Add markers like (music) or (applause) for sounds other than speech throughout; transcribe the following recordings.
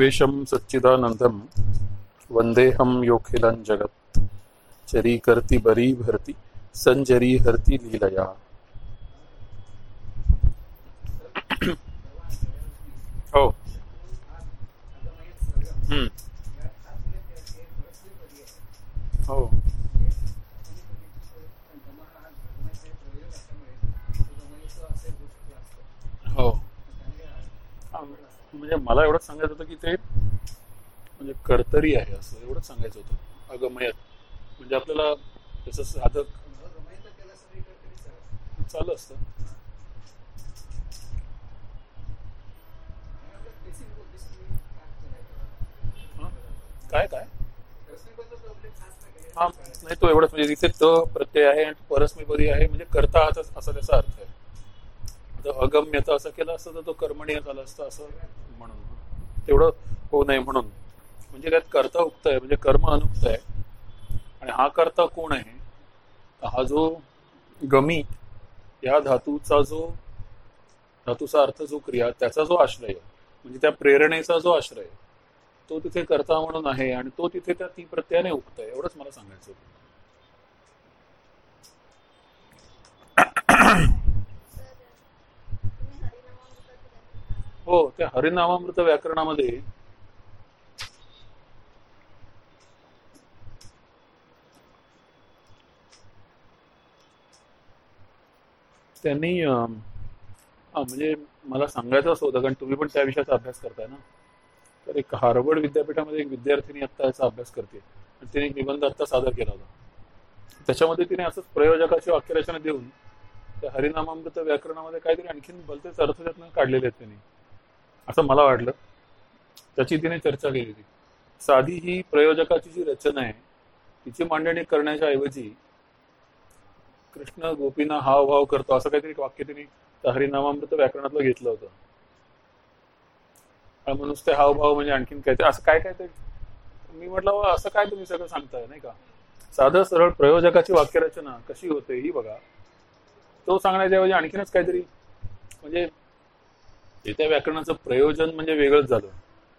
विश्वेशं सच्चिदानन्दं वन्देऽहं योखिलं जगत्। चरीकर्ति बरी भरती संजरी हरती लीलया हो हम्म. हो हो हा, म्हणजे मला एवढंच सांगायचं होतं की ते म्हणजे कर्तरी आहे असं एवढंच सांगायचं होतं. अगमयत. म्हणजे आपल्याला जसं साधक चालू असतं. काय काय? हा नाही तो एवढंच. म्हणजे तिथे त प्रत्यय आहे आणि परस्मैपदी आहे. म्हणजे करता हाच असा त्याचा अर्थ आहे. अगम्यता असं केलं असतं तर तो कर्मणीय झाला असतं असं म्हणून. तेवढं होऊ नये म्हणून. म्हणजे त्यात कर्ता उक्त आहे म्हणजे कर्म अनुक्त आहे. आणि हा कर्ता कोण आहे? हा जो गमी या धातूचा जो धातूचा अर्थ जो क्रिया त्याचा जो आश्रय म्हणजे त्या प्रेरणेचा जो आश्रय तो तिथे कर्ता म्हणून आहे आणि तो तिथे त्या ती प्रत्ययाने उक्त आहे. एवढंच मला सांगायचं होतं. हो त्या हरिनामामृत व्याकरणामध्ये त्यांनी म्हणजे मला सांगायचं असं होतं कारण तुम्ही पण त्या विषयाचा अभ्यास करताय ना. तर एक हार्वर्ड विद्यापीठामध्ये एक विद्यार्थिनी आत्ता याचा अभ्यास करते. आणि तिने एक निबंध आत्ता सादर केला होता. त्याच्यामध्ये तिने असंच प्रयोजकाची वाक्यरचना देऊन त्या हरिनामामृत व्याकरणामध्ये काहीतरी आणखीन भलतेच अर्थ त्यातनं काढलेले आहेत त्यांनी असं मला वाटलं. त्याची तिने चर्चा केली होती साधी ही प्रयोजकाची जी रचना आहे तिची मांडणी करण्याच्या ऐवजी कृष्ण गोपीना हावभाव करतो असं काहीतरी वाक्य तिने हरिनामामृत व्याकरणातलं घेतलं होतं. आणि ते नुसते हावभाव म्हणजे आणखीन काय ते असं काय काय ते? मी म्हटलं असं काय तुम्ही सगळं सांगताय नाही का? साधं सरळ प्रयोजकाची वाक्यरचना कशी होते ही बघा. तो सांगण्याच्या ऐवजी आणखीनच काहीतरी म्हणजे ते त्या व्याकरणाचं प्रयोजन म्हणजे वेगळंच झालं.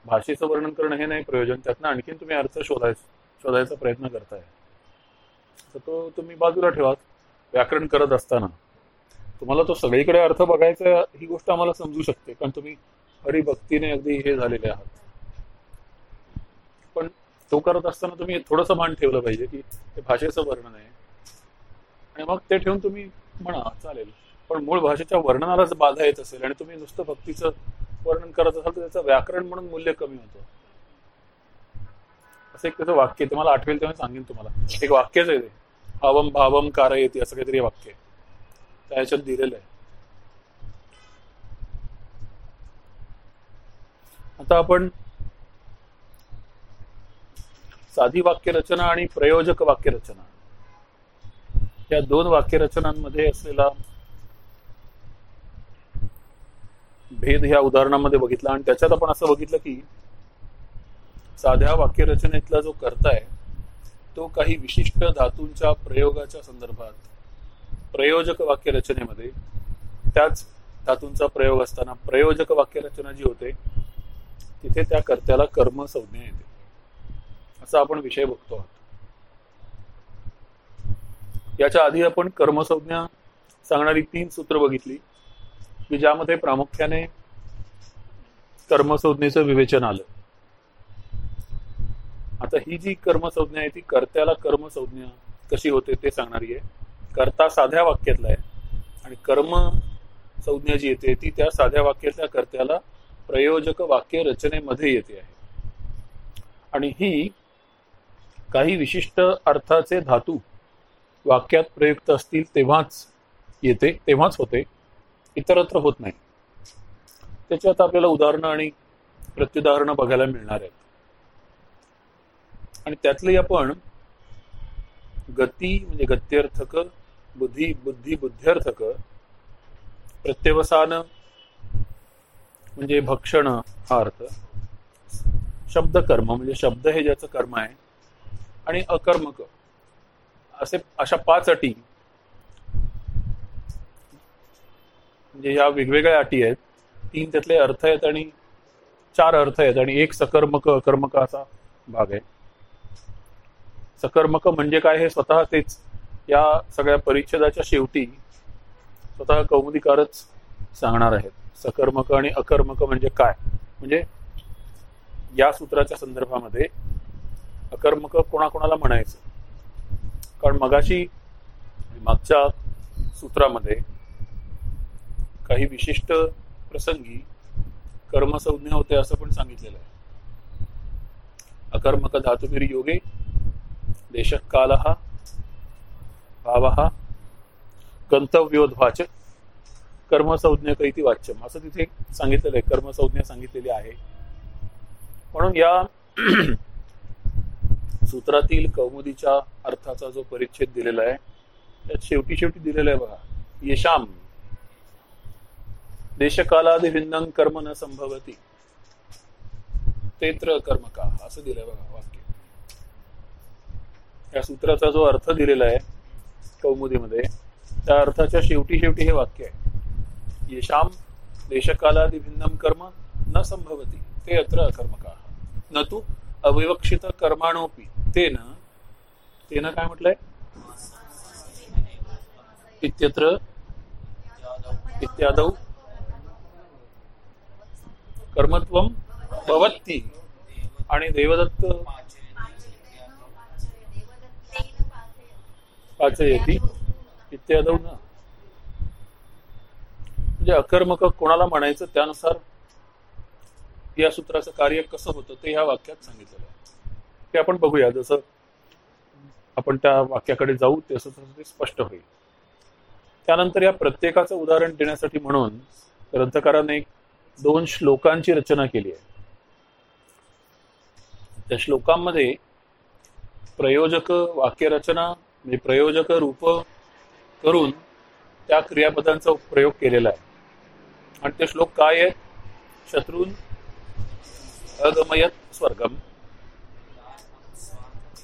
भाषेचं वर्णन करणं हे नाही प्रयोजन त्यातनं आणखीन तुम्ही अर्थ शोधाय शोधायचा प्रयत्न करताय. तर तो तुम्ही बाजूला ठेवा व्याकरण करत असताना. तुम्हाला तो सगळीकडे अर्थ बघायचा ही गोष्ट आम्हाला समजू शकते कारण तुम्ही हरिभक्तीने अगदी हे झालेले आहात. पण तो करत असताना तुम्ही थोडंसं मान ठेवलं पाहिजे की ते भाषेचं वर्णन आहे. आणि मग ते ठेवून तुम्ही म्हणा चालेल. पण मूळ भाषेच्या वर्णनालाच बाधा येत असेल आणि तुम्ही नुसतं भक्तीचं वर्णन करत असाल तर त्याचं व्याकरण म्हणून मूल्य कमी होतं. असं एक त्याचं वाक्य तुम्हाला आठवेल तेव्हा सांगेन तुम्हाला. एक वाक्यच आहे ते. भावम भावम येते असं काहीतरी वाक्य आहे. त्या ह्याच्यात दिलेलं आहे. आता आपण साधी वाक्यरचना आणि प्रयोजक वाक्यरचना. या दोन वाक्यरचनांमध्ये असलेला भेद ह्या उदाहरणामध्ये बघितला आणि त्याच्यात आपण असं बघितलं की साध्या वाक्यरचनेतला जो कर्ता आहे तो काही विशिष्ट धातूंच्या प्रयोगाच्या संदर्भात प्रयोजक वाक्यरचनेमध्ये त्याच धातूंचा प्रयोग असताना प्रयोजक वाक्यरचना जी होते तिथे त्या कर्त्याला कर्म संज्ञा येते. असा आपण विषय बघतो आहोत. याच्या आधी आपण कर्मसंज्ञा सांगणारी तीन सूत्र बघितली. की ज्यामध्ये प्रामुख्याने कर्मसंज्ञेचं विवेचन आलं. आता ही जी कर्मसंज्ञा आहे ती कर्त्याला कर्मसंज्ञा कशी होते ते सांगणारी आहे. कर्ता साध्या वाक्यातला आहे आणि कर्म संज्ञा जी येते ती त्या साध्या वाक्यातल्या कर्त्याला प्रयोजक वाक्य रचनेमध्ये येते आहे. आणि ही काही विशिष्ट अर्थाचे धातू वाक्यात प्रयुक्त असतील तेव्हाच येते तेव्हाच होते. इतरत्र होत नाही. त्याच्यात आपल्याला उदाहरणं आणि प्रत्युदाहरणं बघायला मिळणार आहेत. आणि त्यातले आपण गती म्हणजे गत्यर्थक बुद्धी बुद्धी बुद्ध्यर्थक प्रत्यवसान म्हणजे भक्षण हा अर्थ शब्द कर्म म्हणजे शब्द हे ज्याचं कर्म आहे आणि अकर्मक असे अशा पाच अटी म्हणजे या वेगवेगळ्या अटी आहेत. तीन त्यातले अर्थ आहेत आणि चार अर्थ आहेत आणि एक सकर्मक अकर्मक असा भाग आहे. सकर्मक म्हणजे काय हे स्वतः तेच. या सगळ्या परिच्छेदाच्या शेवटी स्वतः कौमुदीकारच सांगणार आहेत. सकर्मक आणि अकर्मक म्हणजे काय? म्हणजे या सूत्राच्या संदर्भामध्ये अकर्मक कोणाकोणाला म्हणायचं? कारण मगाशी मागच्या सूत्रामध्ये काही विशिष्ट प्रसंगी कर्मसंज्ञा होते असं पण सांगितलेलं आहे. अकर्मक धातुवीर योगे देशक काल भाव गंतव्योद्वाच कर्मसंज्ञ कैती वाच्यम. असं तिथे सांगितलेलं आहे कर्मसंज्ञा सांगितलेली आहे. म्हणून या सूत्रातील कौमुदीच्या अर्थाचा जो परिच्छेद दिलेला आहे त्यात शेवटी शेवटी दिलेला आहे बघा येशाम. देशकालादि भिन्नं कर्म न संभवती। तेत्र कर्म का असं दिलंय बघा वाक्य. या सूत्राचा जो अर्थ दिलेला आहे कौमुदीमध्ये त्या अर्थाच्या शेवटी शेवटी हे वाक्य आहे. येशाम देशकालादि भिन्नं कर्म न संभवती ते अत्र अकर्म का न तू अविवक्षित कर्माणोपी तेन तेन काय म्हटलंय? इत्यत्र इत्यादौ कर्मत्व भवती आणि देवदत्त पाचयती इत्यादौ ना. म्हणजे अकर्मक कोणाला म्हणायचं त्यानुसार या सूत्राचं कार्य कसं होतं ते ह्या वाक्यात सांगितलेलं आहे. ते आपण बघूया. जसं आपण त्या वाक्याकडे जाऊ तसं तसं ते स्पष्ट होईल. त्यानंतर या प्रत्येकाचं उदाहरण देण्यासाठी म्हणून ग्रंथकाराने एक दोन श्लोकांची रचना केली आहे. त्या श्लोकांमध्ये प्रयोजक वाक्यरचना म्हणजे प्रयोजक रूप करून त्या क्रियापदांचा प्रयोग केलेला आहे. आणि ते श्लोक काय आहेत? शत्रून अगमयत स्वर्गम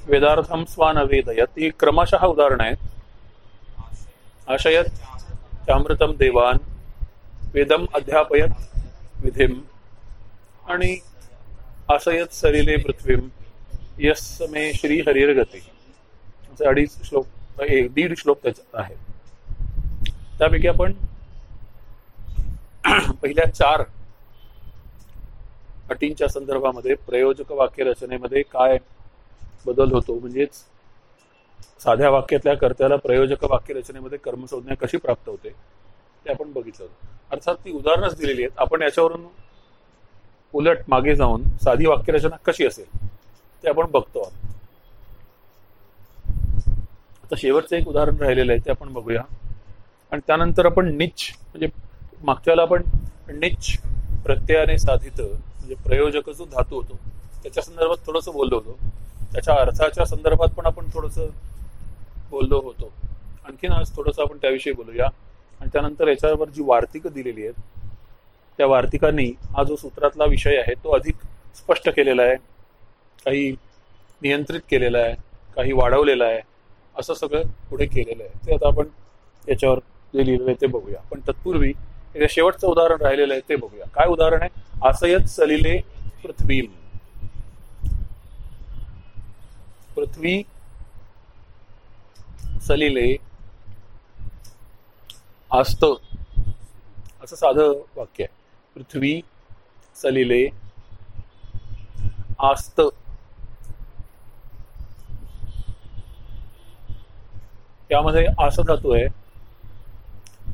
वेदार्थम स्वान वेदयत ही क्रमशः उदाहरण आहेत. आशयत चामृतम देवान वेदम अध्यापयत विधिम आणि आशयत सरिले पृथ्वीम यस मे श्री हरिर्गती अडीच श्लोक एक दीड श्लोक त्याच्यात आहेत त्यापैकी आपण पहिल्या चार अटींच्या संदर्भामध्ये प्रयोजक वाक्य रचनेमध्ये काय बदल होतो म्हणजेच साध्या वाक्यातल्या कर्त्याला प्रयोजक वाक्य रचनेमध्ये कर्मसंज्ञा कशी प्राप्त होते ते आपण बघितलं होतं. अर्थात ती उदाहरणच दिलेली आहेत. आपण याच्यावरून उलट मागे जाऊन साधी वाक्यरचना कशी असेल ते आपण बघतो आहोत. आता शेवटचं एक उदाहरण राहिलेलं आहे ते आपण बघूया. आणि त्यानंतर आपण निच म्हणजे मागच्याला आपण निच प्रत्ययाने साधित म्हणजे प्रयोजक जो धातू होतो त्याच्या संदर्भात थोडंसं बोललो होतो. त्याच्या अर्थाच्या संदर्भात पण आपण थोडंसं बोललो होतो. आणखीन आज थोडंसं आपण त्याविषयी बोलूया. आणि त्यानंतर याच्यावर जी वार्तिकं दिलेली आहेत त्या वार्तिकांनी हा जो सूत्रातला विषय आहे तो अधिक स्पष्ट केलेला आहे काही नियंत्रित केलेला आहे काही वाढवलेला आहे असं सगळं पुढे केलेलं आहे. ते आता आपण याच्यावर जे लिहिलेलं आहे ते बघूया. पण तत्पूर्वी हे शेवटचं उदाहरण राहिलेलं आहे ते बघूया. काय उदाहरण आहे? आसयत सलिले पृथ्वी. पृथ्वी सलिले आस्त असं साधं वाक्य आहे. पृथ्वी सलिले आस्त. यामध्ये आस धातू आहे.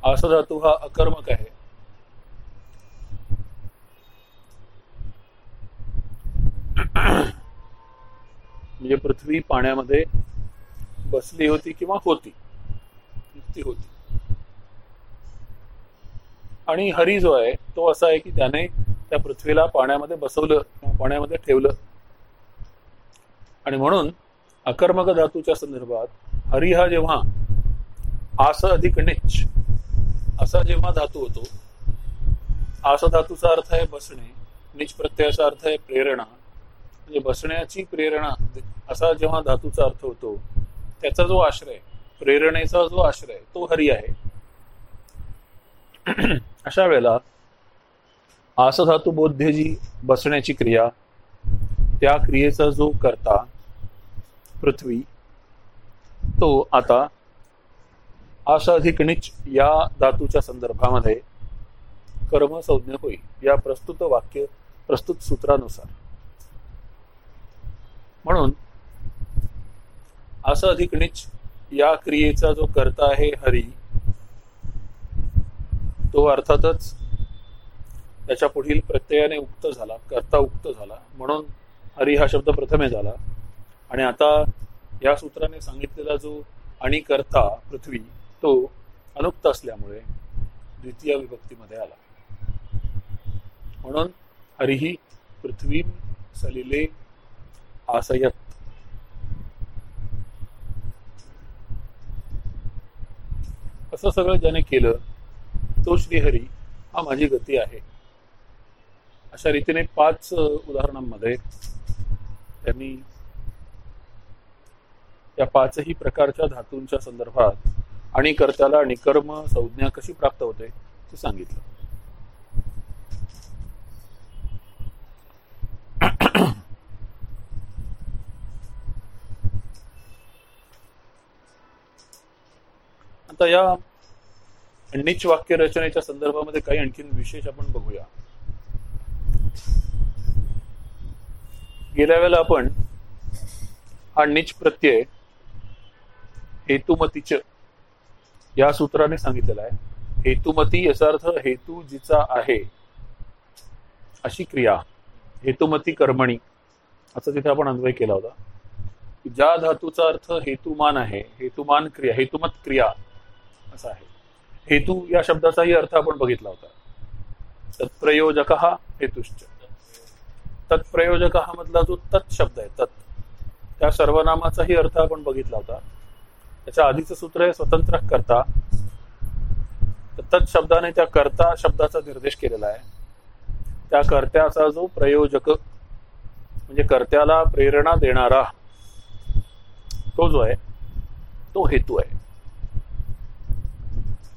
आस धातू हा अकर्मक आहे. म्हणजे पृथ्वी पाण्यामध्ये बसली होती किंवा होती ती होती. आणि हरी जो आहे तो असा आहे की त्याने त्या पृथ्वीला पाण्यामध्ये बसवलं किंवा पाण्यामध्ये ठेवलं. आणि म्हणून अकर्मक धातूच्या संदर्भात हरी हा जेव्हा आस अधिक निच असा जेव्हा धातू होतो आस धातूचा अर्थ आहे बसणे निच प्रत्ययाचा अर्थ आहे प्रेरणा. म्हणजे बसण्याची प्रेरणा असा जेव्हा धातूचा अर्थ होतो त्याचा जो आश्रय प्रेरणेचा जो आश्रय तो हरी आहे. अशा वेळेला आसधातू बोध्य जी बसण्याची क्रिया त्या क्रियेचा जो करता पृथ्वी तो आता आश या धातूच्या संदर्भामध्ये कर्मसंज्ञ होईल. या प्रस्तुत वाक्य प्रस्तुत सूत्रानुसार. म्हणून असं या क्रियेचा जो करता आहे हरी तो अर्थातच त्याच्या पुढील प्रत्ययाने उक्त झाला कर्ता उक्त झाला. म्हणून हरी हा शब्द प्रथमे झाला. आणि आता या सूत्राने सांगितलेला जो आणि कर्ता पृथ्वी तो अनुक्त असल्यामुळे द्वितीय विभक्तीमध्ये आला. म्हणून हरिही पृथ्वी सलिले आसयत. असं सगळं ज्याने केलं तो श्रीहरी हा माझी गती आहे. अशा रीतीने पाच उदाहरणांमध्ये त्यांनी या पाचही प्रकारच्या धातूंच्या संदर्भात आणि कर्त्याला निकर्म संज्ञा कशी प्राप्त होते ते सांगितलं. आता या निच वाक्य रचनेच्या संदर्भामध्ये काही आणखीन विशेष आपण बघूया. गेल्या वेळेला आपण हा निच प्रत्यय हेतुमतीच या सूत्राने सांगितलेला आहे. हेतुमती याचा अर्थ हेतू जिचा आहे अशी क्रिया. हेतुमती कर्मणी असा तिथे आपण अन्वय केला होता. ज्या धातूचा अर्थ हेतुमान आहे हेतुमान क्रिया हेतुमत क्रिया असा आहे. हेतू या शब्दाचाही अर्थ आपण बघितला होता. तत्प्रयोजक हा हेतुश्च. तत्प्रयोजक हा मधला जो तत् शब्द आहे तत् त्या सर्वनामाचाही अर्थ आपण बघितला होता. त्याच्या आधीचं सूत्र आहे स्वतंत्र करता. तत् शब्दाने त्या कर्ता शब्दाचा निर्देश केलेला आहे. त्या कर्त्याचा जो प्रयोजक म्हणजे कर्त्याला प्रेरणा देणारा तो जो आहे तो हेतू आहे.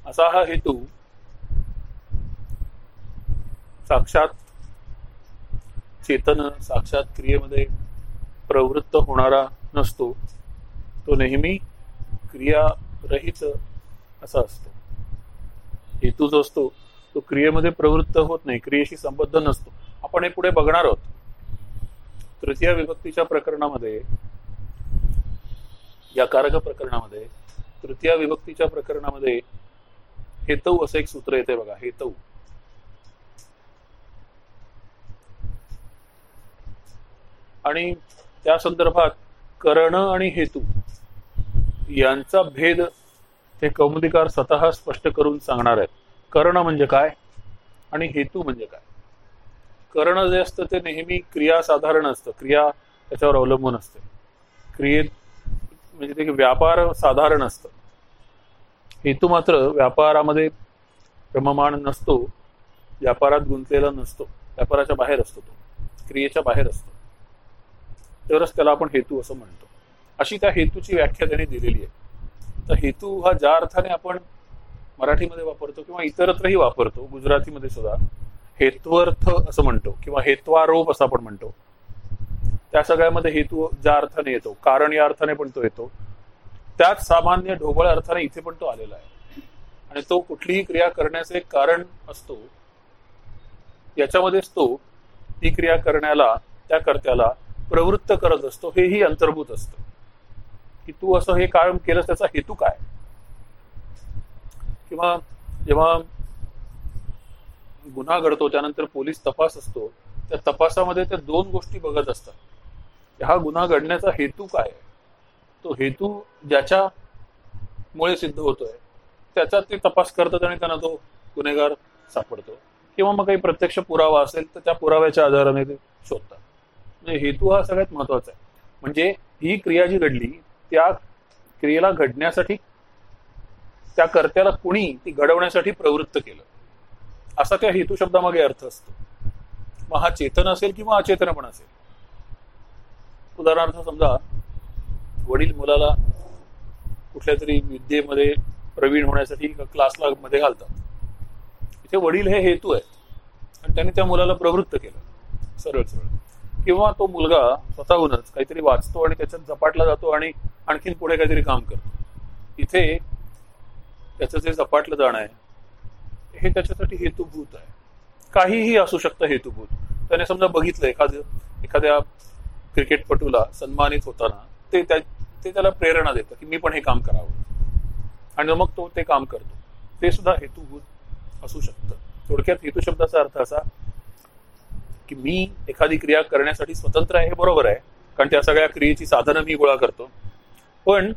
असा हा हेतू साक्षात चेतन साक्षात क्रियेमध्ये प्रवृत्त होणारा नसतो. तो नेहमी क्रियारहित असा असतो. हेतू जो असतो तो क्रियेमध्ये प्रवृत्त होत नाही क्रियेशी संबद्ध नसतो. आपण हे पुढे बघणार आहोत. तृतीय विभक्तीच्या प्रकरणामध्ये या कारक प्रकरणामध्ये तृतीय विभक्तीच्या प्रकरणामध्ये हेतऊ असं एक सूत्र येते बघा हेतऊ आणि त्या संदर्भात करण आणि हेतू यांचा भेद ते कौमुदिकार स्वतः स्पष्ट करून सांगणार आहेत. कर्ण म्हणजे काय आणि हेतू म्हणजे काय? कर्ण जे असतं ते नेहमी क्रिया साधारण असतं क्रिया त्याच्यावर अवलंबून असते. क्रियेत म्हणजे ते व्यापार साधारण असतं. हेतू मात्र व्यापारामध्ये क्रममान नसतो व्यापारात गुंतलेला नसतो व्यापाराच्या बाहेर असतो तो क्रियेच्या बाहेर असतो. तरच त्याला आपण हेतू असं म्हणतो. अशी त्या हेतूची व्याख्या त्यांनी दिलेली आहे. तर हेतू हा ज्या अर्थाने आपण मराठीमध्ये वापरतो किंवा इतरत्रही वापरतो गुजरातीमध्ये सुद्धा हेत्वर्थ असं म्हणतो किंवा हेत्वारोप असं आपण म्हणतो. त्या सगळ्यामध्ये हेतू ज्या अर्थाने येतो कारण या अर्थाने पण तो येतो. त्याच सामान्य ढोबळ अर्थाने इथे पण तो आलेला आहे. आणि तो कुठलीही क्रिया करण्याचे कारण असतो याच्यामध्येच तो ती क्रिया करण्याला त्या कर्त्याला प्रवृत्त करत असतो. हेही अंतर्भूत असतं. की तू असं हे काम केलं त्याचा हेतू काय? किंवा जेव्हा गुन्हा घडतो त्यानंतर पोलीस तपास असतो त्या तपासामध्ये त्या दोन गोष्टी बघत असतात. हा गुन्हा घडण्याचा हेतू काय आहे? तो हेतू ज्याच्यामुळे सिद्ध होतोय त्याचा ते तपास करतात आणि त्यांना तो गुन्हेगार सापडतो. किंवा मग काही प्रत्यक्ष पुरावा असेल तर त्या पुराव्याच्या आधाराने ते शोधतात. म्हणजे हेतू हा सगळ्यात महत्त्वाचा आहे. म्हणजे ही क्रिया जी घडली त्या क्रियेला घडण्यासाठी त्या कर्त्याला कुणी ती घडवण्यासाठी प्रवृत्त केलं. असा त्या हेतू शब्दामागे अर्थ असतो. मग हा चेतन असेल किंवा अचेतन पण असेल? उदाहरणार्थ समजा वडील मुलाला कुठल्या तरी विद्येमध्ये प्रवीण होण्यासाठी क्लासला मध्ये घालतात. इथे वडील हे हेतू आहेत. आणि त्याने त्या मुलाला प्रवृत्त केलं. सरळ सरळ. किंवा तो मुलगा स्वतःहूनच काहीतरी वाचतो आणि त्याच्यात झपाटला जातो आणि आणखीन पुढे काहीतरी काम करतो. इथे त्याचं जे झपाटलं जाणं आहे हे त्याच्यासाठी हेतुभूत आहे. काहीही असू शकतं हेतुभूत. त्याने समजा बघितलं एखाद्या एखाद्या क्रिकेटपटूला सन्मानित होताना ते त्या ते त्याला प्रेरणा देतं की मी पण हे काम करावं. आणि मग तो ते काम करतो. ते सुद्धा हेतूभूत असू शकतं. थोडक्यात हेतू शब्दाचा अर्थ असा की मी एखादी क्रिया करण्यासाठी स्वतंत्र आहे हे बरोबर आहे कारण त्या सगळ्या क्रियेची साधनं मी गोळा करतो. पण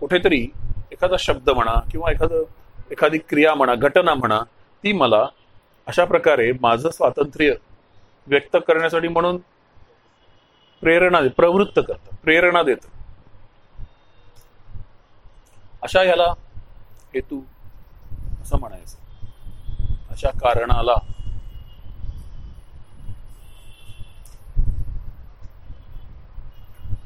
कुठेतरी एखादा शब्द म्हणा किंवा एखादं एखादी क्रिया म्हणा घटना म्हणा ती मला अशा प्रकारे माझं स्वातंत्र्य व्यक्त करण्यासाठी म्हणून प्रेरणा दे प्रवृत्त करतं प्रेरणा देतं. अशा ह्याला हेतू असं म्हणायचं. अशा कारणाला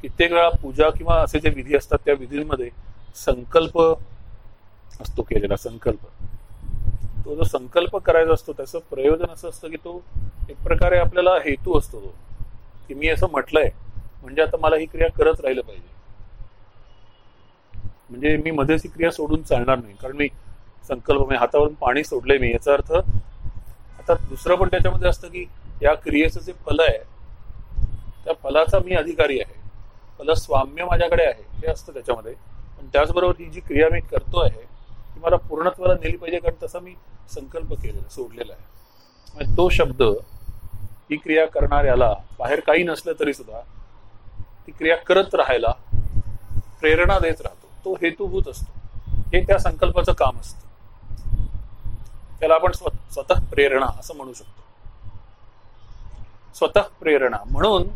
कित्येक वेळा पूजा किंवा असे जे विधी असतात त्या विधींमध्ये संकल्प असतो केलेला संकल्प. तो जो संकल्प करायचा असतो त्याचं प्रयोजन असं असतं की तो एक प्रकारे आपल्याला हेतू असतो तो. की मी असं म्हटलंय म्हणजे आता मला ही क्रिया करत राहिलं पाहिजे. म्हणजे मी मध्येच क्रिया सोडून चालणार नाही. कारण मी संकल्प म्हणजे हातावरून पाणी सोडलंय मी. याचा अर्थ आता दुसरं पण त्याच्यामध्ये असतं की या क्रियेचं जे फल आहे त्या फलाचा मी अधिकारी आहे. फल स्वाम्य माझ्याकडे आहे. हे असतं त्याच्यामध्ये. पण त्याचबरोबर ही जी क्रिया मी करतो आहे ती मला पूर्णत्वाला नेली पाहिजे कारण तसा मी संकल्प केलेला सोडलेला आहे. म्हणजे तो शब्द ही क्रिया करणाऱ्याला बाहेर काही नसलं तरी सुद्धा ती क्रिया करत राहायला प्रेरणा देत राहतो. तो हेतुभूत असतो. हे त्या संकल्पाचं काम असतं. त्याला आपण स्वतः प्रेरणा असं म्हणू शकतो. स्वतः प्रेरणा म्हणून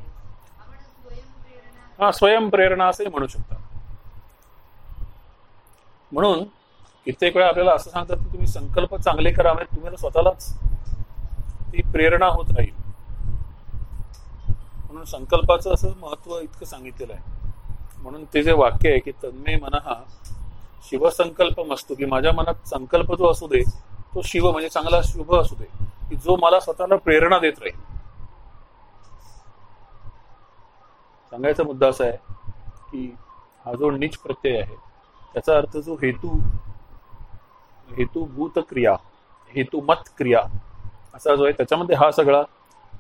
हा स्वयंप्रेरणा असंही म्हणू शकता म्हणून कित्येक वेळा आपल्याला असं सांगतात की तुम्ही संकल्प चांगले करा म्हणजे तुम्हाला स्वतःलाच ती प्रेरणा होत राहील. म्हणून संकल्पाचं असं महत्त्व इतकं सांगितलेलं आहे. म्हणून ते जे वाक्य आहे की तन्मे मन हा शिवसंकल्प असतो की माझ्या मनात संकल्प जो असू दे तो शिव म्हणजे चांगला शुभ असू दे की जो मला स्वतःला प्रेरणा देत राहील. सांगायचा मुद्दा असा आहे की हा जो निच प्रत्यय आहे त्याचा अर्थ जो हेतू हेतुभूत क्रिया हेतुमत क्रिया असा जो आहे त्याच्यामध्ये हा सगळा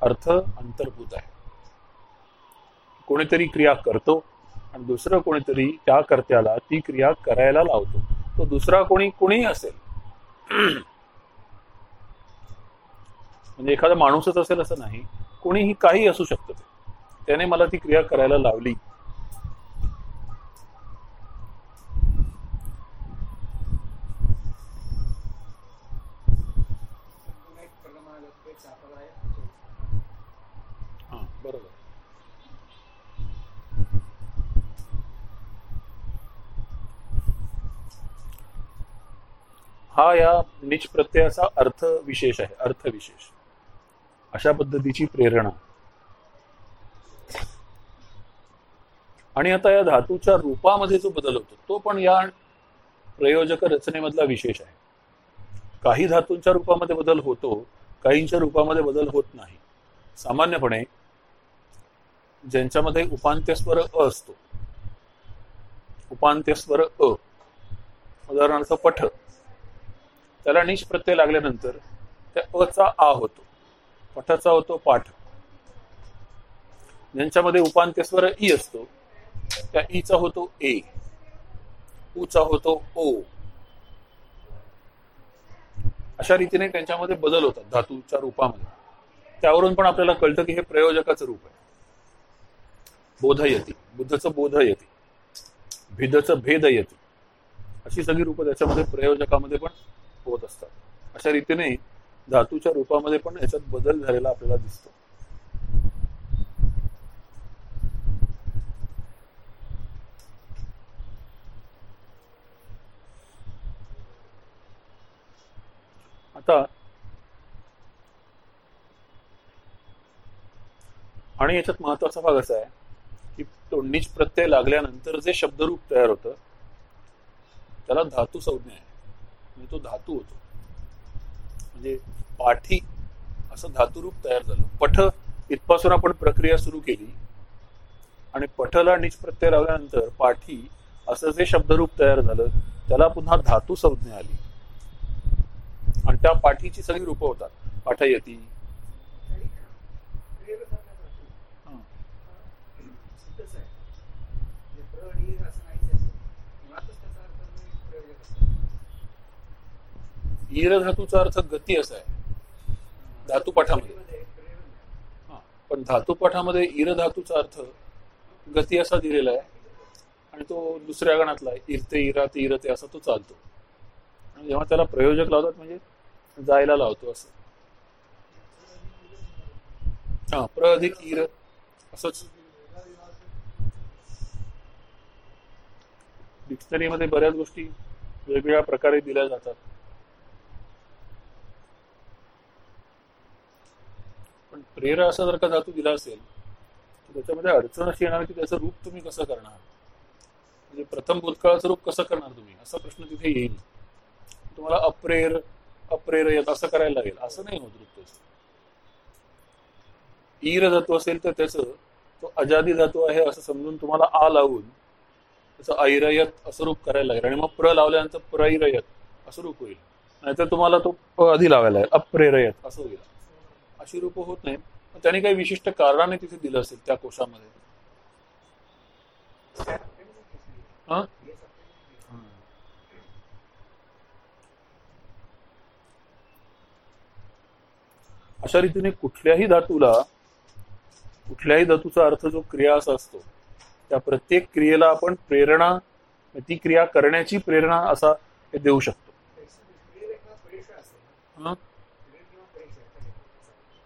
अर्थ अंतर्भूत आहे. कोणीतरी क्रिया करतो आणि दुसरं कोणीतरी त्या कर्त्याला ती क्रिया करायला लावतो. तो दुसरा कोणी कोणीही असेल. म्हणजे एखादा माणूसच असेल असं नाही. कोणीही काही असू शकतं त्याने मला ती क्रिया करायला लावली हा बरोबर हा या निच प्रत्ययाचा अर्थ विशेष आहे अर्थ विशेष. अशा पद्धतीची प्रेरणा. आणि आता या धातूच्या रूपामध्ये जो बदल होतो तो पण या प्रयोजक रचनेमधला विशेष आहे. काही धातूंच्या रूपामध्ये बदल होतो काहींच्या रूपामध्ये बदल होत नाही. सामान्यपणे ज्यांच्यामध्ये उपांत्यस्वर अ असतो उपांत्यस्वर अ उदाहरणार्थ पठ त्याला निष्प्रत्यय लागल्यानंतर त्या अचा आ होतो. पठाचा होतो पाठ. ज्यांच्यामध्ये उपांत्यस्वर ई असतो त्या ईचा होतो ए. उचा होतो ओ. अशा रीतीने त्यांच्यामध्ये बदल होतात धातूच्या रूपामध्ये. त्यावरून पण आपल्याला कळतं की हे प्रयोजकाचं रूप आहे. बोधयती. बुद्धचं बोधयती. भिदचं भेदयती. अशी सगळी रूपं त्याच्यामध्ये प्रयोजकामध्ये पण होत असतात. अशा रीतीने धातूच्या रूपामध्ये पण याच्यात बदल झालेला आपल्याला दिसतो. आता आणि याच्यात महत्त्वाचा भाग असा आहे की तोंडीच प्रत्यय लागल्यानंतर जे शब्दरूप तयार होतं त्याला धातू संज्ञा आहे. म्हणजे तो धातू होतो. म्हणजे पाठी असं धातुरूप तयार झालं. पठ इथपासून आपण प्रक्रिया सुरू केली. आणि पठला निष्प्रत्यय लावल्यानंतर पाठी असं जे शब्दरूप तयार झालं त्याला पुन्हा धातू संज्ञा आली. आणि त्या पाठीची सगळी रूपं होतात. पाठयती हं. ईर धातूचा अर्थ गती असा आहे. धातुपाठामध्ये. हा. पण धातुपाठामध्ये ईर धातूचा अर्थ गती असा दिलेला आहे आणि तो दुसऱ्या गणातला आहे. इरते इराते इरते असा तो चालतो. आणि जेव्हा त्याला प्रयोजक लावतात म्हणजे जायला लावतो असं. हा प्र अधिक इर असंच. डिक्शनरीमध्ये बऱ्याच गोष्टी वेगवेगळ्या प्रकारे दिल्या जातात. पण प्रेर असा जर का धातू दिला असेल तर त्याच्यामध्ये अडचण अशी येणार की त्याचं रूप तुम्ही कसं करणार? म्हणजे प्रथम भूतकाळाचं रूप कसं करणार तुम्ही? असा प्रश्न तिथे येईल. तुम्हाला अप्रेर अप्रेर येत असं करायला लागेल. असं नाही होत रूप त्याचं. ईर धातू असेल तर त्याचं तो अजादी धातू आहे असं समजून तुम्हाला आ लावून त्याचं ऐरयत असं रूप करायला लागेल. आणि मग प्र लावल्यानंतर प्रैरयत असं रूप होईल. नाहीतर तुम्हाला तो आधी लावायला लागेल. अप्रेरयत असं होईल. अशी रूप होत नाही पण काही विशिष्ट कारणाने तिथे दिलं असेल त्या कोशामध्ये हा? अशा रीतीने कुठल्याही धातूला कुठल्याही धातूचा अर्थ जो क्रिया असा असतो त्या प्रत्येक क्रियेला आपण प्रेरणा ती क्रिया करण्याची प्रेरणा असा हे देऊ शकतो.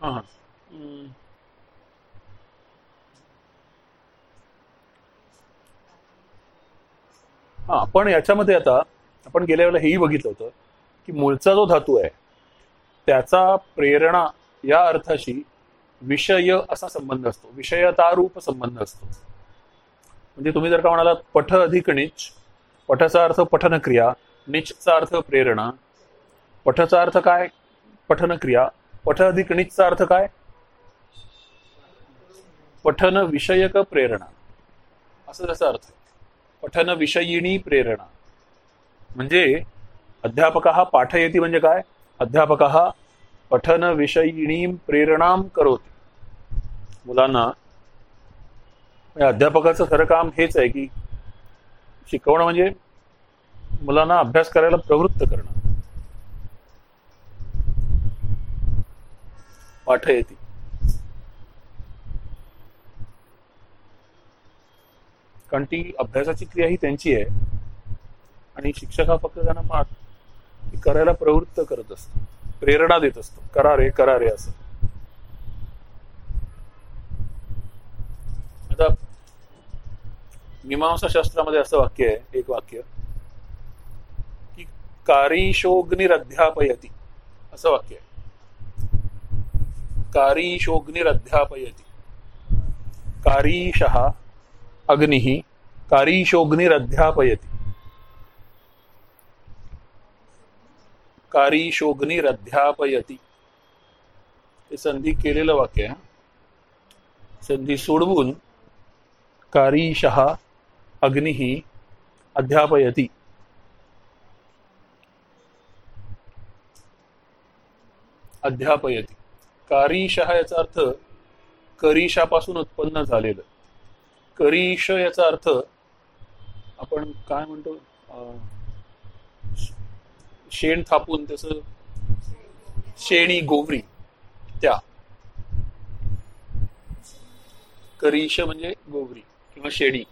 हा? हा, पण याच्यामध्ये आता आपण गेल्या वेळेला हेही बघितलं होतं की मूळचा जो धातू आहे त्याचा प्रेरणा या अर्थाशी विषय असा संबंध असतो विषयतारूप संबंध असतो. म्हणजे तुम्ही जर का म्हणालात पठ अधिक निच पठचा अर्थ पठन क्रिया निचचा अर्थ प्रेरणा पठचा अर्थ काय? पठन पठ अधिक अर्थ काय? पठन विषयक प्रेरणा. असं त्याचा अर्थ आहे. पठन विषयिणी प्रेरणा. म्हणजे अध्यापक हा पाठयती म्हणजे काय? अध्यापक हा पठन विषयिणी प्रेरणाम करोति. मुलांना म्हणजे अध्यापकाचं खरं काम हेच आहे की शिकवणं म्हणजे मुलांना अभ्यास करायला प्रवृत्त करणं. पाठयती कारण ती अभ्यासाची क्रिया ही त्यांची आहे. आणि शिक्षक हा फक्त त्यांना पाठ करायला प्रवृत्त करत असतो. प्रेरणा देत असतो. करा रे करा रे असं. आता मीमांसा शास्त्रामध्ये असं वाक्य आहे एक वाक्य की कारीशोग्निरध्यापयती असं वाक्य आहे. कारीशोग्निरध्यापयती। कारीशः अग्निः कारीशोग्निरध्यापयति। कारीशोग्निरध्यापयति। हे संधी केलेलं वाक्य आहे सोडवून कारीशः अग्निः अध्यापयति। अध्यापयति। कारीशः याचा अर्थ करीशापासून उत्पन्न झालेलं. करीश याचा अर्थ आपण काय म्हणतो? अं, शेण थापून त्याच शेणी गोवरी त्या. करीश म्हणजे गोवरी किंवा शेणी.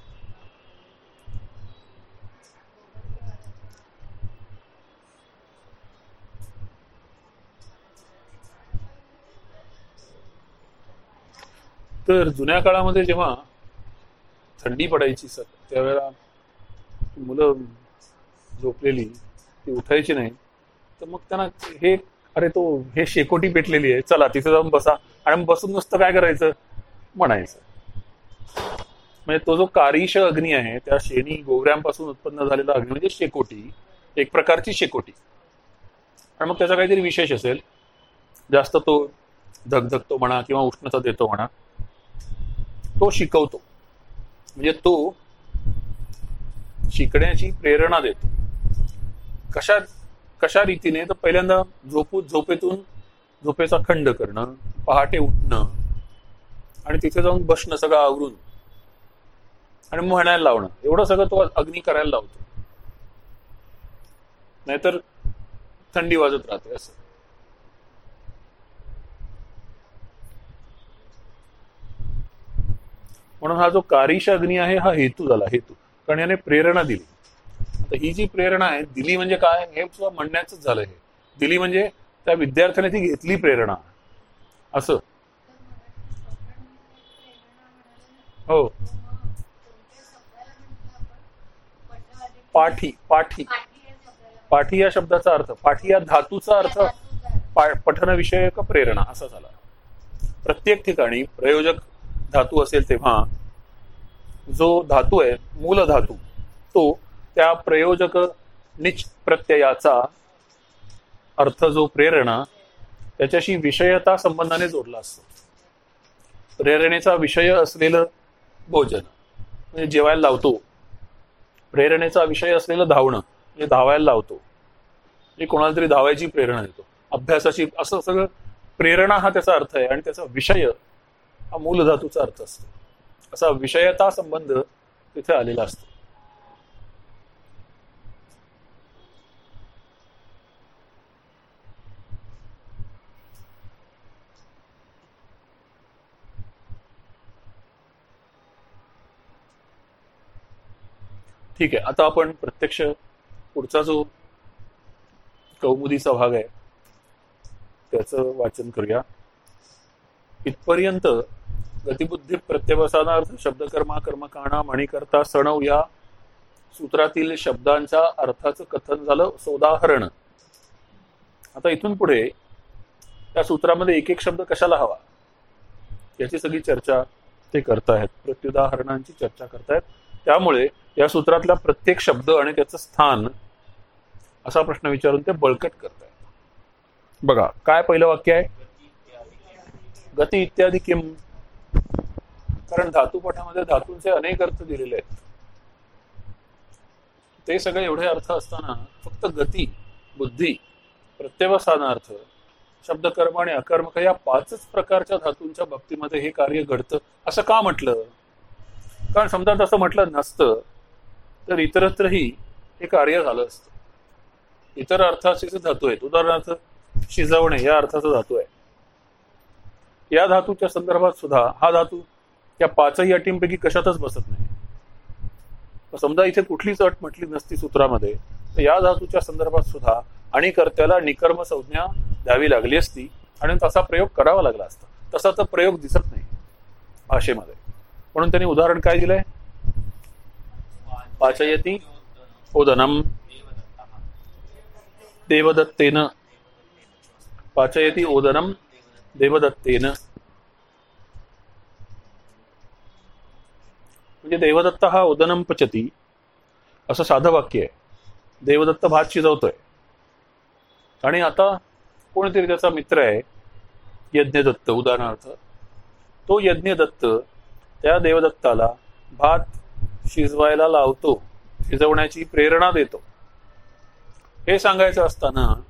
तर जुन्या काळामध्ये जेव्हा थंडी पडायची सर त्यावेळेला मुलं झोपलेली ती उठायची नाही. तर मग त्यांना हे अरे तो हे शेकोटी पेटलेली आहे चला तिथे जाऊन बसा. आणि मग बसून नुसतं काय करायचं? म्हणायचं. म्हणजे तो जो कारिश अग्नी आहे त्या शेणी गोवऱ्यांपासून उत्पन्न झालेला अग्नी म्हणजे शेकोटी. एक प्रकारची शेकोटी. आणि मग त्याचा काहीतरी विशेष असेल. जास्त तो धगधगतो म्हणा किंवा उष्णता देतो म्हणा. तो शिकवतो. म्हणजे तो शिकण्याची प्रेरणा देतो. कशा कशा रीतीने? तर पहिल्यांदा झोपू झोपेतून झोपेचा खंड करणं पहाटे उठणं आणि तिथे जाऊन बसणं सगळं आवरून. आणि म्हणायला लावणं. एवढं सगळं तो अग्नी करायला लावतो. नाहीतर थंडी वाजत राहते असं. म्हणून हा जो कारिश अग्नी आहे हा हेतू झाला हेतू. कारण याने प्रेरणा दिली. आता ही जी प्रेरणा आहे दिली म्हणजे काय? हे सुद्धा म्हणण्याच झालं हे. दिली म्हणजे त्या विद्यार्थ्याने ती घेतली प्रेरणा. असं. हो. पाठी पाठी. पाठी या शब्दाचा अर्थ पाठी या धातूचा अर्थ पठन विषयक प्रेरणा असा झाला. प्रत्येक ठिकाणी प्रयोजक धातू असेल तेव्हा जो धातू आहे मूल धातू तो त्या प्रयोजक निच प्रत्ययाचा अर्थ जो प्रेरणा त्याच्याशी विषयता संबंधाने जोडला असतो. प्रेरणेचा विषय असलेलं भोजन म्हणजे जेवायला लावतो. प्रेरणेचा विषय असलेलं धावणं म्हणजे धावायला लावतो. म्हणजे कोणाला तरी धावायची प्रेरणा देतो. अभ्यासाची असं सगळं प्रेरणा हा त्याचा अर्थ आहे आणि त्याचा विषय हा मूल धातूचा अर्थ असतो. असा विषयता संबंध तिथे आलेला असतो. ठीक आहे आता आपण प्रत्यक्ष पुढचा जो कौमुदीचा भाग आहे त्याचं वाचन करूया. इथपर्यंत गतिबुद्धी प्रत्यवसानार्थ शब्दकर्मा कर्मकाणा म्हणीकरता सणव या सूत्रातील शब्दांच्या अर्थाचं कथन झालं सोदाहरण. आता इथून पुढे त्या सूत्रामध्ये एक एक शब्द कशाला हवा? याची सगळी चर्चा ते करतायत प्रत्युदाहरणांची चर्चा करतायत त्यामुळे या सूत्रातला प्रत्येक शब्द आणि त्याचं स्थान असा प्रश्न विचारून ते बळकट करतायत बघा काय पहिलं वाक्य आहे? गती इत्यादी किम? कारण धातुपठामध्ये धातूंचे अनेक अर्थ दिलेले आहेत. ते सगळे एवढे अर्थ असताना फक्त गती बुद्धी प्रत्यवसानार्थ शब्दकर्म आणि अकर्मक या पाचच प्रकारच्या धातूंच्या बाबतीमध्ये हे कार्य घडतं असं का म्हटलं? कारण समजा तसं म्हटलं नसतं तर इतरत्रही हे कार्य झालं असतं. इतर अर्थाचे धातू आहेत उदाहरणार्थ शिजवणे या अर्थाचा धातू आहे. या धातूच्या संदर्भात सुद्धा हा धातू या पाचही अटींपैकी कशातच बसत नाही. समजा इथे कुठलीच अट म्हटली नसती सूत्रामध्ये तर या धातूच्या संदर्भात सुद्धा आणि कर्त्याला निकर्म संज्ञा द्यावी लागली असती आणि तसा प्रयोग करावा लागला असता. तसा तर प्रयोग दिसत नाही भाषेमध्ये. म्हणून त्यांनी उदाहरण काय दिलंय? पाचयती ओदनम देवदत्तेन. पाचयती ओदनम देवदत्तेन. म्हणजे देवदत्त हा उदनम पचती. असं साधं वाक्य आहे. देवदत्त भात शिजवतोय. आणि आता कोणीतरी त्याचा मित्र आहे यज्ञदत्त उदाहरणार्थ. तो यज्ञदत्त त्या देवदत्ताला भात शिजवायला लावतो शिजवण्याची प्रेरणा देतो. हे सांगायचं असताना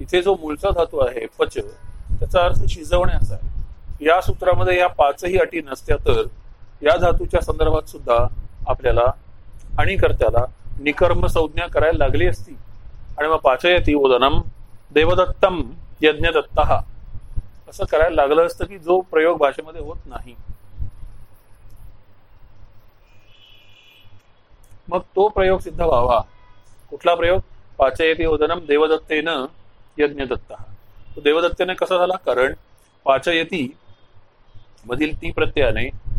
इथे जो मूळचा धातू आहे पच त्याचा अर्थ शिजवण्याचा या सूत्रामध्ये या पाचही अटी नसत्या तर या धातूच्या संदर्भात सुद्धा आपल्याला आणि कर्त्याला निकर्म संज्ञा करायला लागली असती. आणि मग पाचयती ओदनम देवदत्तम यज्ञदत्त. असं करायला लागलं असतं की जो प्रयोग भाषेमध्ये होत नाही. मग तो प्रयोग सिद्ध व्हावा. कुठला प्रयोग? पाचयती ओदनम देवदत्तेनं यज्ञदत्त. तो देवदत्तेने कसा झाला? कारण पाचयती मधील ती प्रत्ययाने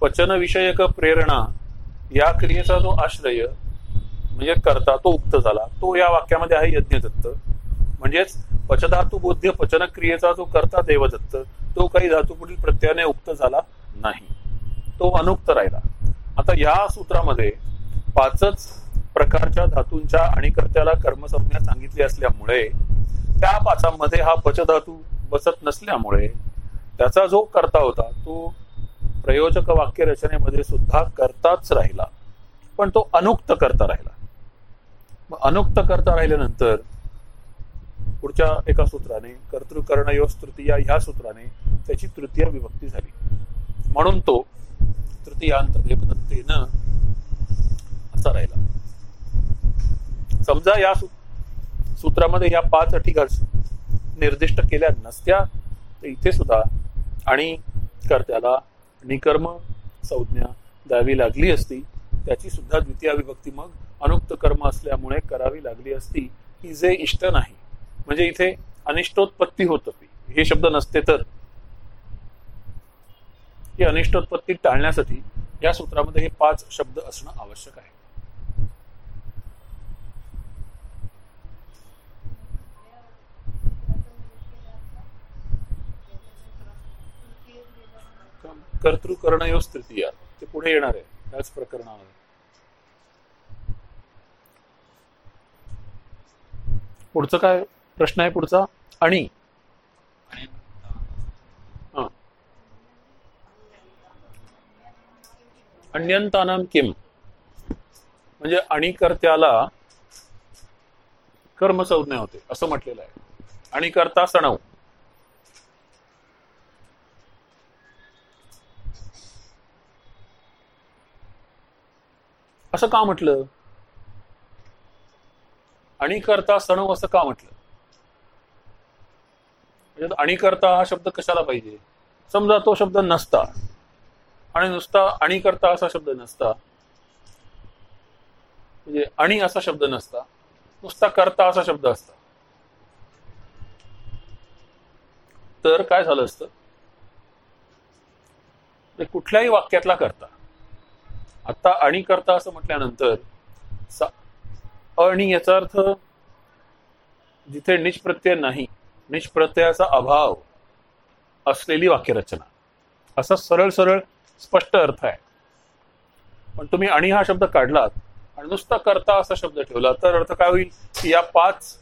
पचनविषयक प्रेरणा या क्रियेचा जो आश्रय म्हणजे करता तो उक्त झाला तो या वाक्यामध्ये आहे यज्ञदत्त. म्हणजेच पचधातू बोध्य पचन क्रियेचा जो करता देवदत्त तो काही धातू पुढील प्रत्ययाने उक्त झाला नाही. तो अनुक्त राहिला. आता या सूत्रामध्ये पाचच प्रकारच्या धातूंच्या आणि कर्त्याला कर्मसंज्ञा सांगितली असल्यामुळे त्या पाचामध्ये हा पचधातू बसत नसल्यामुळे त्याचा जो करता होता तो प्रयोजक वाक्य रचनेमध्ये सुद्धा करताच राहिला. पण तो अनुक्त करता राहिला. मग अनुक्त करता राहिल्यानंतर पुढच्या एका सूत्राने कर्तृकर्णयोस तृतीया ह्या सूत्राने त्याची तृतीय विभक्ती झाली. म्हणून तो तृतीयांत देवदत्तेनं असा राहिला. समजा या सूत्रामध्ये या पाच अटी निर्दिष्ट केल्या नसत्या तर इथे सुद्धा आणि कर्त्याला निकर्म संज्ञा द्यावी लागली असती त्याची सुद्धा द्वितीय विभक्ती मग अनुक्त कर्म असल्यामुळे करावी लागली असती की जे इष्ट नाही. म्हणजे इथे अनिष्टोत्पत्ती होत. हे शब्द नसते तर. ही अनिष्टोत्पत्ती टाळण्यासाठी या सूत्रामध्ये हे पाच शब्द असणं आवश्यक आहे. कर्तृ कर्णयो तृतीया. ते पुढे येणार आहे त्याच प्रकरणामध्ये. पुढचं काय प्रश्न आहे पुढचा? आणि? अन्यंतानाम किम म्हणजे अणिकर्त्याला कर्मसंज्ञा होते असं म्हटलेलं आहे. आणि करता सणव. असं का म्हटलं? आणि करता सणव असं का म्हटलं? म्हणजे आणि करता हा शब्द कशाला पाहिजे? समजा तो शब्द नसता आणि नुसता आणि करता असा शब्द नसता. म्हणजे आणि असा शब्द नसता नुसता करता असा शब्द असता. तर काय झालं असतं? कुठल्याही वाक्यातला करता. आता आणि करता असं म्हटल्यानंतर आणि याचा अर्थ जिथे निष्प्रत्यय नाही निष्प्रत्ययाचा अभाव असलेली वाक्यरचना. असा सरळ सरळ स्पष्ट अर्थ आहे. पण तुम्ही आणि हा शब्द काढलात आणि नुसता करता असा शब्द ठेवला तर अर्थ काय होईल? की या पाच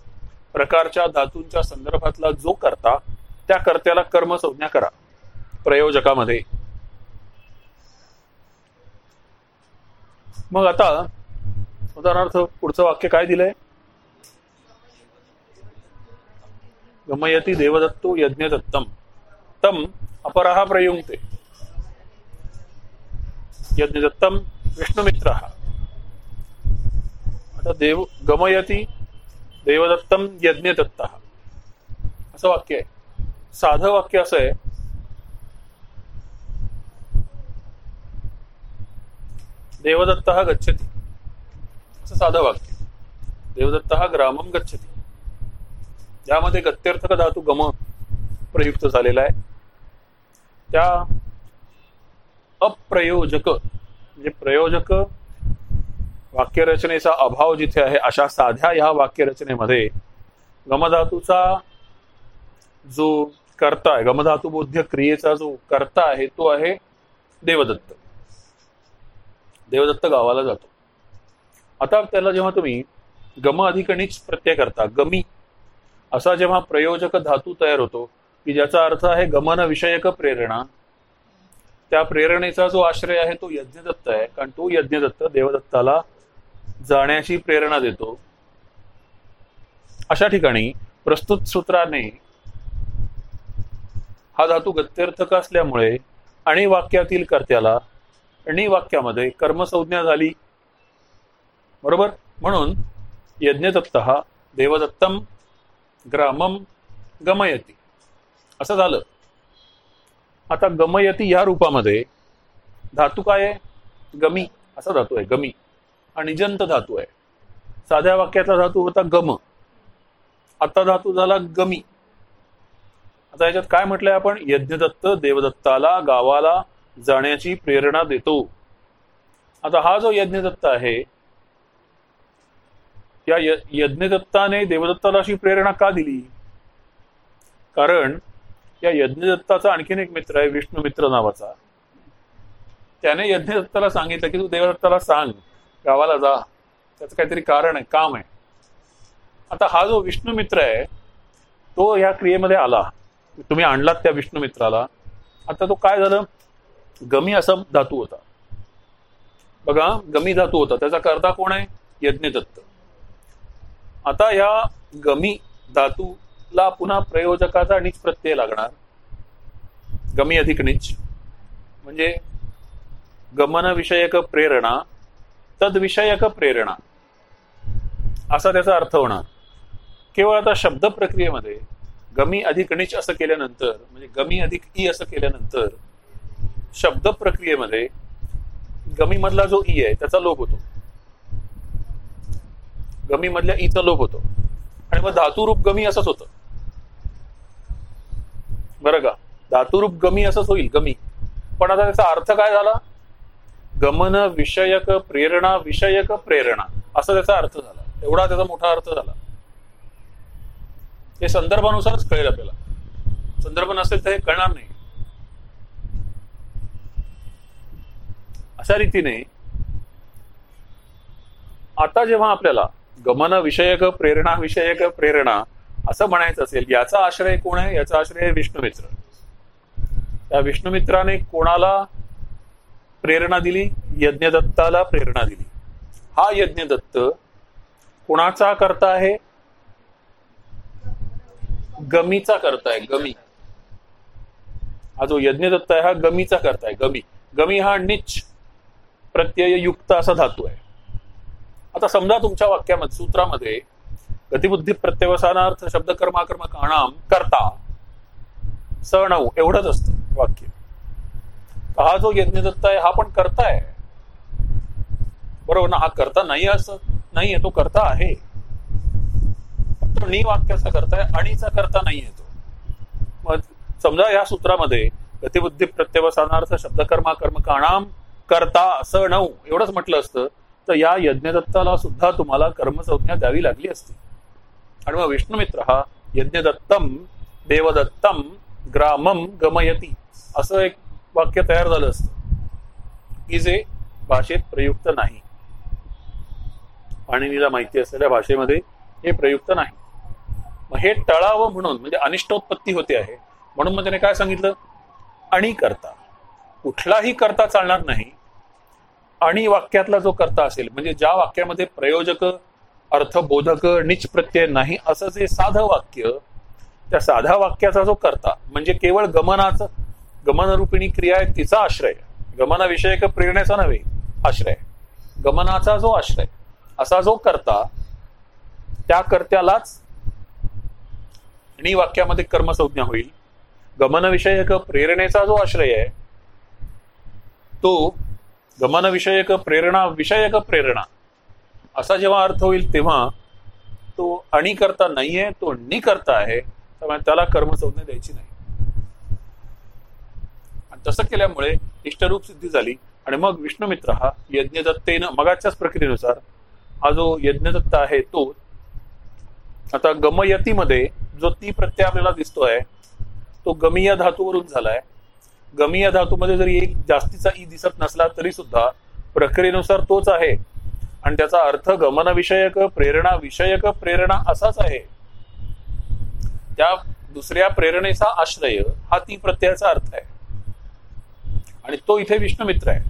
प्रकारच्या धातूंच्या संदर्भातला जो करता त्या कर्त्याला कर्मसंज्ञा करा. प्रयोजकामध्ये मग आता उदाहरणार्थ पुढचं वाक्य काय दिलंय? गमयती देवदत्तो यज्ञदत्तम. तम अपरहा प्रयुंक्ते यज्ञदत्तम विष्णुमित्र। आता देव गमयती देवदत्तम यज्ञदत्त। असं वाक्य आहे. साधं वाक्य असं आहे देवदत्त गच्छती। असं साधं वाक्य। देवदत्त ग्रामम गच्छती। ज्यामध्ये गत्यर्थक धातू गम प्रयुक्त झालेला आहे. त्या अप्रयोजक म्हणजे प्रयोजक वाक्यरचनेचा अभाव जिथे आहे अशा साध्या ह्या वाक्यरचनेमध्ये गमधातूचा जो कर्ता आहे गमधातुबोध्य क्रियेचा जो कर्ता आहे तो आहे देवदत्त. देवदत्त गावाला जातो. आता त्याला जेव्हा तुम्ही गम अधिकणीच प्रत्यय करता गमी असा जेव्हा प्रयोजक धातू तयार होतो की ज्याचा अर्थ आहे गमन विषयक प्रेरणा त्या प्रेरणेचा जो आश्रय आहे तो यज्ञदत्त आहे कारण तो यज्ञदत्त देवदत्ताला जाण्याची प्रेरणा देतो. अशा ठिकाणी प्रस्तुत सूत्राने हा धातू गत्यर्थक असल्यामुळे आणि वाक्यातील कर्त्याला णी वाक्यामध्ये कर्मसंज्ञा झाली. बरोबर? म्हणून यज्ञदत्त हा देवदत्तम ग्रामम गमयती. असं झालं. आता गमयती या रूपामध्ये धातू काय आहे? गमी. असा धातू आहे गमी. आणि जंत धातू आहे. साध्या वाक्यातला धातू होता गम. आता धातू झाला गमी. आता याच्यात काय म्हटलंय आपण? यज्ञदत्त देवदत्ताला गावाला जाण्याची प्रेरणा देतो. आता हा जो यज्ञदत्त आहे या यज्ञदत्ताने देवदत्ताला अशी प्रेरणा का दिली? कारण या यज्ञदत्ताचा आणखीन एक मित्र आहे विष्णू मित्र नावाचा. त्याने यज्ञदत्ताला सांगितलं की तू देवदत्ताला सांग गावाला जा. त्याचं काहीतरी कारण आहे काम आहे. आता हा जो विष्णू मित्र आहे तो ह्या क्रियेमध्ये आला. तुम्ही आणलात त्या विष्णू मित्राला. आता तो काय झालं? गमी असा धातू होता. बघा गमी धातू होता. त्याचा कर्ता कोण आहे? यज्ञदत्त. आता या गमी धातूला पुन्हा प्रयोजकाचा निच प्रत्यय लागणार. गमी अधिक निच. म्हणजे गमन विषयक प्रेरणा तद्विषयक प्रेरणा. असा त्याचा अर्थ होणार. केवळ आता शब्द प्रक्रियेमध्ये गमी अधिक निच असं केल्यानंतर म्हणजे गमी अधिक ई असं केल्यानंतर शब्द प्रक्रियेमध्ये गमी मधला जो ई आहे त्याचा लोप होतो. गमी मधल्या ईचा लोप होतो. आणि मग धातुरूप गमी असंच होतं. बरं का? धातुरूप गमी असंच होईल गमी. पण आता त्याचा अर्थ काय झाला? गमन विषयक प्रेरणा विषयक प्रेरणा. असा त्याचा अर्थ झाला. एवढा त्याचा मोठा अर्थ झाला. हे संदर्भानुसारच कळेल आपल्याला. संदर्भ नसेल तर हे कळणार नाही. अशा रीतीने आता जेव्हा आपल्याला गमनविषयक प्रेरणा विषयक प्रेरणा असं म्हणायचं असेल याचा आश्रय कोण आहे? याचा आश्रय विष्णुमित्र त्या विष्णुमित्राने कोणाला प्रेरणा दिली? यज्ञदत्ताला प्रेरणा दिली. हा यज्ञदत्त कोणाचा करता आहे? गमीचा करताय गमी. हा जो यज्ञदत्त आहे हा गमीचा करताय गमी. गमी हा निच प्रत्यय युक्त असा धातू आहे. आता समजा तुमच्या वाक्यामध्ये सूत्रामध्ये गतिबुद्धी प्रत्यवसानार्थ शब्द कर्माकर्म काणाम करता स नऊ एवढंच असतं वाक्य. हा जो यज्ञदत्त आहे हा पण करता आहे. बरोबर ना? हा करता नाही असं नाहीये तो करता आहे. तो नी वाक्याचा करताय अणीचा करता नाही तो. मग समजा या सूत्रामध्ये गतिबुद्धी प्रत्यवसानार्थ शब्दकर्मा कर्म काणाम करता असं नऊ एवढंच म्हटलं असतं तर या यज्ञदत्ताला सुद्धा तुम्हाला कर्मसंज्ञा द्यावी लागली असती. आणि मग विष्णुमित्र हा यज्ञदत्तम देवदत्तम ग्रामम गमयती असं एक वाक्य तयार झालं असतं. की जे भाषेत प्रयुक्त नाही. पाणिनीला माहिती असलेल्या भाषेमध्ये हे प्रयुक्त नाही. मग हे टळावं म्हणून म्हणजे अनिष्टोत्पत्ती होते आहे म्हणून मग त्याने काय सांगितलं? आणि करता कुठलाही करता चालणार नाही आणि वाक्यातला जो कर्ता असेल म्हणजे ज्या वाक्यामध्ये प्रयोजक अर्थबोधक निच प्रत्यय नाही असं जे साधं वाक्य त्या साध्या वाक्याचा जो कर्ता म्हणजे केवळ गमनाचं गमनरूपिणी क्रिया आहे तिचा आश्रय. गमनाविषयक प्रेरणेचा नव्हे आश्रय. गमनाचा जो आश्रय असा जो करता त्या कर्त्यालाच आणि वाक्यामध्ये कर्मसंज्ञा होईल. गमनविषयक प्रेरणेचा जो आश्रय आहे तो गमनविषयक प्रेरणा विषयक प्रेरणा. असा जेव्हा अर्थ होईल तेव्हा तो आणि करता नाहीये तो नि करता आहे त्यामुळे त्याला कर्मसंज्ञा द्यायची नाही. आणि तसं केल्यामुळे इष्टरूप सिद्धी झाली आणि मग विष्णुमित्र हा यज्ञदत्तेनं मगाच्याच प्रक्रियेनुसार हा जो यज्ञदत्त आहे तो आता गमयतीमध्ये जो ती प्रत्यय आपल्याला दिसतोय तो गमीय धातूवरून झालाय. गमीय धातूमध्ये जरी एक जास्तीचा ई दिसत नसला तरी सुद्धा प्रक्रियेनुसार तोच आहे. आणि त्याचा अर्थ गमनविषयक प्रेरणा विषयक प्रेरणा असाच आहे. त्या दुसऱ्या प्रेरणेचा आश्रय हा ती प्रत्ययाचा अर्थ आहे. आणि तो इथे विष्णुमित्र आहे.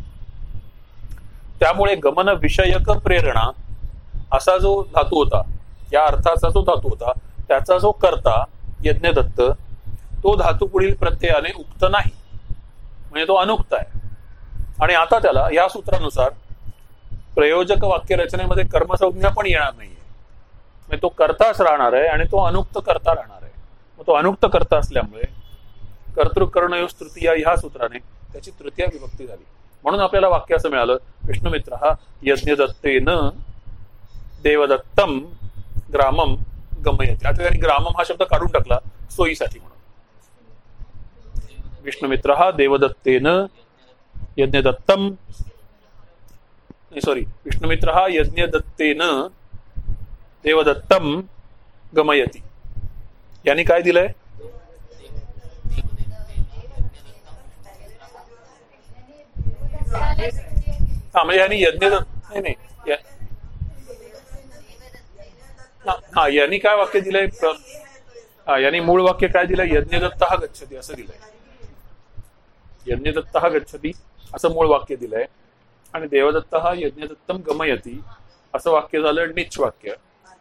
त्यामुळे गमन विषयक प्रेरणा असा जो धातू होता या अर्थाचा जो धातू होता त्याचा जो करता यज्ञदत्त तो धातू पुढील प्रत्ययाने उक्त नाही. म्हणजे तो अनुक्त आहे. आणि आता त्याला या सूत्रानुसार प्रयोजक वाक्य रचनेमध्ये कर्मसंज्ञा पण येणार नाहीये. म्हणजे तो करताच राहणार आहे आणि तो अनुक्त करता राहणार आहे. मग तो अनुक्त करता असल्यामुळे कर्तृकर्णयोस तृतीया ह्या सूत्राने त्याची तृतीया विभक्ती झाली. म्हणून आपल्याला वाक्य असं मिळालं विष्णुमित्र हा यज्ञदत्तेन देवदत्तम ग्रामम गमयते. आता त्यांनी ग्रामम हा शब्द काढून टाकला सोयीसाठी म्हणून. विष्णुमित्र देवदत्तेन यज्ञदत्तम सॉरी विष्णुमित्र यज्ञदत्तेन देवदत्तम गमयती. यांनी काय दिलंय? हा म्हणजे यांनी यज्ञ नाही नाही हा- यांनी काय वाक्य दिलंय? प्र- हा यांनी मूळ वाक्य काय दिलंय? यज्ञदत्त हा गच्छती असं दिलंय. यज्ञदत्त हा गच्छती असं मूळ वाक्य दिलंय. आणि देवदत्त हा यज्ञदत्तम गमयती असं वाक्य झालं निच वाक्य.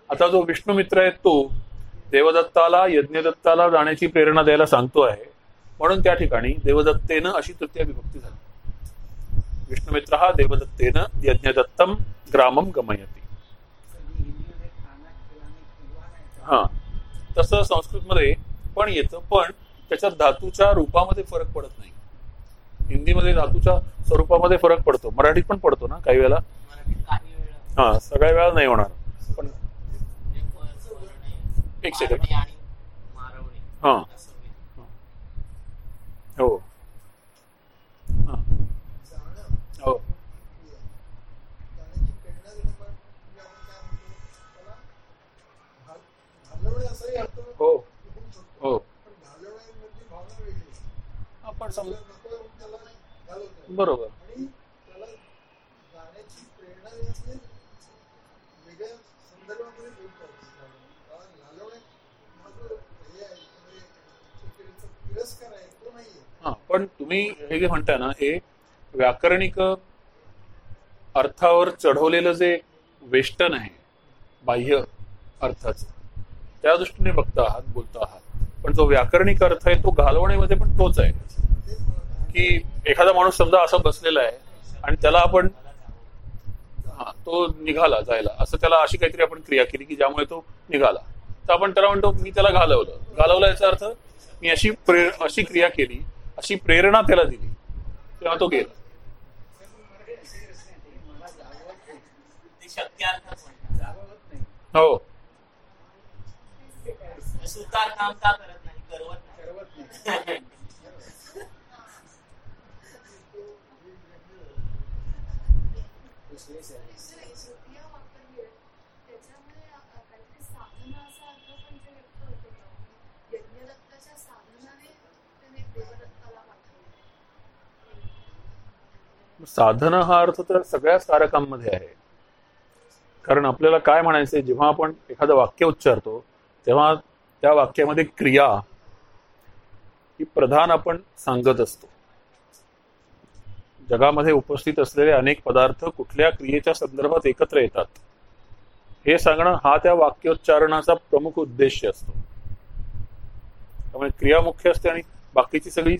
आता जो विष्णू मित्र आहे तो देवदत्ताला यज्ञदत्ताला जाण्याची प्रेरणा द्यायला सांगतो आहे. म्हणून त्या ठिकाणी देवदत्तेनं अशी तृतीय विभक्ती झाली. विष्णुमित्र हा देवदत्तेनं यज्ञदत्तम ग्रामम गमयती. हा. तसं संस्कृतमध्ये पण येतं पण त्याच्या धातूच्या रूपामध्ये फरक पडत नाही. हिंदीमध्ये धातूच्या स्वरूपामध्ये फरक पडतो. मराठीत पण पडतो ना काही वेळेला. मराठीत काही वेळा हा सगळ्या वेळा नाही होणार. पण म्हणजे एक मारवणे हा. हो. हा. हो. हो. हो. आपण समज बरोबर. पण तुम्ही हे जे म्हणताय ना हे व्याकरणिक अर्थावर चढवलेलं जे वेष्टन आहे बाह्य अर्थाचं त्या दृष्टीने बघता आहात बोलता आहात. पण जो व्याकरणिक अर्थ आहे तो घालवण्यामध्ये पण तोच आहे. की एखादा माणूस समजा असा बसलेला आहे आणि त्याला आपण तो निघाला जायला असं त्याला अशी काहीतरी आपण क्रिया केली की ज्यामुळे तो निघाला. तर आपण त्याला म्हणतो मी त्याला घालवलं. घालवलं याचा अर्थ मी अशी प्रे अशी क्रिया केली अशी प्रेरणा त्याला दिली तेव्हा तो गेला. हो. सुतार काम का करत नाही करवत नाही श्रुतिया वापरली आहे त्याच्यामुळे अ- काहीतरी साधना असा अर्थ पण ते व्यक्त होतो का यज्ञदत्ताच्या साधनाने त्याने देवदत्ताला पाठवलं साधन हा अर्थ तर सगळ्याच कारकांमध्ये आहे. कारण आपल्याला काय म्हणायचंय जेव्हा आपण एखादं वाक्य उच्चारतो तेव्हा त्या वाक्यामध्ये क्रिया ही प्रधान आपण सांगत असतो. जगामध्ये उपस्थित असलेले अनेक पदार्थ कुठल्या क्रियेच्या संदर्भात एकत्र येतात? हे सांगणं हा त्या वाक्योच्चारणाचा प्रमुख उद्देश असतो. त्यामुळे क्रिया मुख्य असते आणि बाकीची सगळी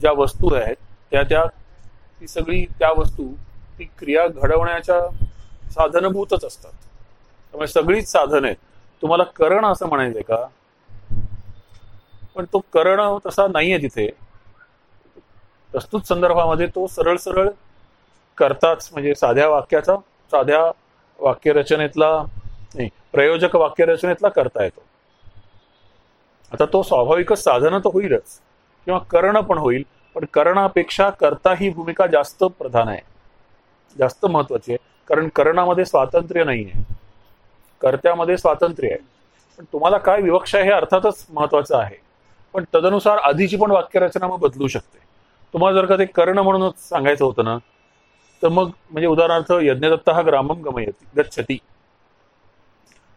ज्या वस्तू आहेत त्या त्या ती सगळी त्या वस्तू ती क्रिया घडवण्याच्या साधनभूतच असतात. त्यामुळे सगळीच साधन आहेत. तुम्हाला करण असं म्हणायचंय का? पण तो करण तसा नाहीये तिथे. प्रस्तुत संदर्भामध्ये तो सरळ सरळ करताच म्हणजे साध्या वाक्याचा साध्या वाक्यरचनेतला नाही प्रयोजक वाक्यरचनेतला करता येतो. आता तो स्वाभाविकच साधन तर होईलच किंवा कर्ण पण होईल पण करणापेक्षा करता ही भूमिका जास्त प्रधान आहे. जास्त महत्वाची आहे. कारण करणामध्ये स्वातंत्र्य नाही आहे कर्त्यामध्ये स्वातंत्र्य आहे. पण तुम्हाला काय विवक्षा आहे हे अर्थातच महत्वाचं आहे. पण तदनुसार आधीची पण वाक्यरचना मग बदलू शकते. तुम्हाला जर का ते कर्ण म्हणूनच सांगायचं होतं ना तर मग म्हणजे उदाहरणार्थ यज्ञदत्त हा ग्रामम गमयती गच्छती.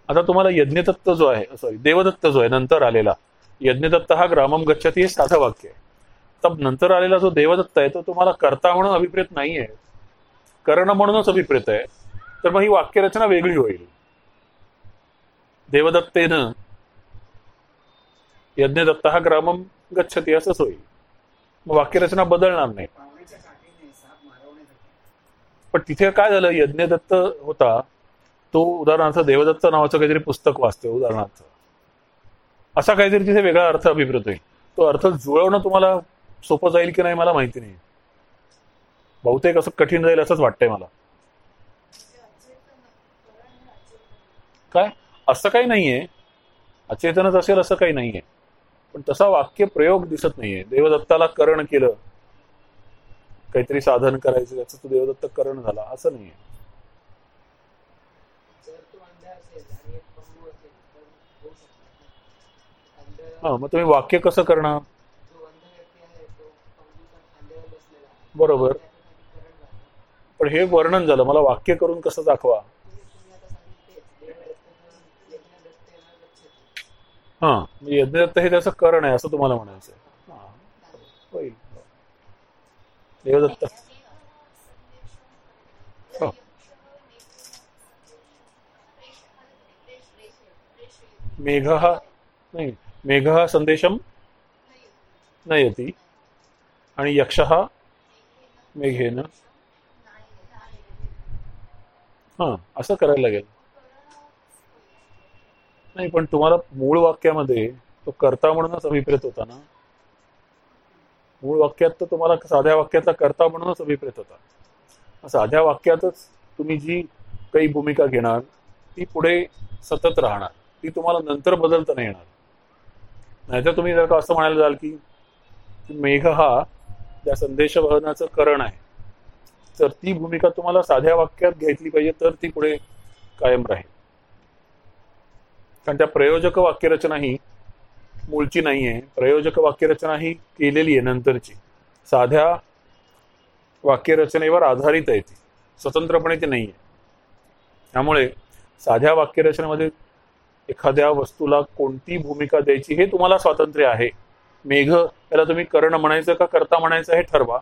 आता तुम्हाला यज्ञदत्त जो आहे सॉरी देवदत्त जो आहे नंतर आलेला यज्ञदत्त हा ग्रामम गच्छती हे साधं वाक्य आहे. नंतर आलेला जो देवदत्त आहे तो तुम्हाला कर्ता म्हणून अभिप्रेत नाही आहे कर्ण म्हणूनच अभिप्रेत आहे. तर मग ही वाक्यरचना वेगळी होईल. देवदत्तेनं यज्ञदत्त हा ग्रामम गच्छती असंच होईल. मग वाक्यरचना बदलणार नाही. पण तिथे काय झालं? यज्ञदत्त होता. तो उदाहरणार्थ देवदत्त नावाचं काहीतरी पुस्तक वाचतो उदाहरणार्थ. असा काहीतरी तिथे वेगळा अर्थ अभिप्रेत होईल. तो अर्थ जुळवणं तुम्हाला सोपं जाईल की नाही मला माहिती नाही. बहुतेक असं कठीण जाईल असंच वाटतंय मला. काय? असं काही नाहीये. अचेतनच असेल असं काही नाहीये. पण तसा वाक्य प्रयोग दिसत नाहीये. देवदत्ताला करण केलं. काहीतरी साधन करायचं त्याचं तो देवदत्त करण झाला. असं नाहीये. हा मग तुम्ही वाक्य कसं करणार जो अंध व्यक्ती आहे तो पंगूच्या खांद्यावर बसलेला आहे बरोबर. पण हे वर्णन झालं. मला वाक्य करून कसं दाखवा? हा. म्हणजे यज्ञदत्त हे त्याचं करण आहे असं तुम्हाला म्हणायचं आहे होईल. देवदत्त. मेघ हा नाही. मेघ हा संदेशम नयती. आणि यक्ष हा मेघेन हा असं करायला लागेल. नाही पण तुम्हाला मूळ वाक्यामध्ये तो कर्ता म्हणूनच अभिप्रेत होता ना. मूळ वाक्यात तर तुम्हाला साध्या वाक्यातला कर्ता म्हणूनच अभिप्रेत होता. साध्या वाक्यातच तुम्ही जी काही भूमिका घेणार ती पुढे सतत राहणार. ती तुम्हाला नंतर बदलता नाही येणार. नाहीतर तुम्ही जर का असं म्हणायला जाल की मेघ हा त्या संदेशवहनाचं करण आहे. तर ती भूमिका तुम्हाला साध्या वाक्यात घेतली पाहिजे तर ती पुढे कायम राहील. कारण त्या प्रयोजक वाक्यरचना ही मूळची नाही आहे. प्रयोजक वाक्यरचना ही केलेली आहे नंतरची. साध्या वाक्यरचनेवर आधारित आहे ती. स्वतंत्रपणे ती नाही आहे. त्यामुळे साध्या वाक्यरचनेमध्ये एखाद्या वस्तूला कोणती भूमिका द्यायची हे तुम्हाला स्वातंत्र्य आहे. मेघ त्याला तुम्ही कर्ण म्हणायचं का कर्ता म्हणायचं हे ठरवा.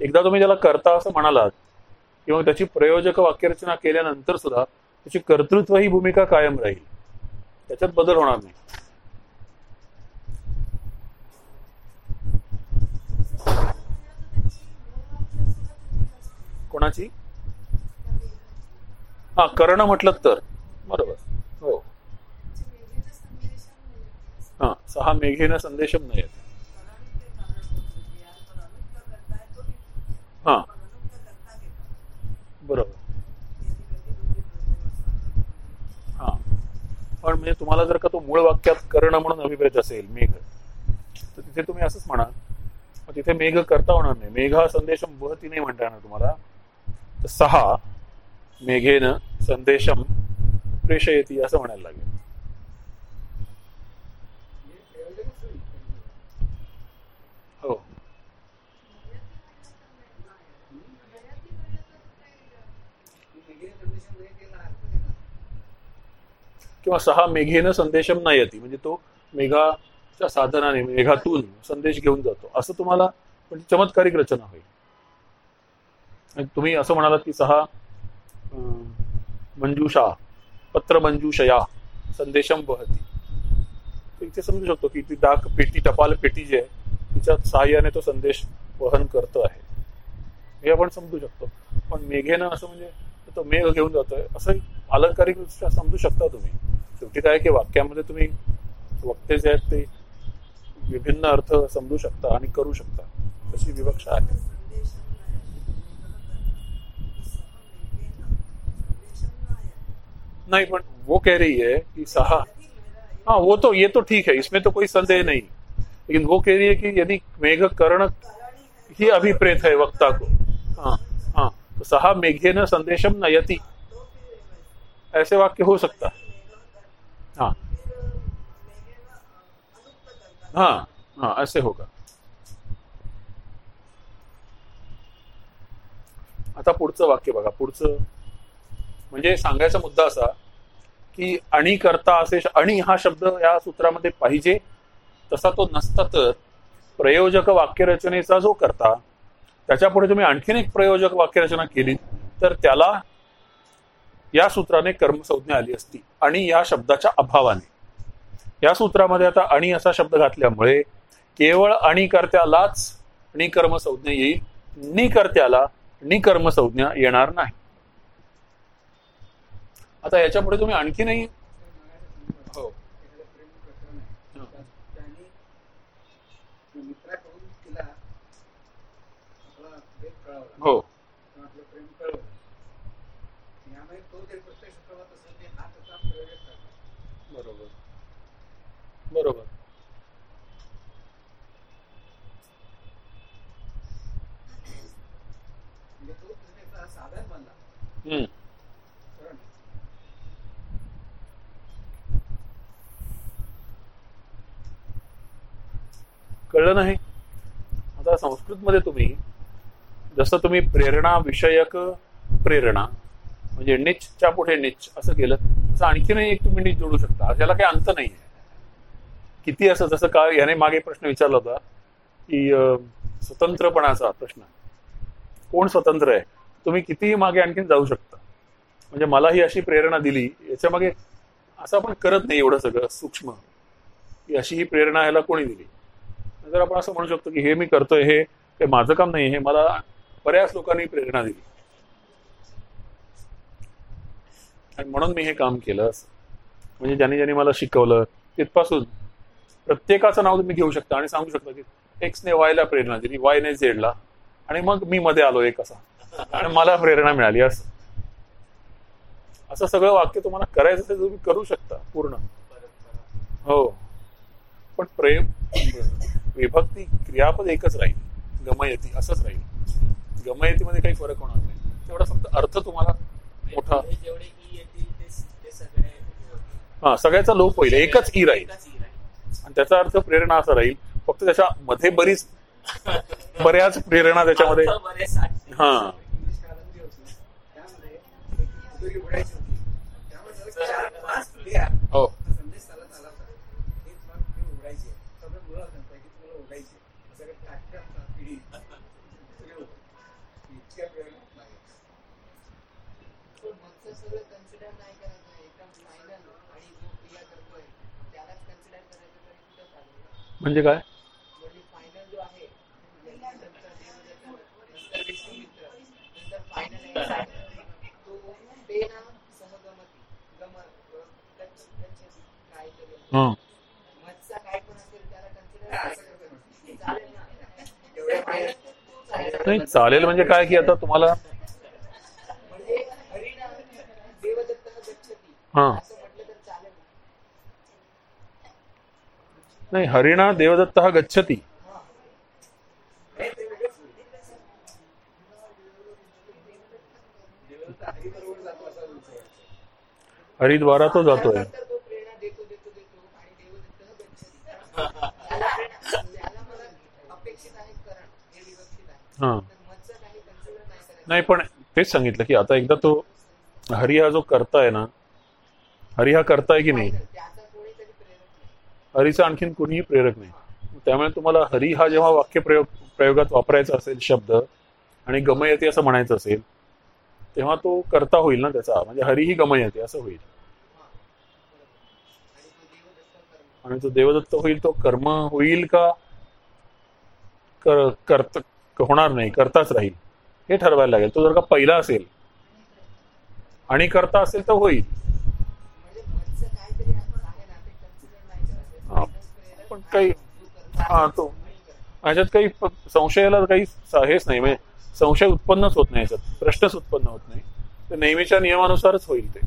एकदा तुम्ही त्याला कर्ता असं म्हणालात किंवा त्याची प्रयोजक वाक्यरचना केल्यानंतर सुद्धा त्याची कर्तृत्व ही भूमिका कायम राहील. त्याच्यात बदल होणार नाही. कोणाची? हा कर्ण म्हटलं तर. बरोबर. हो. हा सहा मेघेनं संदेशम नाही हा. बरोबर. हा. पण म्हणजे तुम्हाला जर का तो मूळ वाक्यात कर्ण म्हणून अभिप्रेत असेल मेघ तर तिथे तुम्ही असंच म्हणा मग तिथे मेघ करता होणार नाही. मेघ हा संदेशम वहती नाही म्हणता येणार तुम्हाला तर सहा मेघेन संदेशम प्रेषयती असं म्हणायला लागेल. किंवा सहा मेघेनं संदेशम नाही येते म्हणजे तो मेघाच्या साधनाने मेघातून संदेश घेऊन जातो. असं तुम्हाला म्हणजे चमत्कारिक रचना होईल. तुम्ही असं म्हणालात की सहा मंजूषा मंजुषा पत्र मंजुषया संदेशम वहती. इथे समजू शकतो की ती डाक पेटी टपाल पेटी जी आहे तिच्या सहाय्याने तो संदेश वहन करतो आहे. हे आपण समजू शकतो. पण मेघेनं असं म्हणजे तो मेघ घेऊन जातोय असं अलंकारिक दृष्ट्या समजू शकता तुम्ही. शेवटी काय की वाक्यामध्ये तुम्ही वक्ते जे आहेत ते विभिन्न अर्थ समजू शकता आणि करू शकता, तशी विवक्षा आहे. नहीं, पण वो कह रही है कि सहा. हाँ वो तो ये तो ठीक है, इसमें तो कोई संदेह नहीं. लेकिन वो कह रही है कि यदि मेघ कर्ण ही अभिप्रेत है वक्ता को हाँ हाँ तो सहा मेघेन संदेशम नयति. ऐसे वाक्य हो सकता है। हाँ. हाँ हाँ ऐसे होगा आता पुढचं वाक्य बघा पुढचं. म्हणजे सांगायचा मुद्दा असा की आणि करता असे आणि हा शब्द या सूत्रामध्ये पाहिजे तसा तो नसता तर प्रयोजक वाक्यरचनेचा जो करता त्याच्या पुढे तुम्ही आणखीन एक प्रयोजक वाक्यरचना केली तर त्याला या सूत्राने कर्मसंज्ञा आली असती. आणि या शब्दाच्या अभावाने. या सूत्रामध्ये आता आणि असा शब्द घातल्यामुळे केवळ आणि कर्त्यालाच निकर्मसंज्ञा येईल निकर्त्याला निकर्मसंज्ञा येणार नाही. आता याच्यापुढे तुम्ही हो. प्रकरण आहे हं. हो किंवा आपलं प्रेम कळवलं यामुळे तो जर प्रत्यक्ष कळवत असेल ते हा त्याचा प्रयोजक ठरला बरोबर बरोबर. हम्म. कळलं नाही? आता संस्कृत मध्ये तुम्ही जसं तुम्ही प्रेरणा विषयक प्रेरणा म्हणजे निचच्या पुढे निच असं केलं तसं आणखीनही एक तुम्ही निच जोडू शकता. ज्याला काही अंत नाही आहे किती असं जसं का याने मागे प्रश्न विचारला होता की स्वतंत्रपणाचा प्रश्न. कोण स्वतंत्र आहे? तुम्ही कितीही मागे आणखीन जाऊ शकता. म्हणजे मला ही अशी प्रेरणा दिली. याच्या मागे असं आपण करत नाही एवढं सगळं सूक्ष्म. की अशी ही प्रेरणा याला कोणी दिली? जर आपण असं म्हणू शकतो की हे मी करतोय हे हे माझं काम नाही हे मला बऱ्याच लोकांनी प्रेरणा दिली. आणि म्हणून मी हे काम केलं असं. म्हणजे ज्यांनी ज्यांनी मला शिकवलं तिथपासून प्रत्येकाचं नाव तुम्ही घेऊ शकता आणि सांगू शकता की एक्सने वायला प्रेरणा दिली वायने झेडला आणि मग मी मध्ये आलो एक असा. आणि मला प्रेरणा मिळाली असं. असं सगळं वाक्य तुम्हाला करायचं असेल तुम्ही करू शकता पूर्ण. हो. पण प्रेम विभक्ती क्रियापद एकच राहील. गमयती असंच राहील. गमयतीमध्ये काही फरक होणार नाही. तेवढा फक्त अर्थ तुम्हाला मोठा ते सगळे हा सगळ्याचा लोप होईल. एकच ई राहील एकच ई राहील. आणि त्याचा अर्थ प्रेरणा असा राहील फक्त त्याच्या मध्ये बरीच बऱ्याच प्रेरणा त्याच्यामध्ये. हा. इंग्लिश कादंबरी होती त्यामध्ये एक दुरी उडायची होती त्यामध्ये जरा चार पाच पिढ्या हो संदेश चालत आला होता एक मग ती उडायची सगळं मुलं सांगताय की तुम्हाला उडायची सगळे टाकतात पिढी सगळे होते इतक्या प्रेरणा नाही पण मगचं सगळं कन्सिडर नाही करायचं एकदम फायनल आणि जो क्रिया करतोय त्यालाच कन्सिडर करायचं तरी कुठं चालेल म्हणजे काय म्हणजे फायनल जो आहे नंतर देवदत्त, नंतर विष्णुमित्र, नंतर फायनल तो ते ना सहगमती गम गच्छ गच्छती काहीतरी हं. मधचा काय पण असेल त्याला कन्सिडर असं करतोय ना. चालेल ना एवढ्या पाय तो चालेल. नाही चालेल म्हणजे काय की आता तुम्हाला म्हणजे हरिणा देवदत्त गच्छती हा असं म्हटलं तर चालेल ना नाही हरिणा देवदत्त गच्छती. हरिद्वारा तो जातोय. हा. नाही पण तेच सांगितलं की आता एकदा तो हरी हा जो करताय ना हरी हा करताय की नाही त्याचा कोणीतरी प्रेरक नाही हरीचा आणखीन कुणीही प्रेरक नाही. त्यामुळे तुम्हाला हरी हा जेव्हा वाक्य प्रयोग प्रयोगात वापरायचा असेल शब्द आणि गमयते असं म्हणायचं असेल तेव्हा तो करता होईल ना त्याचा. म्हणजे हरी ही गमयते असं होईल. आणि तो देवदत्त जो देवदत्त होईल तो कर्म होईल का? कर करत होणार नाही. करताच राहील. हे ठरवायला लागेल. तो जर का पहिला असेल आणि करता असेल तर होईल म्हणजे मधचं काहीतरी असं आहे ना ते कन्सिडर नाही हा, करायचं पण काही हा तो. ह्याच्यात काही संशयाला काही हेच नाही म्हणजे संशय उत्पन्नच होत नाही याच्यात प्रश्नच उत्पन्न होत नाही. ते नेहमीच्या नियमानुसारच होईल ते.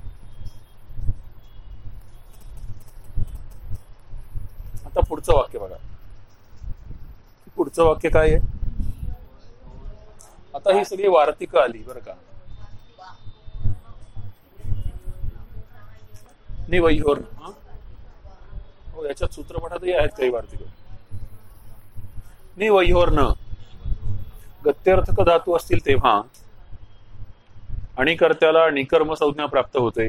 आता पुढचं वाक्य बघा. पुढचं वाक्य काय आहे? आता ही सगळी वार्तिक आली बरं का. नाही मग हा? याच्यात सूत्रपटातही आहेत काही वार्तिक नि वैहोर न. गत्यर्थक धातू असतील तेव्हा आणि कर्त्याला निकर्म संज्ञा प्राप्त होते.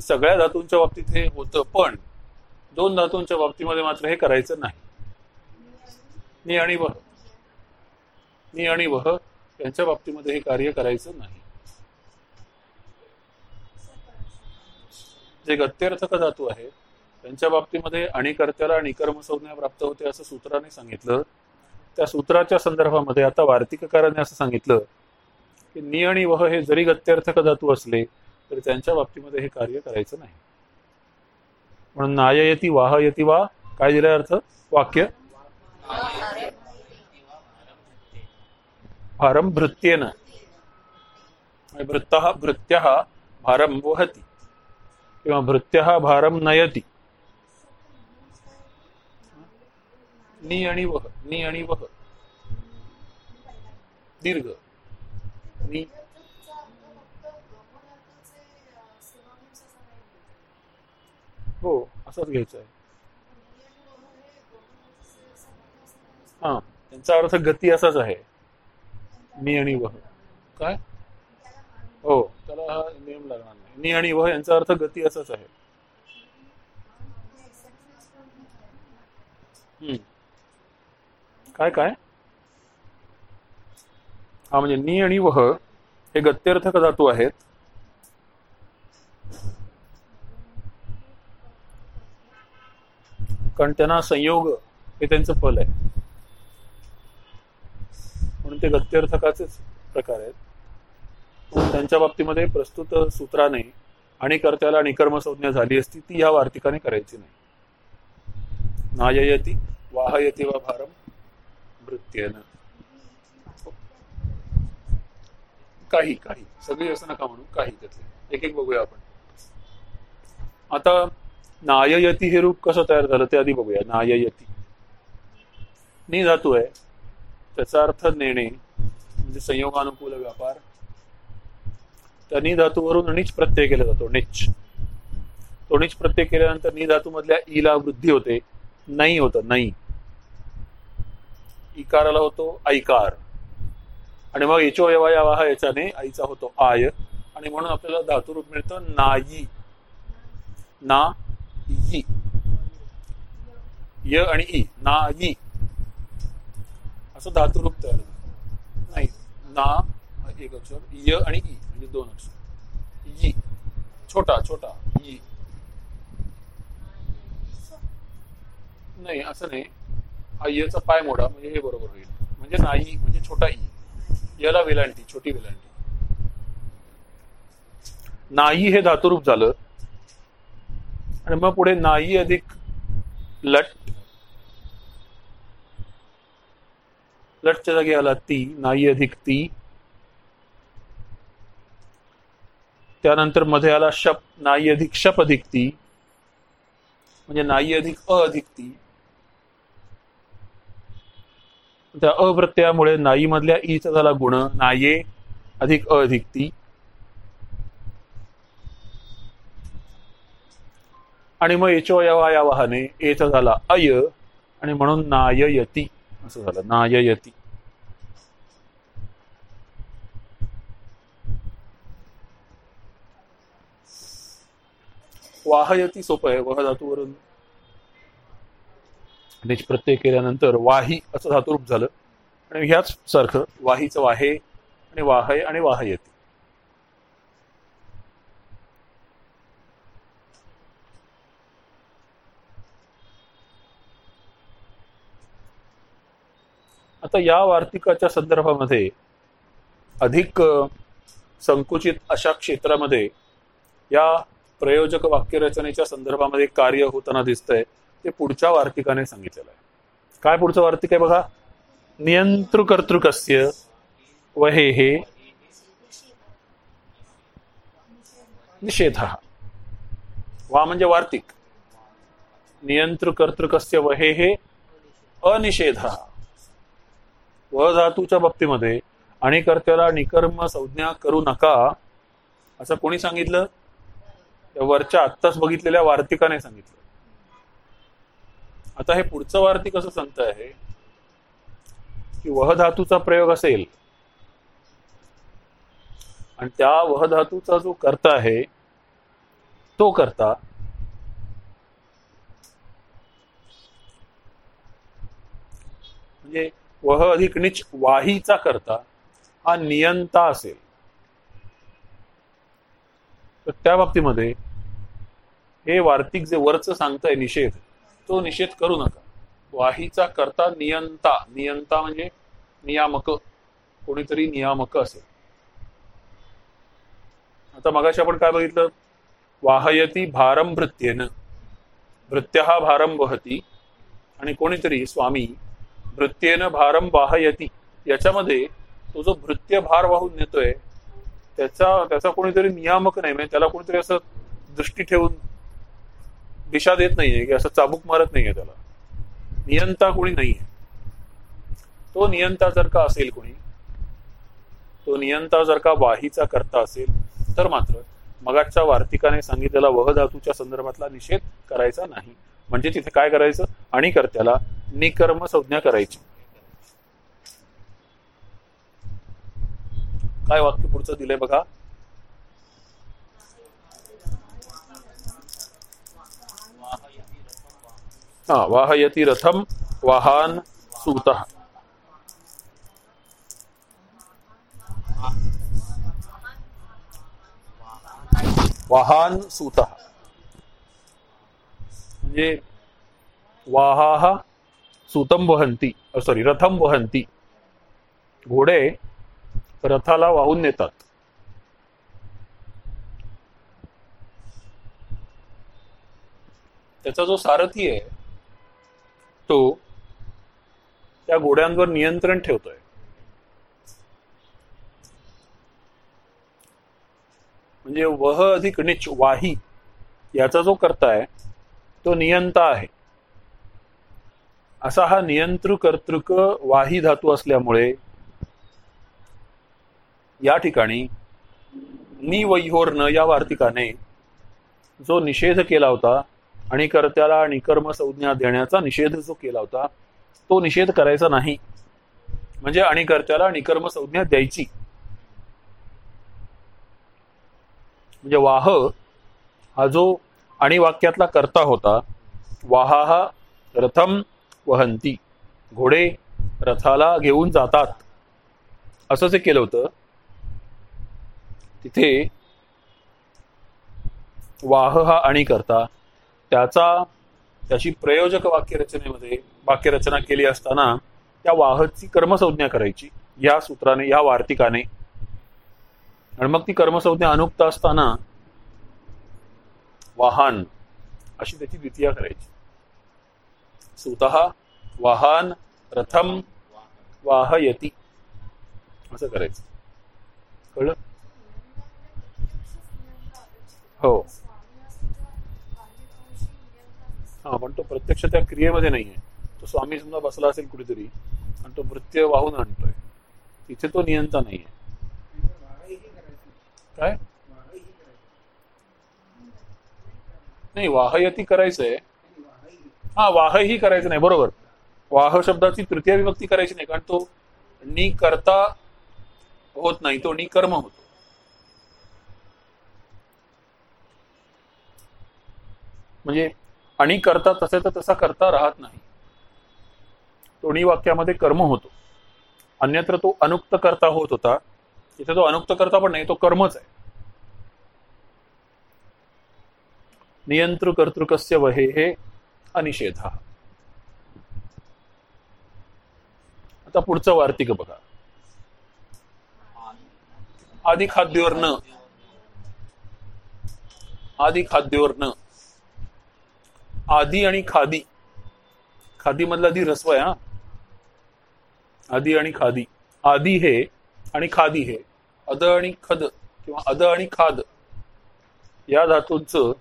सगळ्या धातूंच्या बाबतीत हे होतं पण दोन धातूंच्या बाबतीमध्ये मात्र हे करायचं नाही. नि आणि वह. नि आणि वह यांच्या बाबतीमध्ये हे कार्य करायचं नाही. जे गत्यर्थक धातू आहे त्यांच्या बाबतीमध्ये आणि कर्त्याला निकर्म संज्ञा प्राप्त होते असं सूत्राने सांगितलं. त्या सूत्राच्या संदर्भामध्ये आता वार्तिककाराने असं सांगितलं की नि आणि वह हे जरी गत्यर्थक धातू असले तरी त्यांच्या बाबतीमध्ये हे कार्य करायचं नाही. म्हणून नायती वाह यती वा काय दिलाय अर्थ? वाक्य? भारम भृत्येन. म्हणजे भृत्तः भृत्यः भारम वहति. किंवा भृत्य भारम नयति. नि आणि वह नि आणि वह. दीर्घ. नि. हो असंच घ्यायचं आहे. हा त्यांचा अर्थ गती असाच आहे. नि आणि वह. काय? हो त्याला हा नियम लागणार नाही. नि आणि वह यांचा अर्थ गती असाच आहे. हम्म. काय काय? हा म्हणजे नी आणि वह हे गत्यर्थक धातू आहेत. कारण त्यांना संयोग हे त्यांचं फल आहे. म्हणून ते गत्यर्थकाचेच प्रकार आहेत. त्यांच्या बाबतीमध्ये प्रस्तुत सूत्राने आणि कर्त्याला निकर्म संज्ञा झाली असती ती या वार्तिकाने करायची नाही. नाययती वाहयती वा भारम वृत्त्येन काही काही. सगळी असं नका म्हणू. काही त्यातले. एक एक बघूया आपण. आता नाययती हे रूप कसं तयार झालं ते आधी बघूया. नाययती. नि धातू आहे त्याचा अर्थ नेणे म्हणजे संयोगानुकूल व्यापार. त्या नि धातूवरून निच प्रत्यय केला जातो. निच. तो निच प्रत्यय केल्यानंतर नि धातू मधल्या ईला वृद्धी होते. नाही होतं. नाही. इकाराला होतो ऐकार. आणि मग एचो हा याच्याने आईचा होतो आय. आणि म्हणून आपल्याला धातुरूप मिळतं नाई ना यी य आणि ई. ना ई. असं धातुरूप तयार नाही ना एक अक्षर य आणि ई म्हणजे दोन अक्षर. यी छोटा छोटा यी नाही असं नाही. हा यचा पाय मोडा म्हणजे हे बरोबर होईल. म्हणजे नाही म्हणजे छोटा e. ई याला वेलांटी छोटी वेलांटी. नाही हे धातुरूप झालं. आणि मग पुढे नाही अधिक लट. लटच्या जागी आला ती नाही अधिक ती. त्यानंतरमध्ये आला शप नाही अधिक शप अधिक ती. म्हणजे नाही अधिक अ अधिक ती. त्या अप्रत्ययामुळे नाई मधल्या ईचा झाला गुण नाये अधिक अ अधिक ती. आणि मग एचो यावा या वाहने एचा झाला अय आणि म्हणून नाययती. असं झालं नाययती. वाहयती सोपं आहे वह धातूवरून. निज प्रत्यय केल्यानंतर वाही असं धातुरूप झालं. आणि ह्याच सारखं वाहीचं वाहे आणि वाहय आणि वाहयती. आता या वार्तिकाच्या संदर्भामध्ये अधिक संकुचित अशा क्षेत्रामध्ये या प्रयोजक वाक्यरचनेच्या संदर्भामध्ये कार्य होताना दिसतंय. ते पुढच्या वार्तिकाने सांगितलेलं आहे. काय पुढचं वार्तिक आहे बघा? नियंतृकर्तृकस्य वहे हे निषेध. वा म्हणजे वार्तिक. नियंतृकर्तृकस्य वहे हे अनिषेध. व धातूच्या बाबतीमध्ये आणि कर्त्याला निकर्म संज्ञा करू नका. असं कोणी सांगितलं? वरच्या आत्ताच बघितलेल्या वार्तिकाने सांगितलं. आता हे पुढचं वार्तिक असं सांगत आहे? की वह धातूचा प्रयोग असेल. आणि त्या वह धातूचा जो करता आहे तो करता म्हणजे वह अधिक निच वाहीचा करता हा नियंता असेल. तर त्या बाबतीमध्ये हे वार्तिक जे वरचं सांगताय निषेध तो निषेध करू नका. वाहीचा करता नियंता. नियंता म्हणजे नियामक. कोणीतरी नियामक असेल. आता मगाशी आपण काय बघितलं? वाहयती भारम भृत्येन. भृत्य हा भारम वहती. आणि कोणीतरी स्वामी भृत्येन भारम वाहयती. याच्यामध्ये तो जो भृत्य भार वाहून नेतोय त्याचा त्याचा कोणीतरी नियामक नाही. म्हणजे त्याला कोणीतरी असं दृष्टी ठेवून दिशा देत नाहीये की असं चाबूक मारत नाहीये त्याला. नियंता कोणी नाहीये. तो नियंता जर का असेल कोणी तो नियंता जर का वाहीचा करता असेल तर मात्र मगाच्या वार्तिकाने सांगितलेला वह धातूच्या संदर्भातला निषेध करायचा नाही. म्हणजे तिथे काय करायचं? आणि कर्त्याला निकर्म संज्ञा करायची. काय वाक्य पुढचं दिलंय बघा? हा वाहयती रथम वाहन सूत. वाहन सूत. म्हणजे वाहा सूतम वहंती सॉरी रथम वहंती घोडे रथाला वाहून नेतात. त्याचा जो सारथी आहे तो त्या घोड्यांवर नियंत्रण ठेवतोय. म्हणजे वह अधिक निच वाही याचा जो करताय तो नियंता आहे. असा हा नियंत्र कर्तृक वाही धातू असल्यामुळे या ठिकाणी नि न या वार्तिकाने जो निषेध केला होता आणि कर्त्याला निकर्म संज्ञा देण्याचा निषेध जो केला होता तो निषेध करायचा नाही. म्हणजे आणि कर्त्याला निकर्म संज्ञा द्यायची. म्हणजे वाह हा जो आणि वाक्यातला कर्ता होता वाहा हा रथम वहंती घोडे रथाला घेऊन जातात. असं जे केलं होतं तिथे वाह हा आणि करता त्याचा त्याची प्रयोजक वाक्यरचनेमध्ये वाक्यरचना केली असताना त्या वाहकची कर्मसंज्ञा करायची या सूत्राने या वार्तिकाने. आणि मग ती कर्मसंज्ञा अनुक्त असताना वाहन अशी त्याची द्वितीया करायची. सुत वाहन रथम वाहयती. असं करायचं. कळलं? हो. हा पण तो प्रत्यक्ष त्या क्रियेमध्ये नाहीये. तो स्वामी समजा बसला असेल कुठेतरी आणि तो नृत्य वाहून आणतोय. तिथे तो नियंता नाहीये. आहे काय? नाही वाहयती करायचंय. हा वाहही करायचं नाही बरोबर. वाह शब्दाची तृतीय विभक्ती करायची नाही कारण तो नी करता होत नाही तो निकर्म होतो. म्हणजे आणि करता तसे तर तसा करता राहत नाही. दोन्ही वाक्यामध्ये कर्म होतो. अन्यत्र तो अनुक्त करता होत होता. इथे तो अनुक्त करता पण नाही तो कर्मच आहे. नियंत्र कर्तृकस्य वहे हे अनिषेध. आता पुढचं वार्तिक बघा. आधी खाद्यवर्ण न आधी न आदी आणि खादी. खादी मधला आधी रस्व आहे हा. आदी आणि खादी. आदी हे आणि खादी हे. अद आणि खद किंवा अद आणि खाद या धातूंचं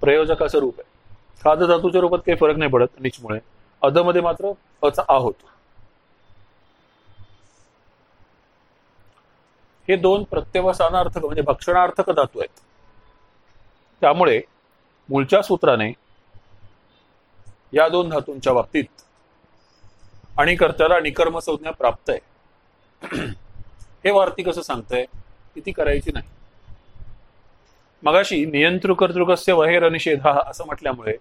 प्रयोजकाचं रूप आहे. खाद धातूच्या रूपात काही फरक नाही पडत निचमुळे. अदमध्ये मात्र अचा आ होतो हे दोन प्रत्यवसानार्थक म्हणजे भक्षणार्थक धातू आहेत. त्यामुळे मूळच्या सूत्राने या दोन धातूंच्या बाबतीत आणि कर्त्याला निकर्म संज्ञा प्राप्त आहे. (clears throat) हे वार्ती कसं सांगतंय? की ती करायची नाही. मगाशी नियंतृकर्तृकस्य वहेर निषेध हा असं म्हटल्यामुळे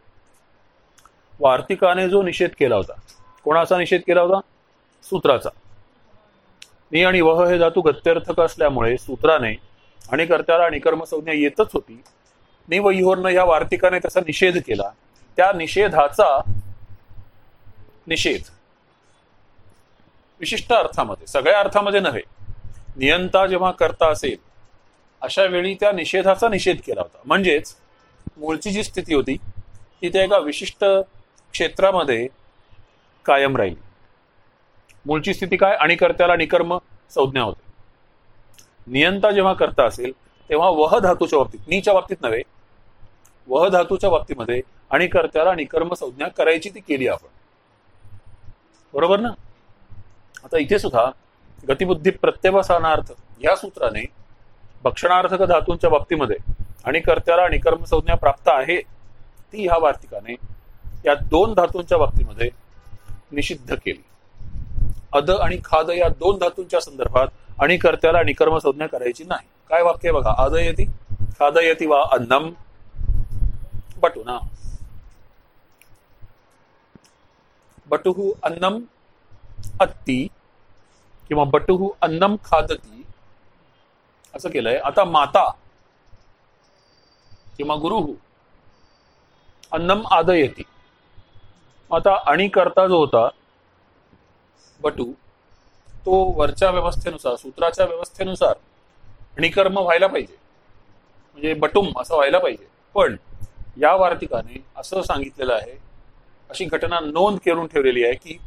वार्तिकाने जो निषेध केला होता कोणाचा निषेध केला होता? सूत्राचा. नि आणि वह हे धातू गत्यर्थक असल्यामुळे सूत्राने आणि कर्त्याला निकर्म संज्ञा येतच होती. नि वैहोरनं या वार्तिकाने त्याचा निषेध केला. त्या निषेधाचा निषेध. विशिष्ट अर्थामध्ये सगळ्या अर्थामध्ये नव्हे नियंता जेव्हा करता असेल अशा वेळी त्या निषेधाचा निषेध केला होता. म्हणजेच मूळची जी स्थिती होती ती त्या एका विशिष्ट क्षेत्रामध्ये कायम राहील. मूळची स्थिती काय? आणि कर्त्याला निकर्म संज्ञा होते. नियंता जेव्हा करता असेल तेव्हा वह धातूच्या बाबतीत नीच्या बाबतीत नव्हे वह धातूच्या बाबतीमध्ये आणि कर्त्याला निकर्म संज्ञा करायची ती केली आपण. बरोबर ना? आता इथे सुद्धा गतिबुद्धी प्रत्यवसानार्थ या सूत्राने भक्षणार्थक धातूंच्या बाबतीमध्ये आणि कर्त्याला आणि कर्म संज्ञा प्राप्त आहे ती ह्या वार्तिकाने या दोन धातूंच्या बाबतीमध्ये निषिद्ध केली. अद आणि खाद या दोन धातूंच्या संदर्भात आणि कर्त्याला आणि कर्म संज्ञा करायची नाही. काय वाक्य आहे बघा? खाद खादयती वा अन्नम? बटुना बटुहू अन्नम अत्ती किंवा बटुहू अन्नम खादती। असं केलंय. आता माता किंवा गुरुहू अन्नम आदयती। आता आणि करता जो होता बटू तो वरच्या व्यवस्थेनुसार सूत्राच्या व्यवस्थेनुसार अणिकर्म व्हायला पाहिजे. म्हणजे बटुम असं व्हायला पाहिजे. पण या वार्तिकाने असं सांगितलेलं आहे अशी घटना नोंद करून ठेवलेली आहे की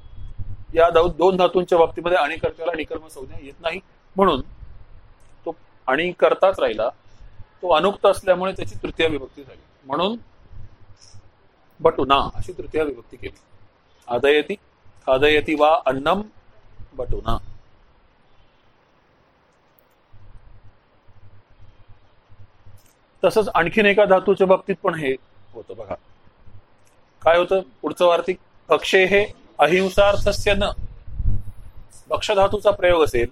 या दौ- दोन धातूंच्या बाबतीमध्ये अणिकर्त्याला निकर्म संज्ञा येत नाही. म्हणून तो आणि करताच राहिला. तो अनुक्त असल्यामुळे त्याची तृतीय विभक्ती झाली. म्हणून बटुना अशी तृतीय विभक्ती केली. आदयती खादयती वा अन्नम बटुना तसंच आणखीन एका धातूच्या बाबतीत पण हे होतं बघा. काय होतं? पुढचं वार्तिक पक्षे हे अहिंसार्थस्य न. पक्ष धातूचा प्रयोग असेल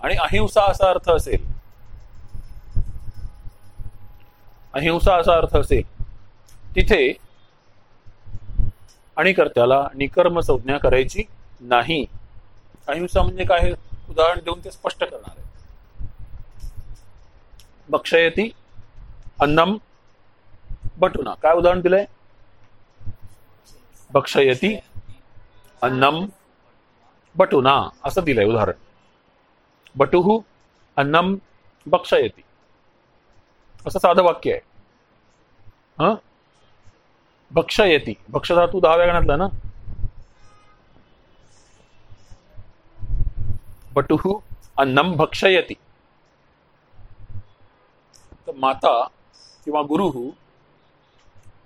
आणि अहिंसा असा अर्थ असेल. अहिंसा असा अर्थ असेल. तिथे आणि कर्त्याला निकर्म संज्ञा करायची नाही. अहिंसा म्हणजे काय? उदाहरण देऊन ते स्पष्ट करणार आहे. बक्षयती अन्नम बटुना. काय उदाहरण दिलंय? भक्षयती अन्नम बटुना. असं दिलंय उदाहरण. बटुहू अन्नम भक्षयती असं साधं वाक्य आहे. हा? भक्षयती भक्षधातू दहाव्या गणातला ना? बटुहू अन्नम भक्षयती माता किंवा गुरु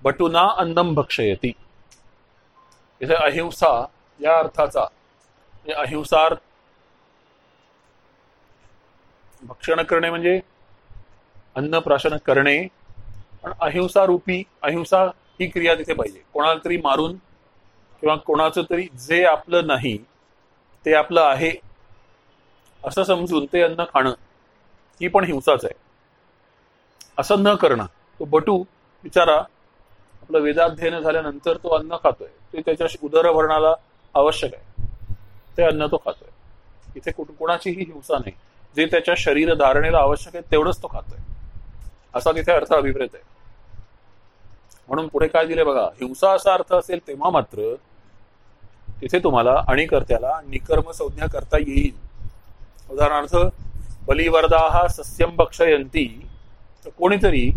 बटुना अन्नम भक्षयती. इथे अहिंसा या अर्थाचा म्हणजे अहिंसार भक्षण करणे म्हणजे अन्न प्राशन करणे. पण अहिंसा रूपी अहिंसा ही क्रिया तिथे पाहिजे. कोणाला तरी मारून किंवा कोणाचं तरी जे आपलं नाही ते आपलं आहे असं समजून ते अन्न खाणं ही पण हिंसाच आहे. असं न करणं. तो बटू बिचारा आपलं वेदाध्ययन झाल्यानंतर तो अन्न खातोय. ते त्याच्या उदरभरणाला आवश्यक आहे. ते अन्न तो खातोय. इथे कोणाचीही हिंसा नाही. जे त्याच्या शरीर धारणेला आवश्यक आहे तेवढंच तो खातोय. असा तिथे अर्थ अभिप्रेत आहे. म्हणून पुढे काय दिले बघा हिंसा असा अर्थ असेल तेव्हा मात्र तिथे तुम्हाला अणिकर्त्याला निकर्म संज्ञा करता येईल. उदाहरणार्थ बलिवर्दा सस्यम भक्षयंती तर कोणीतरी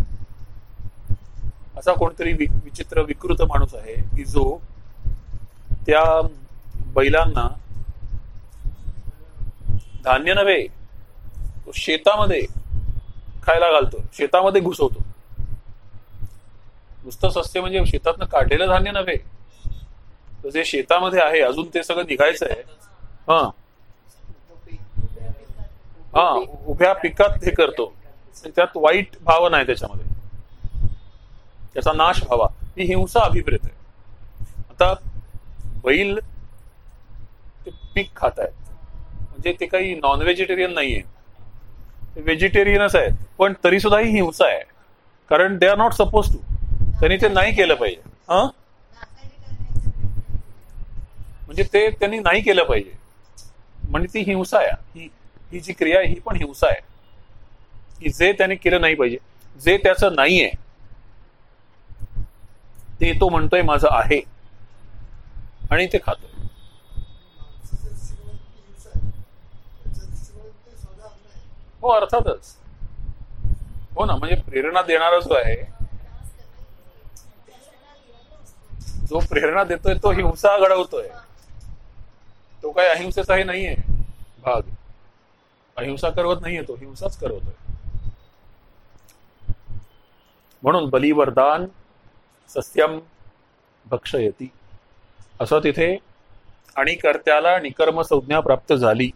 असा कोणतरी विचित्र विकृत माणूस आहे की जो त्या बैलांना धान्य नव्हे तो शेतामध्ये खायला घालतो शेतामध्ये घुसवतो. नुसतं सस्ते म्हणजे शेतातनं काढलेलं धान्य नव्हे. तर जे शेतामध्ये आहे अजून ते सगळं निघायचं आहे हा. हा उभ्या पिकात हे करतो. त्यात वाईट भावना आहे त्याच्यामध्ये. त्याचा नाश व्हावा. ही हिंसा अभिप्रेत आहे. आता बैल ते पीक खात आहेत म्हणजे ते काही नॉन व्हेजिटेरियन नाहीये. ते व्हेजिटेरियनच आहेत पण तरी सुद्धा ही हिंसा आहे. कारण they are not suppose to त्यांनी ते नाही केलं पाहिजे. हा? म्हणजे ते त्यांनी नाही केलं पाहिजे. म्हणजे ती हिंसा आहे. ही ही जी क्रिया आहे ही पण हिंसा आहे. की जे त्याने केलं नाही पाहिजे. जे त्याचं नाहीये ते तो म्हणतोय माझं आहे. आणि ते खातोय. हो अर्थातच. हो ना म्हणजे प्रेरणा देणारा जो आहे जो प्रेरणा देतोय तो हिंसा घडवतोय. तो काही अहिंसेचाही नाहीये. भाग. अहिंसा करवत नाहीये तो हिंसाच करवतोय. म्हणून बलिवरदान सस्यम भक्षयती. असं तिथे आणि कर्त्याला निकर्म संज्ञा प्राप्त झाली.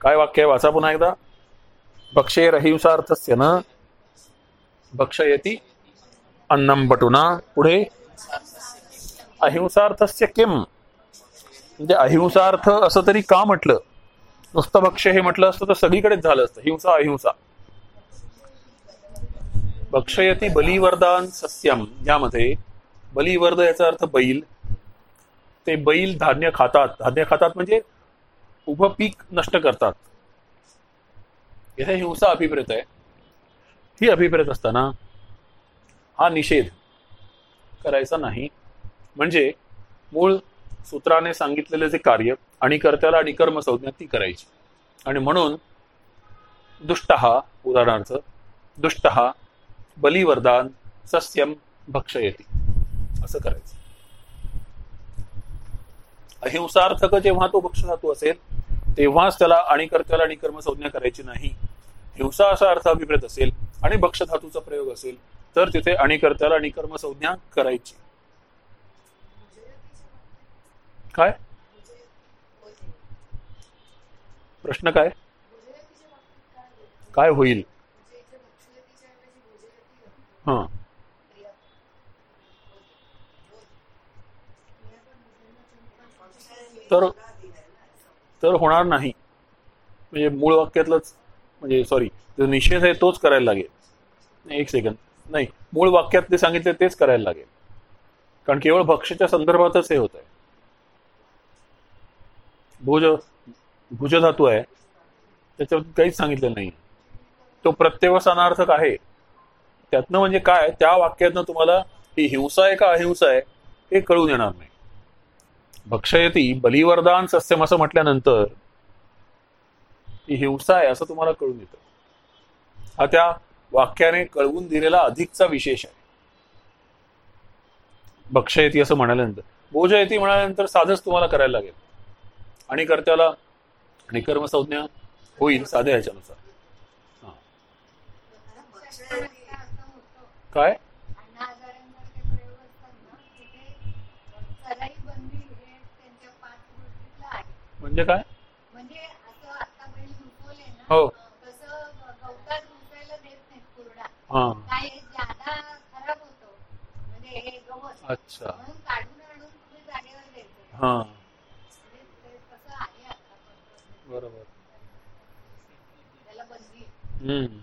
काय वाक्य आहे? वाचा पुन्हा एकदा. भक्षेर अहिंसार्थस्य न भक्षयती अन्नम बटुना पुढे अहिंसार्थस्य किम म्हणजे अहिंसार्थ असं तरी का म्हटलं? नुसतं भक्ष्य हे म्हटलं असतं तर सगळीकडेच झालं असतं. हिंसा अहिंसा. भक्षयती बलिवरदान सस्यम यामध्ये बलिवर्द याचा अर्थ बैल. ते बैल धान्य खातात. धान्य खातात म्हणजे उभं पीक नष्ट करतात. इथे हिंसा अभिप्रेत आहे. ही अभिप्रेत असताना हा निषेध करायचा नाही. म्हणजे मूळ सूत्राने सांगितलेले जे कार्य आणि कर्त्याला आणि कर्म संज्ञा ती करायची. आणि म्हणून दुष्ट हा उदाहरणार्थ दुष्ट हा बलिवरदान सस्यम भक्षयती. असं करायचं. अहिंसार्थक जेव्हा तो भक्षधातू असेल तेव्हाच त्याला आणि कर्त्याला आणि कर्मसंज्ञा करायची नाही. हिंसा असा अर्थ अभिप्रेत असेल आणि भक्षधातूचा प्रयोग असेल तर तिथे आणि कर्त्याला आणि कर्मसंज्ञा करायची. काय? प्रश्न काय? काय होईल म्हणजे इथे भक्षयतीच्या ऐवजी भुजयती होतं. हा. तर तर होणार नाही. म्हणजे मूळ वाक्यातलंच म्हणजे सॉरी जो निषेध आहे तोच करायला लागेल. एक सेकंद नाही मूळ वाक्यात ते सांगितले तेच करायला लागेल. कारण केवळ भक्ष्याच्या संदर्भातच हे होत आहे भुज भुजधातू आहे. त्याच्यावर काहीच सांगितलेलं नाही. तो प्रत्यवसानार्थक आहे. त्यातनं म्हणजे काय त्या वाक्यातनं तुम्हाला ही हिंसा आहे का अहिंसा आहे हे कळून येणार नाही. भक्षयती बलिवरदान सस्यम असं म्हटल्यानंतर ही हिंसा आहे असं तुम्हाला कळून येतं. हा त्या वाक्याने कळवून दिलेला अधिकचा विशेष आहे. भक्षयती असं म्हणाल्यानंतर भोजयती म्हणाल्यानंतर साधच तुम्हाला करायला लागेल. आणि कर्त्याला आणि कर्मसंज्ञा होईल साध्या ह्याच्यानुसार हा. शास्त्रामध्ये असं होतं. काय हे. म्हणजे काय म्हणजे हो. हा काय हे जादा खराब होतो म्हणजे हे गवत अच्छा म्हणून काढून आणून तुम्ही जागेवर द्यायचं हा म्हणजे पद्धत. बरोबर. हम्म.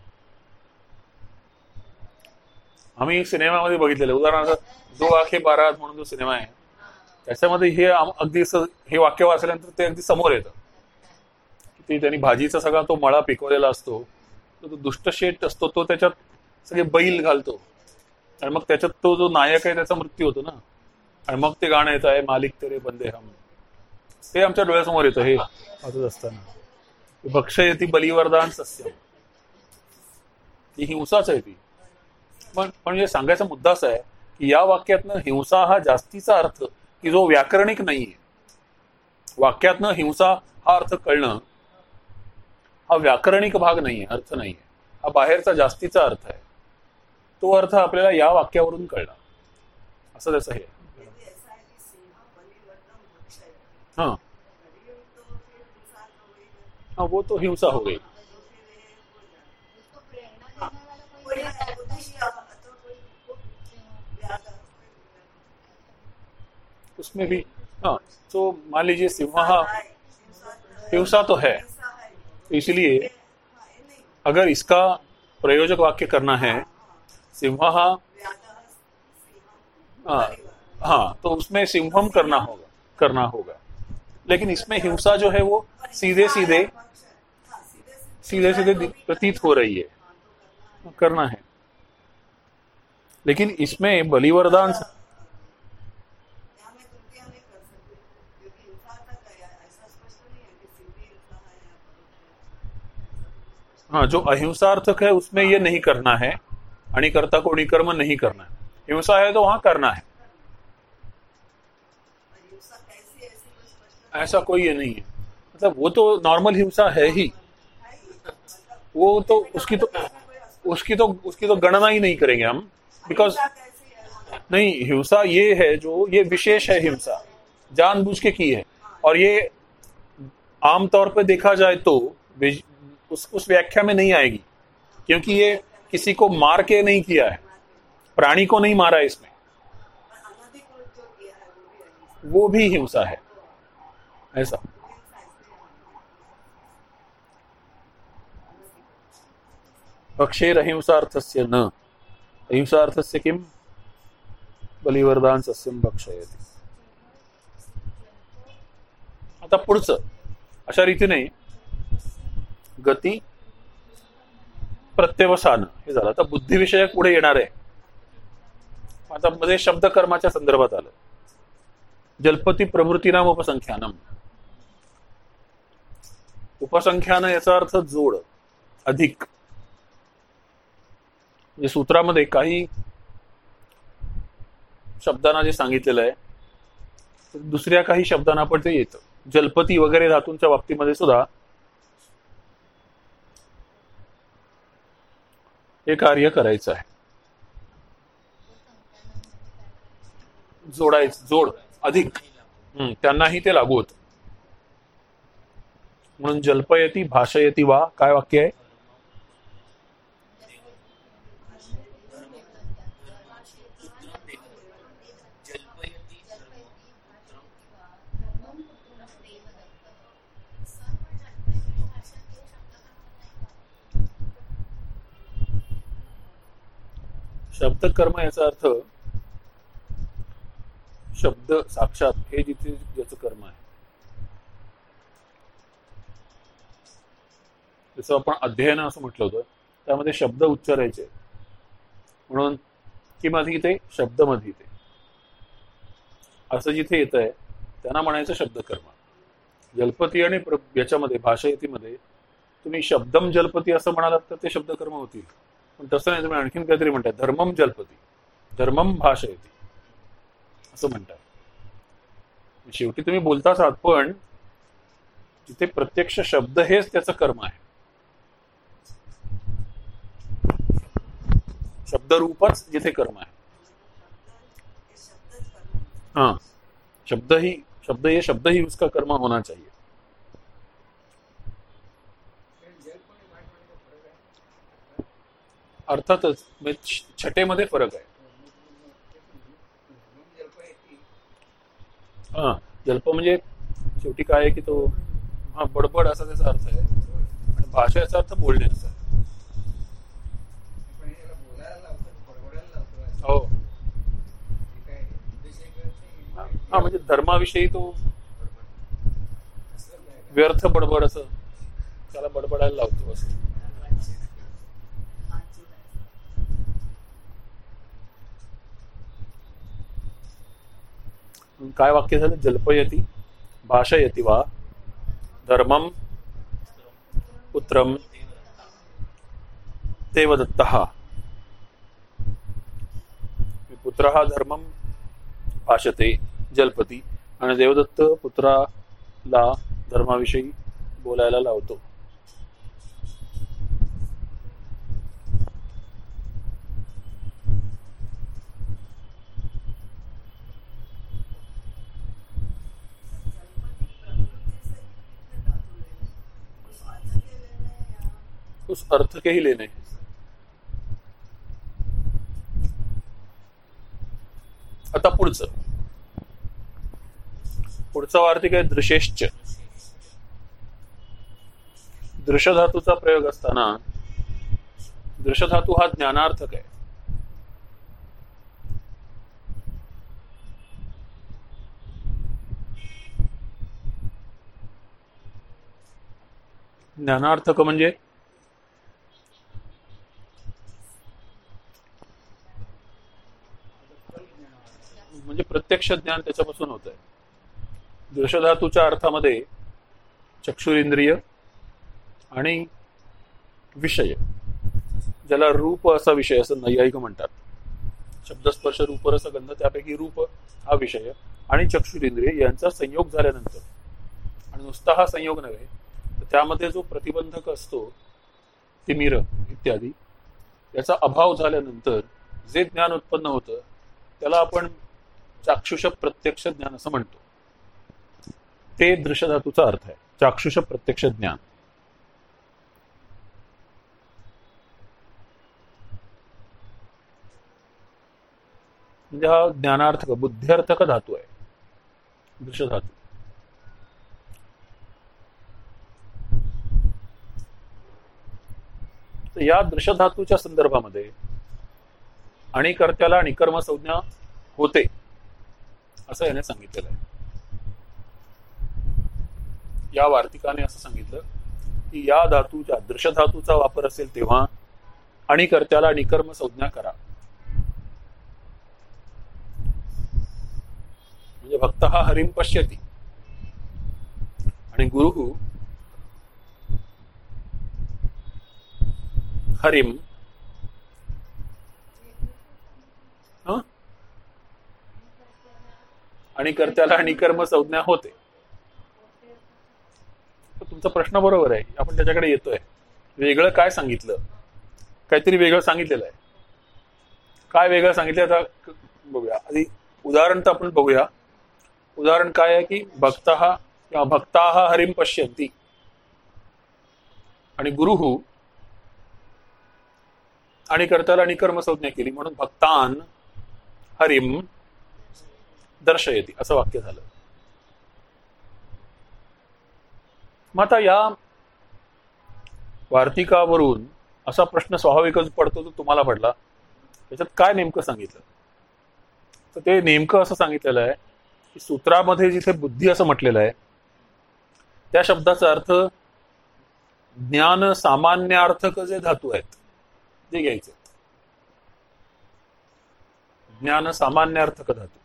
आम्ही सिनेमामध्ये बघितलेलं. उदाहरणार्थ दो आखे बारात म्हणून जो सिनेमा आहे. त्याच्यामध्ये हे अगदी हे वाक्य वाचल्यानंतर ते अगदी समोर येतं. की ते त्यांनी भाजीचा सगळा तो मळा पिकवलेला असतो. तो तो दुष्ट शेट असतो तो त्याच्यात सगळे बैल घालतो. आणि मग त्याच्यात तो जो नायक आहे त्याचा मृत्यू होतो ना. आणि मग ते गाणं येतं आहे मालिक तेरे बंदे हम. ते आमच्या डोळ्यासमोर येतं हे वाचत असताना. भक्ष येते बलिवरदान सस्य ही हिंसाच आहे ती. पण म्हणजे सांगायचा मुद्दा असा आहे की या वाक्यातनं हिंसा हा जास्तीचा अर्थ की जो व्याकरणिक नाहीये. वाक्यातनं हिंसा हा अर्थ कळणं हा व्याकरणिक भाग नाहीये अर्थ नाहीये. हा बाहेरचा जास्तीचा अर्थ आहे. तो अर्थ आपल्याला या वाक्यावरून कळला. असं त्याचं हे हा. हाँ वो तो हिंसा हो गई. उसमें भी हाँ तो मान लीजिए सिंहा हिंसा तो है, इसलिए अगर इसका प्रयोजक वाक्य करना है सिंहा हाँ हाँ तो उसमें सिंहम करना होगा करना होगा। लेकिन इसमें हिंसा जो है वो सीधे सीधे सीधे सीधे प्रतीत हो रही है, करना है। लेकिन इसमें बलिवरदान हाँ जो अहिंसार्थक है, उसमें ये नहीं करना है। अणिकर्ता को निकर्म नहीं करना है। हिंसा है तो वहाँ करना है। ऐसा कोई ये नहीं है। मतलब वो तो नॉर्मल हिंसा है ही। वो तो उसकी तो उसकी तो उसकी तो गणना ही नहीं करेंगे हम। बिकॉज़ नहीं, हिंसा ये है जो, ये विशेष है हिंसा। जानबूझ के की है। और ये आमतौर पर देखा जाए तो उस उस व्याख्या में नहीं आएगी, क्योंकि ये किसी को मार के नहीं किया है, प्राणी को नहीं मारा इसमें। वो भी हिंसा है, ऐसा। भक्षेरहिंसार्थस्य न। अहिंसार्थस्य किम बलिवरदान सस्यम भक्षयति। आता पुढचं, अशा रीतीने गती प्रत्यवसान. हे झालं. आता बुद्धिविषयक पुढे येणार आहे. आता मध्ये शब्दकर्माच्या संदर्भात आलं. जलपती प्रवृत्तीनाम उपसंख्यानम. उपसंख्यान याचा अर्थ जोड अधिक. म्हणजे सूत्रामध्ये काही शब्दांना जे सांगितलेलं आहे दुसऱ्या काही शब्दांना पण ते येतं. जलपती वगैरे धातूंच्या बाबतीमध्ये सुद्धा हे कार्य करायचं आहे. जोडायचं जोड अधिक. हम्म, त्यांनाही ते लागू होत. म्हणून जल्पयती भाषयती वा काय वाक्य आहे? शब्दकर्म याचा अर्थ शब्द साक्षात हे जिथे ज्याचं कर्म आहे. जसं आपण अध्ययन असं म्हटलं होतं त्यामध्ये शब्द उच्चारायचे. म्हणून की माझी इथे शब्द माझी इथे. असं जिथे येत आहे त्यांना म्हणायचं शब्दकर्म. जलपती आणि याच्यामध्ये भाषयतीमध्ये तुम्ही शब्दम जलपती असं म्हणालात तर ते शब्दकर्म होतील. तसं नाही तुम्ही आणखीन काहीतरी म्हणतात. धर्मम जलपती. धर्मम भाषयती. असं म्हणतात. शेवटी तुम्ही बोलताच आहात पण जिथे प्रत्यक्ष शब्द हेच त्याचं कर्म आहे. शब्दरूपच जिथे कर्म आहे. हाँ. शब्द ही शब्द ये शब्द ही उसका कर्म होना चाहिए जलपणे भाषेमध्ये फरक आहे अर्थातच म्हणजे छटेमध्ये फरक आहे. हा जल्प म्हणजे शेवटी काय आहे की तो हा बडबड असा त्याचा अर्थ आहे. आणि भाषा याचा अर्थ बोलण्याचा. हो. हा म्हणजे धर्माविषयी तो व्यर्थ बडबड असं त्याला बडबडायला लावतो असं. काय वाक्य झालं? जल्पयती भाषयती वा धर्मम पुत्रम देवदत्त. पुत्र हा धर्मम भाषते जलपती. आणि देवदत्त पुत्राला धर्माविषयी बोलायला लावतो. उस अर्थ के ही लेने आता पुढचं. पुढचा वार्तिक आहे दृशेश्च. दृशधातूचा प्रयोग असताना दृशधातू हा ज्ञानार्थक आहे. ज्ञानार्थक म्हणजे म्हणजे प्रत्यक्ष ज्ञान त्याच्यापासून होत आहे दृशधातूच्या अर्थामध्ये चक्षुरेंद्रिय आणि विषय ज्याला रूप असा विषय असं नैयायिक म्हणतात. शब्दस्पर्श रूपरस गंध त्यापैकी रूप हा विषय आणि चक्षुरेंद्रिय यांचा संयोग झाल्यानंतर. आणि नुसता हा संयोग नव्हे तर त्यामध्ये जो प्रतिबंधक असतो तिमिर इत्यादी याचा अभाव झाल्यानंतर जे ज्ञान उत्पन्न होतं त्याला आपण चाक्षुष प्रत्यक्ष ज्ञान असं म्हणतो. ते दृश्य धातूचा अर्थ आहे. चाक्षुष प्रत्यक्ष ज्ञान. म्हणजे हा ज्ञानार्थक बुद्ध्यर्थक धातू आहे. दृश्य धातू या दृश्यधातूच्या संदर्भामध्ये आणि कर्त्याला निकर्म संज्ञा होते. असं याने सांगितलेलं आहे. या वार्तिकाने असं सांगितलं की या धातूच्या दृश्य धातूचा वापर असेल तेव्हा आणि कर्त्याला निकर्म संज्ञा करा. म्हणजे भक्त हा हरिम पश्यती. आणि गुरु हरिम हं? आणि कर्त्याला निकर्म संज्ञा होते. तर तुमचा प्रश्न बरोबर आहे. आपण त्याच्याकडे येतोय. वेगळं काय सांगितलं? काहीतरी वेगळं सांगितलेलं आहे. काय वेगळं सांगितलं? आता बघूया. आधी उदाहरण तर आपण बघूया. उदाहरण काय आहे की भक्त हा किंवा भक्ता हा हरिम पश्यंती आणि गुरु आणि कर्त्याला निकर्म संज्ञा केली. म्हणून भक्तान हरिम दर्शयती. असं वाक्य झालं. मग आता या वार्तिकावरून असा प्रश्न स्वाभाविकच पडतो तो तुम्हाला पडला. त्याच्यात काय नेमकं सांगितलं? तर ते नेमकं असं सांगितलेलं आहे की सूत्रामध्ये जिथे बुद्धी असं म्हटलेलं आहे त्या शब्दाचा अर्थ ज्ञान सामान्यार्थक जे धातू आहेत ते घ्यायचे ज्ञान सामान्यार्थक धातू.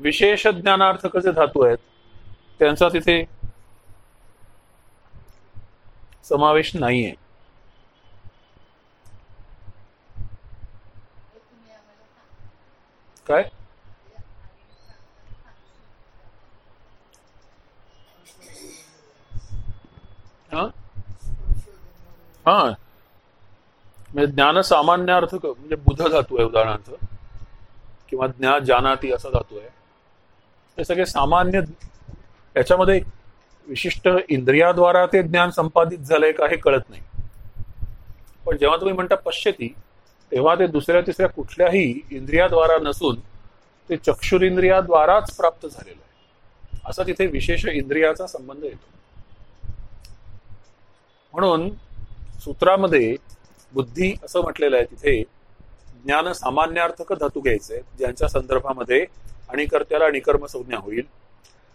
विशेष ज्ञानार्थक जे धातू आहेत त्यांचा तिथे समावेश नाहीये. काय? हा? हा. म्हणजे ज्ञान सामान्यार्थक म्हणजे बुध धातू आहे उदाहरणार्थ किंवा ज्ञा जानाती असा धातू आहे. हे सगळे सामान्य याच्यामध्ये विशिष्ट इंद्रियाद्वारा ते ज्ञान संपादित झालंय का हे कळत नाही. पण जेव्हा तुम्ही म्हणता पश्यती तेव्हा ते दुसऱ्या तिसऱ्या कुठल्याही इंद्रियाद्वारा नसून ते चक्षुरिंद्रियाद्वाराच प्राप्त झालेलं आहे. असा तिथे विशेष इंद्रियाचा संबंध येतो. म्हणून सूत्रामध्ये बुद्धी असं म्हटलेलं आहे तिथे ज्ञान सामान्यार्थक धातू घ्यायचे ज्यांच्या संदर्भामध्ये आणि कर्त्याला निकर्म संज्ञा होईल.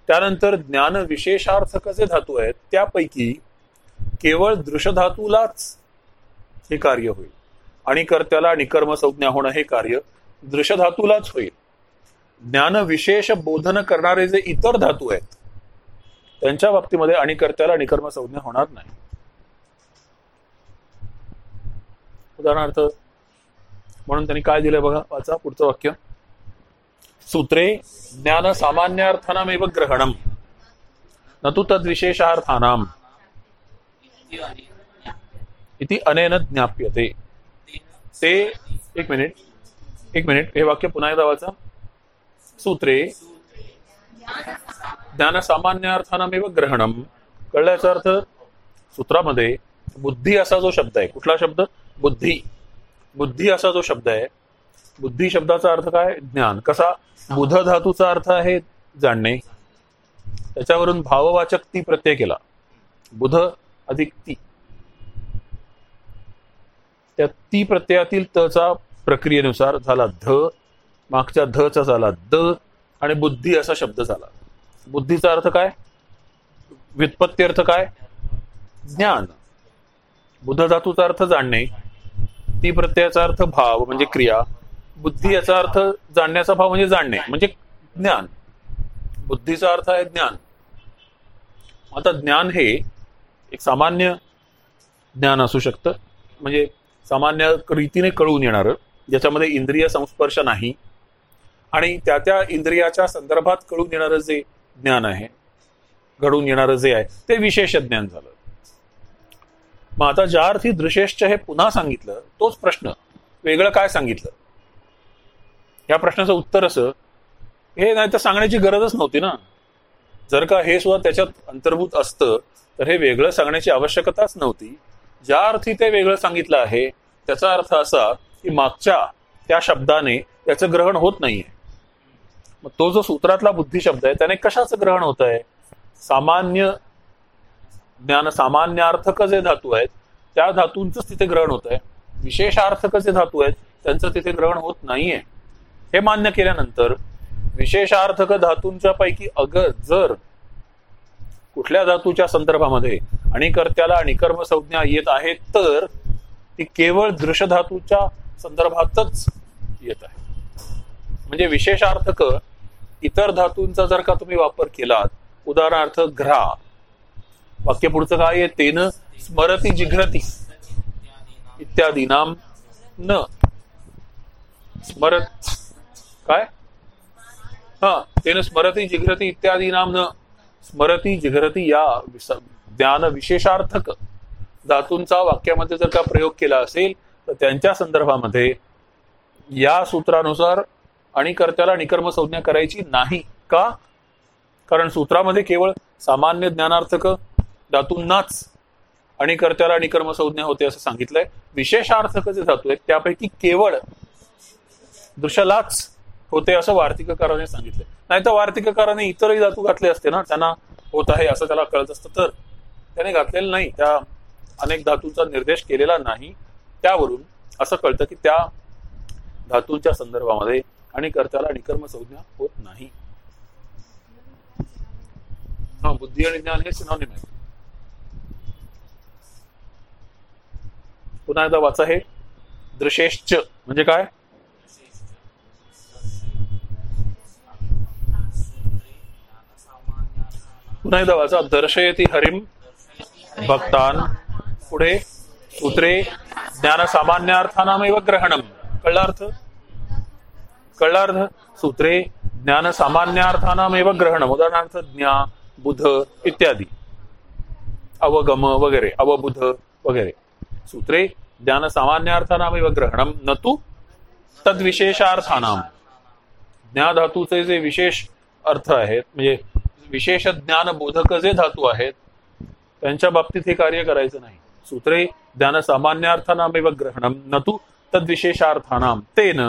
त्यानंतर ज्ञान विशेषार्थक जे धातू आहेत त्यापैकी केवळ दृशधातूलाच हे कार्य होईल. आणि कर्त्याला निकर्म संज्ञा होणं हे कार्य दृशधातूलाच होईल. ज्ञान विशेष बोधन करणारे जे इतर धातू आहेत त्यांच्या बाबतीमध्ये आणि कर्त्याला निकर्म संज्ञा होणार नाही. उदाहरणार्थ म्हणून त्यांनी काय दिलंय बघा वाचा पुढचं वाक्य. सूत्रे ज्ञान सामान्यार्थानामेव ग्रहणम न तु तद्विशेषार्थानाम। इति अनेन ज्ञाप्यते। ते एक मिनिट एक मिनिट हे वाक्य पुन्हा एकदा वाचा। सूत्रे ज्ञान सामान्यार्थानामेव ग्रहणम कळल्याचा अर्थ सूत्रामध्ये बुद्धी असा जो शब्द आहे कुठला शब्द? बुद्धी. बुद्धी असा जो शब्द आहे बुद्धी शब्दाचा अर्थ काय? ज्ञान. कसा? बुध धातूचा अर्थ आहे जाणणे. त्याच्यावरून भाववाचक ती प्रत्यय केला. बुध अधिक ती. त्या ती प्रत्ययातील तचा प्रक्रियेनुसार झाला ध मागच्या धचा झाला द आणि बुद्धी असा शब्द झाला. बुद्धीचा अर्थ काय? व्युत्पत्ती अर्थ काय? ज्ञान. बुध धातूचा अर्थ जाणणे. ती प्रत्ययाचा अर्थ भाव म्हणजे क्रिया. बुद्धी याचा अर्थ जाणण्याचा भाव म्हणजे जाणणे म्हणजे ज्ञान. बुद्धीचा अर्थ आहे ज्ञान. आता ज्ञान हे एक सामान्य ज्ञान असू शकतं. म्हणजे सामान्य रीतीने कळून येणारं ज्याच्यामध्ये इंद्रिय संस्पर्श नाही. आणि त्या त्या इंद्रियाच्या संदर्भात कळून येणारं जे ज्ञान आहे घडून येणारं जे आहे ते विशेष ज्ञान झालं. मग आता ज्या अर्थी दृशेश्च हे पुन्हा सांगितलं तोच प्रश्न. वेगळं काय सांगितलं? या प्रश्नाचं उत्तर असं हे नाही तर सांगण्याची गरजच नव्हती ना. जर का हे सुद्धा त्याच्यात अंतर्भूत असतं तर हे वेगळं सांगण्याची आवश्यकताच नव्हती. ज्या अर्थी ते वेगळं सांगितलं आहे त्याचा अर्थ असा की मागच्या त्या शब्दाने त्याचं ग्रहण होत नाहीये. मग तो जो सूत्रातला बुद्धी शब्द आहे त्याने कशाचं ग्रहण होत आहे सामान्य ज्ञान सामान्यार्थक जे धातू आहेत त्या धातूंचंच तिथे ग्रहण होत आहे विशेषार्थक जे धातू आहेत त्यांचं तिथे ग्रहण होत नाहीये. हे मान्य केल्यानंतर विशेषार्थक धातूंच्या पैकी अगर जर कुठल्या धातूच्या संदर्भामध्ये आणि कर्त्याला अणिकर्म संज्ञा येत आहे तर ती केवळ दृश्य धातूच्या संदर्भातच येत आहे. म्हणजे विशेषार्थक इतर धातूंचा जर का तुम्ही वापर केलात उदाहरणार्थ घ्रा वाक्य पुढचं काय आहे? तेन स्मरती जिघ्रती. इत्यादी. नाम न. स्मरत. काय? हा तेन स्मरती जिघ्रती इत्यादी. नाम न. स्मरती जिघ्रती या. ज्ञान विशेषार्थक. धातूंचा वाक्यामध्ये जर का प्रयोग केला असेल तर त्यांच्या संदर्भामध्ये या सूत्रानुसार आणि कर्त्याला निकर्म संज्ञा करायची नाही. का? कारण सूत्रामध्ये केवळ सामान्य ज्ञानार्थक धातूंनाच आणि कर्त्याला निकर्म संज्ञा होते असं सांगितलंय. विशेषार्थक जे धातू आहेत त्यापैकी केवळ दृश्यालाच होते असं वार्तिककाराने सांगितलंय. नाही तर वार्तिककाराने इतरही धातू घातले असते ना त्यांना होत आहे असं त्याला कळत असतं. तर त्याने घातलेलं नाही त्या अनेक धातूंचा निर्देश केलेला नाही. त्यावरून असं कळतं की त्या धातूंच्या संदर्भामध्ये आणि कर्त्याला निकर्म संज्ञा होत नाही. हा बुद्धी आणि ज्ञान हे सिनॉनिम आहे. पुन्हा एकदा वाचा हे. दृशेश्च. म्हणजे काय? पुन्हा एकदा वाचा. दर्शयती हरिम भक्तान. पुढे सूत्रे ज्ञान सामान्यार्थानामेव ग्रहणम कळला अर्थ? कळला अर्थ? सूत्रे. ज्ञान सामान्यार्थानामेव ग्रहणम उदाहरणार्थ ज्ञा बुध इत्यादी. अवगम वगैरे. अवबुध वगैरे. सूत्रे ज्ञान सामान्यार्थानामेव ग्रहणम न तू तद्विशेषार्थानाम। ज्ञाधातूचे जे विशेष अर्थ आहेत म्हणजे विशेष ज्ञान बोधक जे धातू आहेत त्यांच्या बाबतीत हे कार्य करायचं नाही. सूत्रे ज्ञान सामान्यार्थानामेव ग्रहणम न तू तद्विशेषार्थानाम। तेन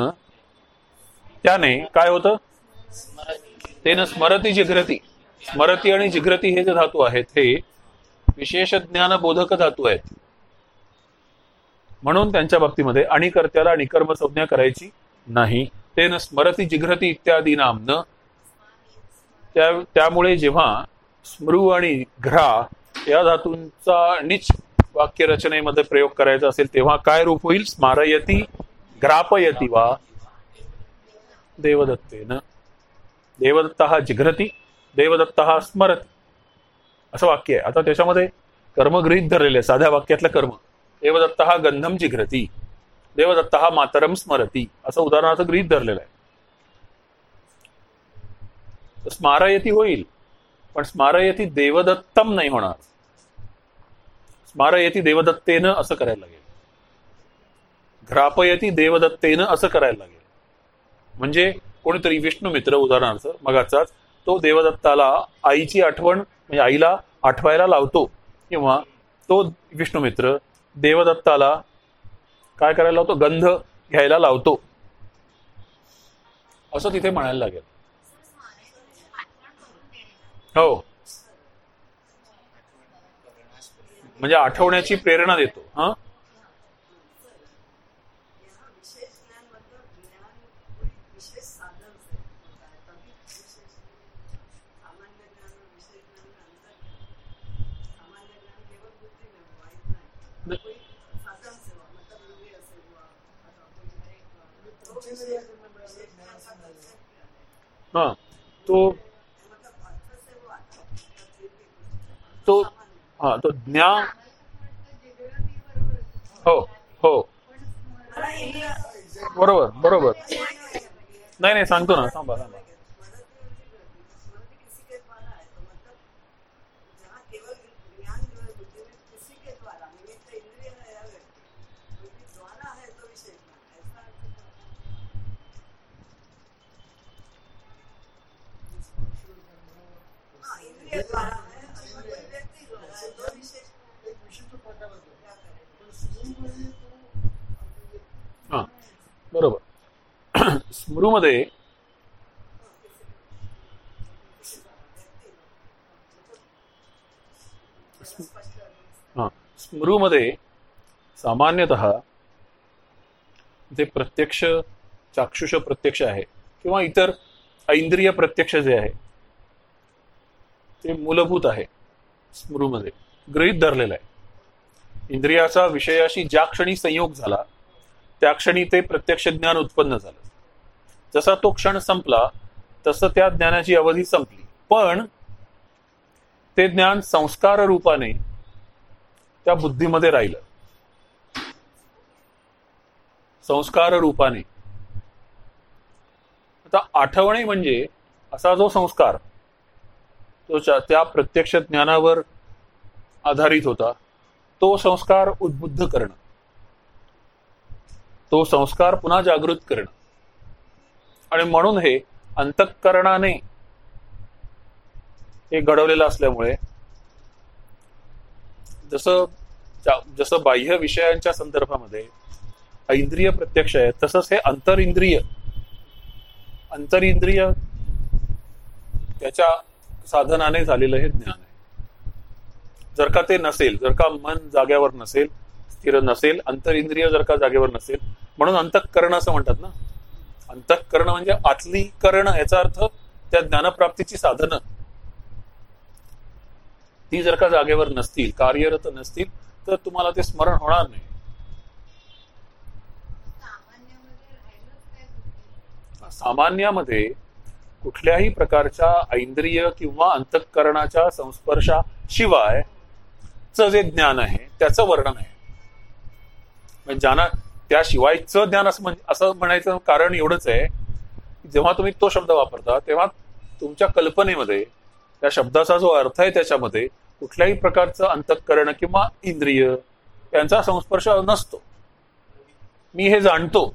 त्याने काय होतं? तेन स्मरती जिघ्रती। स्मरती आणि जिघ्रती हे जे धातू आहेत हे विशेष ज्ञान बोधक धातू आहेत. म्हणून त्यांच्या बाबतीमध्ये आणि कर्त्याला निकर्म संज्ञा करायची नाही. तेन स्मरती जिघ्रती इत्यादी नामनं त्या त्यामुळे जेव्हा स्मृ आणि घ्रा या धातूंचा निच वाक्य रचनेमध्ये प्रयोग करायचा असेल तेव्हा काय रूप होईल? स्मारयती ग्रापयती वा देवदत्तेन. देवदत्त हा जिघ्रती देवदत्त हा स्मरती. असं वाक्य आहे. आता त्याच्यामध्ये कर्म गृहीत धरलेले आहे, साध्या वाक्यातलं कर्म. देवदत्त हा गंधम जिघ्रती देवदत्त हा मातरम स्मरती असं उदाहरणार्थ ग्रीत धरलेलं आहे. स्मारयती होईल पण स्मारयती देवदत्तम नाही होणार. स्मारयती देवदत्तेनं असं करायला लागेल. घ्रापयती देवदत्तेनं असं करायला लागेल. म्हणजे कोणीतरी विष्णू मित्र उदाहरणार्थ मगाचाच तो देवदत्ताला आईची आठवण म्हणजे आईला आठवायला लावतो किंवा तो विष्णू मित्र देवदत्ताला काय करायला लावतो? गंध घ्यायला लावतो. असं तिथे म्हणायला लागेल. हो. म्हणजे आठवण्याची प्रेरणा देतो. हा विशेष ज्ञान मतलब ज्ञान कोई विशेष साधन से होता है तभी विशेष सामान्य ज्ञान और विशेष ज्ञान में अंतर है सामान्य ज्ञान केवल बुद्धि में हुआ इतना है कोई साधन से हुआ मतलब इंद्रिय से हुआ अथवा कोई एक तो विशेष ज्ञान का concept क्या हाँ. तो तो हा तो ज्ञान हो हो. बरोबर बरोबर. नाही नाही सांगतो ना थांबा थांबा स्मृति किसी के द्वारा है तो मतलब जहाँ केवल ज्ञान जो है बुद्धि में किसी के द्वारा निमित्त इंद्रिय है या व्यक्ति उनके द्वारा है तो विशेष ज्ञान ऐसा अर्थ करता है। हाँ इंद्रिय द्वारा है अथवा कोई व्यक्ति द्वारा है तो विशेष एक विशिष्ट प्रकाराचं क्या करें पण स्मृती हा बरोबर. स्मृमध्ये हा स्मृमध्ये सामान्यतः जे प्रत्यक्ष चाक्षुष प्रत्यक्ष आहे किंवा इतर ऐंद्रिय प्रत्यक्ष जे आहे ते मूलभूत आहे. स्मृमध्ये गृहित धरलेलं आहे. इंद्रियाचा विषयाशी ज्या क्षणी संयोग झाला त्या क्षणी ते प्रत्यक्ष ज्ञान उत्पन्न झालं. जसा तो क्षण संपला तसं त्या ज्ञानाची अवधी संपली. पण ते ज्ञान संस्कार रूपाने त्या बुद्धीमध्ये राहिलं. संस्कार रूपाने. आता आठवणे म्हणजे असा जो संस्कार तो त्या- प्रत्यक्ष ज्ञानावर आधारित होता. तो संस्कार उद्बुद्ध करणं. तो संस्कार पुन्हा जागृत करणं. आणि म्हणून हे अंतःकरणाने हे घडवलेलं असल्यामुळे जसं जसं बाह्य विषयांच्या संदर्भामध्ये इंद्रिय प्रत्यक्ष आहे तसंच हे अंतरिंद्रिय अंतरिंद्रिय त्याच्या साधनाने झालेलं हे ज्ञान आहे. जर का ते नसेल जर का मन जाग्यावर नसेल स्थिर नसेल अंतरिंद्रिय जर का जागेवर नसेल म्हणून अंतःकरण असं म्हणतात ना. अंतःकरण म्हणजे आतली करण याचा अर्थ त्या ज्ञानप्राप्तीची साधनं. ती जर का जागेवर नसतील कार्यरत नसतील तर तुम्हाला ते स्मरण होणार नाही. सामान्यामध्ये राहिलंच काय बुद्धी सामान्यामध्ये कुठल्याही प्रकारच्या ऐंद्रिय किंवा अंतःकरणाच्या संस्पर्शाशिवाय च जे ज्ञान आहे त्याचं वर्णन आहे. म्हणजे ज्ञाना त्याशिवायचं ज्ञान असं म्हण असं म्हणायचं कारण एवढंच आहे जेव्हा तुम्ही तो शब्द वापरता तेव्हा तुमच्या कल्पनेमध्ये त्या शब्दाचा जो अर्थ आहे त्याच्यामध्ये कुठल्याही प्रकारचं अंतःकरण किंवा इंद्रिय यांचा संस्पर्श नसतो. मी हे जाणतो.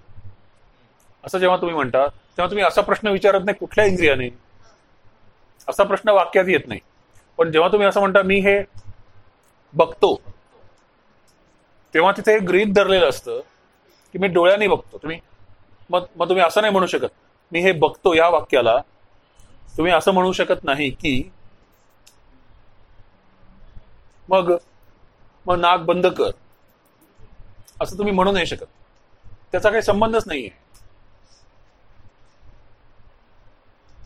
असं जेव्हा तुम्ही म्हणता तेव्हा तुम्ही असा प्रश्न विचारत नाही कुठल्या इंद्रियाने. असा प्रश्न वाक्यात येत नाही. पण जेव्हा तुम्ही असं म्हणता मी हे बघतो तेव्हा तिथे एक गृहित धरलेलं असतं की मी डोळ्याने बघतो. तुम्ही मग मग तुम्ही असं नाही म्हणू शकत मी हे बघतो या वाक्याला. तुम्ही असं म्हणू शकत नाही की मग मग नाक बंद कर. असं तुम्ही म्हणू नाही शकत. त्याचा काही संबंधच नाहीये.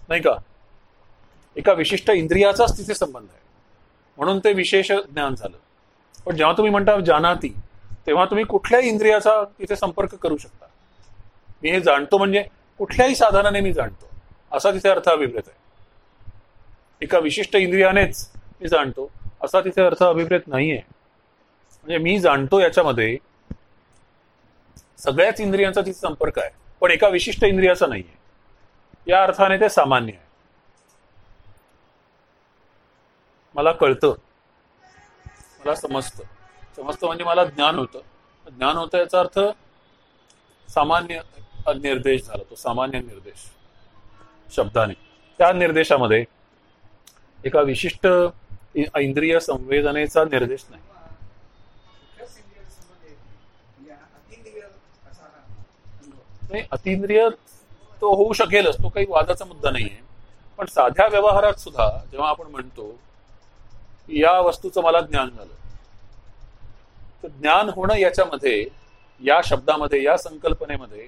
नाही का? एका विशिष्ट इंद्रियाचाच तिथे संबंध आहे. म्हणून ते विशेष ज्ञान झालं. पण जेव्हा तुम्ही म्हणता जानाती तेव्हा तुम्ही कुठल्याही इंद्रियाचा तिथे संपर्क करू शकता. मी हे जाणतो म्हणजे कुठल्याही साधनाने मी जाणतो. असा तिथे अर्थ अभिप्रेत आहे. एका विशिष्ट इंद्रियानेच मी जाणतो असा तिथे अर्थ अभिप्रेत नाहीये. म्हणजे मी जाणतो याच्यामध्ये सगळ्याच इंद्रियांचा तिथे संपर्क आहे पण एका विशिष्ट इंद्रियाचा नाहीये. या अर्थाने ते सामान्य आहे. मला कळतं. मला समजतं. समजतं म्हणजे मला ज्ञान होतं. ज्ञान होतं याचा अर्थ सामान्य निर्देश झाला तो सामान्य निर्देश. शब्दाने. त्या निर्देशामध्ये एका विशिष्ट इंद्रिय संवेदनेचा निर्देश नाही अतिंद्रिय तो होऊ शकेलच तो काही वादाचा मुद्दा नाहीये. पण साध्या व्यवहारात सुद्धा जेव्हा आपण म्हणतो की या वस्तूचं मला ज्ञान झालं. तर ज्ञान होणं याच्यामध्ये या शब्दामध्ये या संकल्पनेमध्ये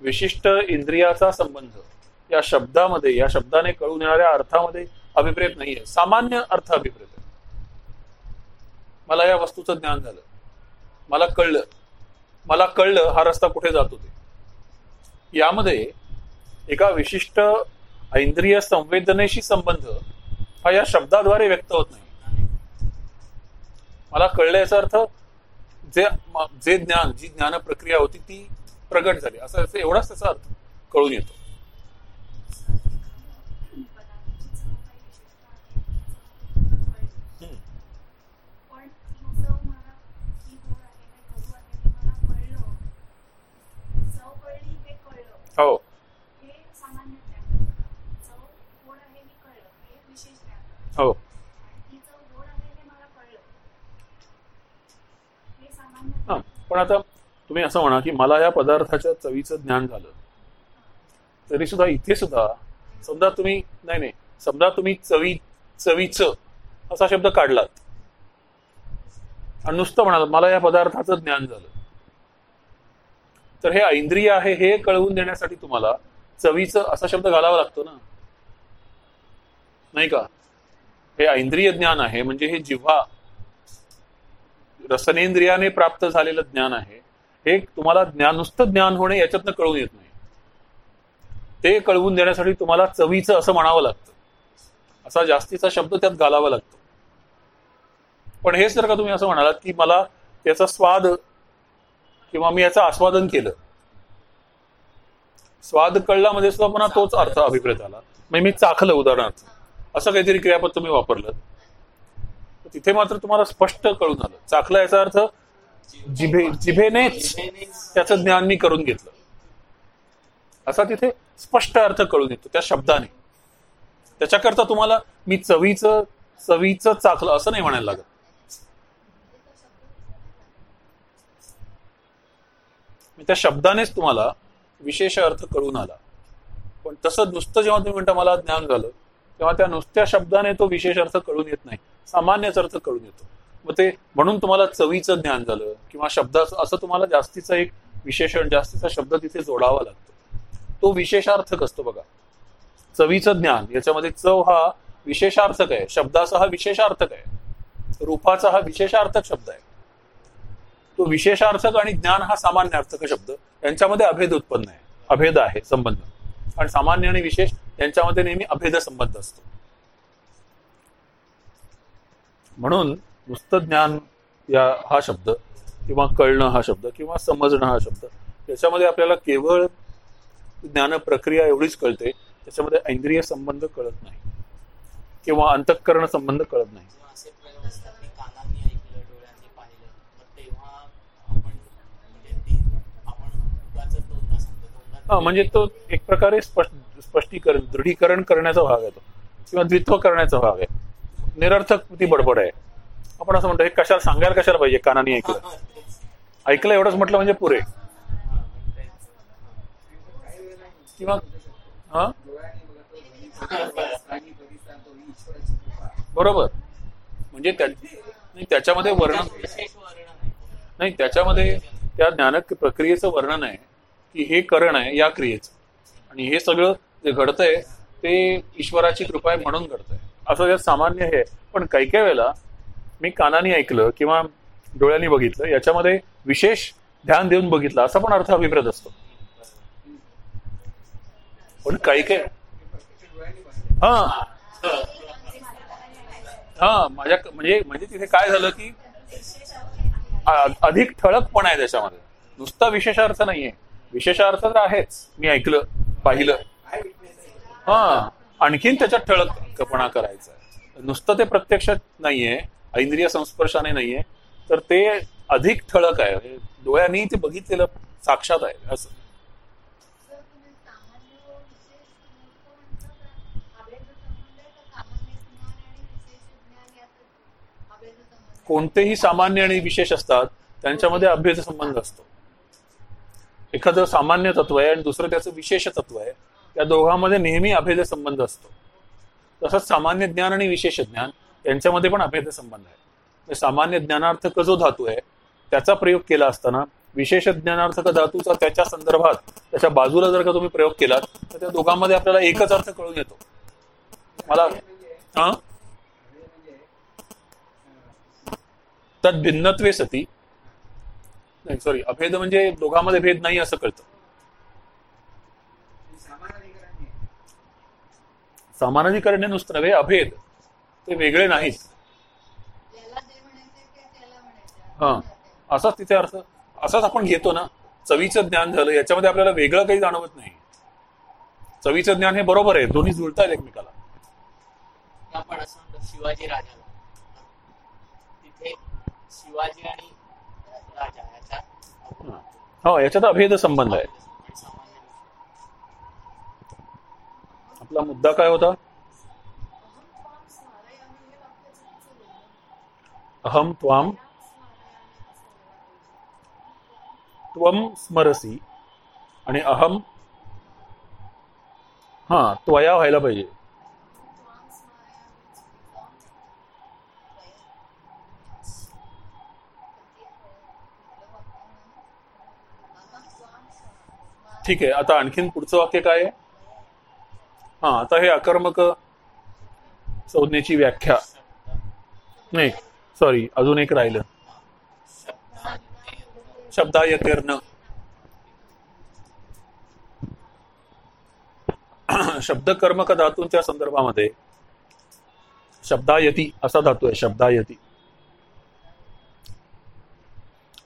विशिष्ट इंद्रियाचा संबंध या शब्दामध्ये या शब्दाने कळून येणाऱ्या अर्थामध्ये अभिप्रेत नाहीये. सामान्य अर्थ अभिप्रेत आहे. मला या वस्तूचं ज्ञान झालं. मला कळलं. मला कळलं हा रस्ता कुठे जातो ते. यामध्ये एका विशिष्ट ऐंद्रिय संवेदनेशी संबंध हा या शब्दाद्वारे व्यक्त होत नाही. मला कळलं याचा अर्थ जे जे ज्ञान जी ज्ञान प्रक्रिया होती ती प्रगट झाली. असं असं एवढाच त्याचा अर्थ कळून येतो हम्म. पण ही चव मला ही गोड आहे हे कडू आहे हे मला कळलं चव कळली हे कळलं हो हे सामान्य ज्ञान चव गोड आहे हे कळलं हे एक विशेष ज्ञान हो आणि ही चव गोड आहे हे मला कळलं हे हो. हो. हा. पण आता तुम्ही असं म्हणा की मला या पदार्थाच्या चवीचं ज्ञान झालं. तरी सुद्धा इथे सुद्धा समजा तुम्ही नाही नाही समजा तुम्ही चवी चवीच असा शब्द काढलात. आणि नुसतं म्हणाल मला या पदार्थाचं ज्ञान झालं. तर हे ऐंद्रिय आहे हे कळवून देण्यासाठी तुम्हाला चवीचं असा शब्द घालावा लागतो ना. नाही का? हे ऐंद्रिय ज्ञान आहे म्हणजे हे जिव्हा रसनेंद्रियाने प्राप्त झालेलं ज्ञान आहे हे तुम्हाला ज्ञान नुसतं ज्ञान होणे याच्यातनं कळून येत नाही. ते कळवून देण्यासाठी तुम्हाला चवीचं असं म्हणावं लागतं. असा जास्तीचा शब्द त्यात घालावा लागतो. पण हेच जर का तुम्ही असं म्हणालात की मला त्याचा स्वाद किंवा मी याचं आस्वादन केलं. स्वाद कळला म्हणजे सुद्धा पुन्हा तोच अर्थ अभिप्रेत आला. म्हणजे मी चाखलं उदाहरणार्थ. असं काहीतरी क्रियापद तुम्ही वापरलं. तिथे मात्र तुम्हाला स्पष्ट कळून आलं चाखलं याचा अर्थ जिभे जिभेनेच त्याचं ज्ञान मी करून घेतलं. असा तिथे स्पष्ट अर्थ कळून येतो त्या शब्दाने. त्याच्याकरता तुम्हाला मी चवीचं चवीचं चाखलं असं नाही म्हणायला लागत. त्या शब्दानेच तुम्हाला विशेष अर्थ कळून आला. पण तसं नुसतं जेव्हा तुम्ही म्हणता मला ज्ञान झालं तेव्हा त्या नुसत्या शब्दाने तो विशेष अर्थ कळून येत नाही. सामान्यच अर्थ कळून येतो. मग ते म्हणून तुम्हाला चवीचं ज्ञान झालं किंवा शब्दाचं असं तुम्हाला जास्तीचं एक विशेषण जास्तीचा शब्द तिथे जोडावा लागतो. तो विशेषार्थक असतो बघा? चवीचं ज्ञान याच्यामध्ये चव हा विशेषार्थक आहे. शब्दाचा हा विशेषार्थक आहे. रूपाचा हा विशेषार्थक शब्द आहे. तो विशेषार्थक आणि ज्ञान हा सामान्य अर्थक शब्द. यांच्यामध्ये अभेद उत्पन्न आहे. अभेद आहे संबंध. आणि सामान्य आणि विशेष यांच्यामध्ये नेहमी अभेद संबंध असतो. म्हणून नुसतं ज्ञान या हा शब्द किंवा कळणं हा शब्द किंवा समजणं हा शब्द याच्यामध्ये आपल्याला केवळ ज्ञान प्रक्रिया एवढीच कळते त्याच्यामध्ये ऐंद्रिय संबंध कळत नाही. किंवा अंतःकरण संबंध कळत नाही किंवा असे प्रयोग असतात की कानांनी ऐकलं डोळ्यांनी पाहिलं मग तेव्हा आपण म्हणजे ती आपण उगाच दोनदा सांगतो दोनदा हा म्हणजे तो एक प्रकारे स्पष्ट स्पष्टीकरण दृढीकरण करण्याचा भाग आहे तो. किंवा द्वित्व करण्याचा भाग आहे. निरर्थक ती बडबड आहे. आपण असं म्हणतो हे कशाला सांगायला कशाला पाहिजे? कानाने ऐकलं. ऐकलं एवढंच म्हटलं म्हणजे पुरे. किंवा हा? बरोबर. म्हणजे त्याच्यामध्ये वर्णन वर्णन नाही त्याच्यामध्ये त्या ज्ञान प्रक्रियेचं वर्णन आहे. की हे करण आहे या क्रियेचं. आणि हे सगळं जे घडतंय ते ईश्वराची कृपा आहे म्हणून घडतंय. असं जर सामान्य हे आहे. पण काही काही वेळेला मी कानाने ऐकलं किंवा डोळ्यांनी बघितलं याच्यामध्ये विशेष ध्यान देऊन बघितलं असा पण अर्थ अभिप्रेत असतो. पण काही काही हा. हा माझ्या म्हणजे म्हणजे तिथे काय झालं की अधिक अधिक ठळकपणा आहे त्याच्यामध्ये. नुसता विशेष अर्थ नाहीये. विशेषार्थ तर आहेच. मी ऐकलं पाहिलं. हा आणखीन त्याच्यात ठळकपणा करायचा नुसतं ते प्रत्यक्षात नाहीये ऐंद्रिय संस्पर्शाने नाहीये तर ते अधिक ठळक आहे. डोळ्यांनी ते बघितलेलं साक्षात आहे असं. कोणतेही सामान्य आणि विशेष असतात त्यांच्यामध्ये अभ्यास संबंध असतो. एखादं सामान्य तत्व आहे आणि दुसरं त्याचं विशेष तत्व आहे त्या दोघांमध्ये नेहमी अभेद संबंध असतो. तसंच सामान्य ज्ञान आणि विशेष ज्ञान यांच्यामध्ये पण अभेद संबंध आहे. म्हणजे सामान्य ज्ञानार्थक जो धातू आहे त्याचा प्रयोग केला असताना विशेष ज्ञानार्थक धातूचा त्याच्या संदर्भात त्याच्या बाजूला जर का तुम्ही प्रयोग केलात तर त्या दोघांमध्ये आपल्याला एकच अर्थ कळून येतो. मला हा? तद भिन्नत्वे सती नाही सॉरी अभेद म्हणजे दोघांमध्ये भेद नाही असं कळतं. समानाधिकरण नुसतं नव्हे अभेद. ते वेगळे नाहीत. हा. असाच तिथे अर्थ. असाच आपण घेतो ना. चवीचं ज्ञान झालं याच्यामध्ये आपल्याला वेगळं काही जाणवत नाही. चवीचं ज्ञान हे बरोबर आहे. दोन्ही जुळतात एकमेकाला. शिवाजी राजाला. तिथे शिवाजी आणि हा. हो याच्यात अभेद संबंध आहे आपला मुद्दा काय होता अहम त्वाम त्वम स्मरसी आणि अहम हा त्वया व्हायला पाहिजे ठीक आहे. आता आणखीन पुढचं वाक्य काय आहे? हा आता हे अकर्मक संज्ञेची व्याख्या. नाही सॉरी अजून एक राहिलं. शब्दायतेर्न शब्द कर्मक धातूंच्या संदर्भामध्ये शब्दायती असा धातू आहे शब्दायती.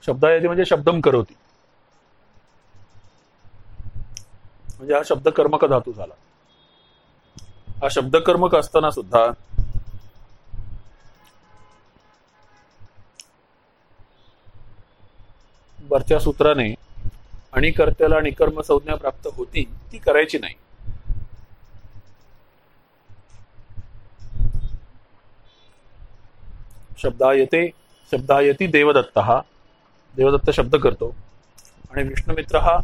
शब्दायती म्हणजे शब्दम करोती. म्हणजे हा शब्द कर्मक धातू झाला. हा शब्द कर्मक असताना सुद्धा वरच्या सूत्राने आणि कर्त्याला निकर्म संज्ञा प्राप्त होती ती करायची नाही. शब्दायते शब्दायती देवदत्त हा देवदत्त शब्द करतो. आणि विष्णुमित्र हा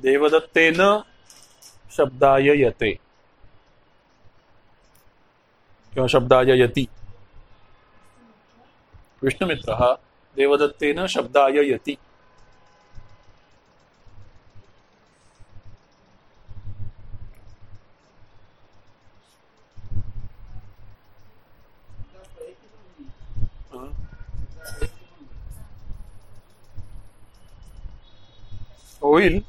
देवदत्तेन शब्दाय यते किंवा शब्दाय यती विष्णुमित्र हा देवदत्तेन शब्दाय यती होईल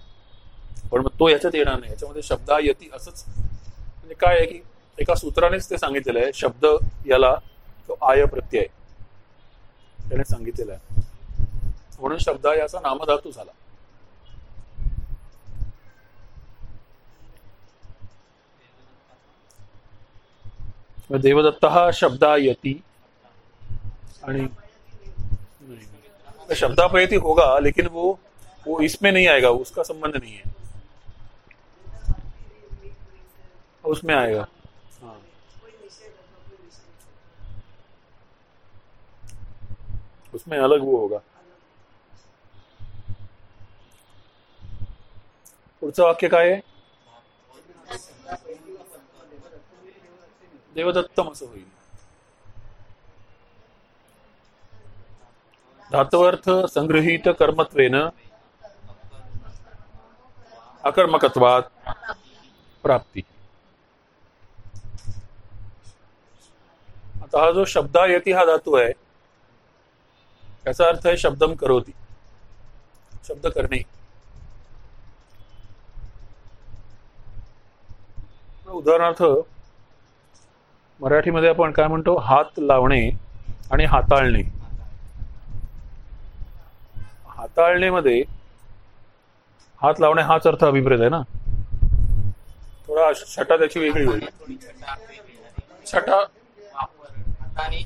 पण मग तो याच्यात येणार नाही. याच्यामध्ये शब्दायती असंच म्हणजे काय आहे की एका सूत्रानेच ते सांगितलेलं आहे शब्द याला तो आय प्रत्यय त्याने सांगितलेला आहे. म्हणून शब्द याचा नामधातू झाला. देवदत्त हा शब्दायती आणि शब्दापयती होगा लेकिन वो वो इसमें नहीं आएगा उसका संबंध नहीं है. उसमें आएगा। उसमें अलग वो होगा। पुढचं वाक्य काय आहे देवदत्तम असं होईल धातुअर्थ संग्रहित कर्मत्वेन अकर्मकत्वात प्राप्ती। आता हा जो शब्दायती हा धातू आहे त्याचा अर्थ आहे शब्दम करोती. शब्द करणे. उदाहरणार्थ मराठीमध्ये आपण काय म्हणतो? हात लावणे आणि हाताळणे. हाताळणेमध्ये हात लावणे हाच अर्थ अभिप्रेत आहे ना? थोडा छटा त्याची वेगळी होईल. छटा वेगळी झाली. छटा वापर हाताने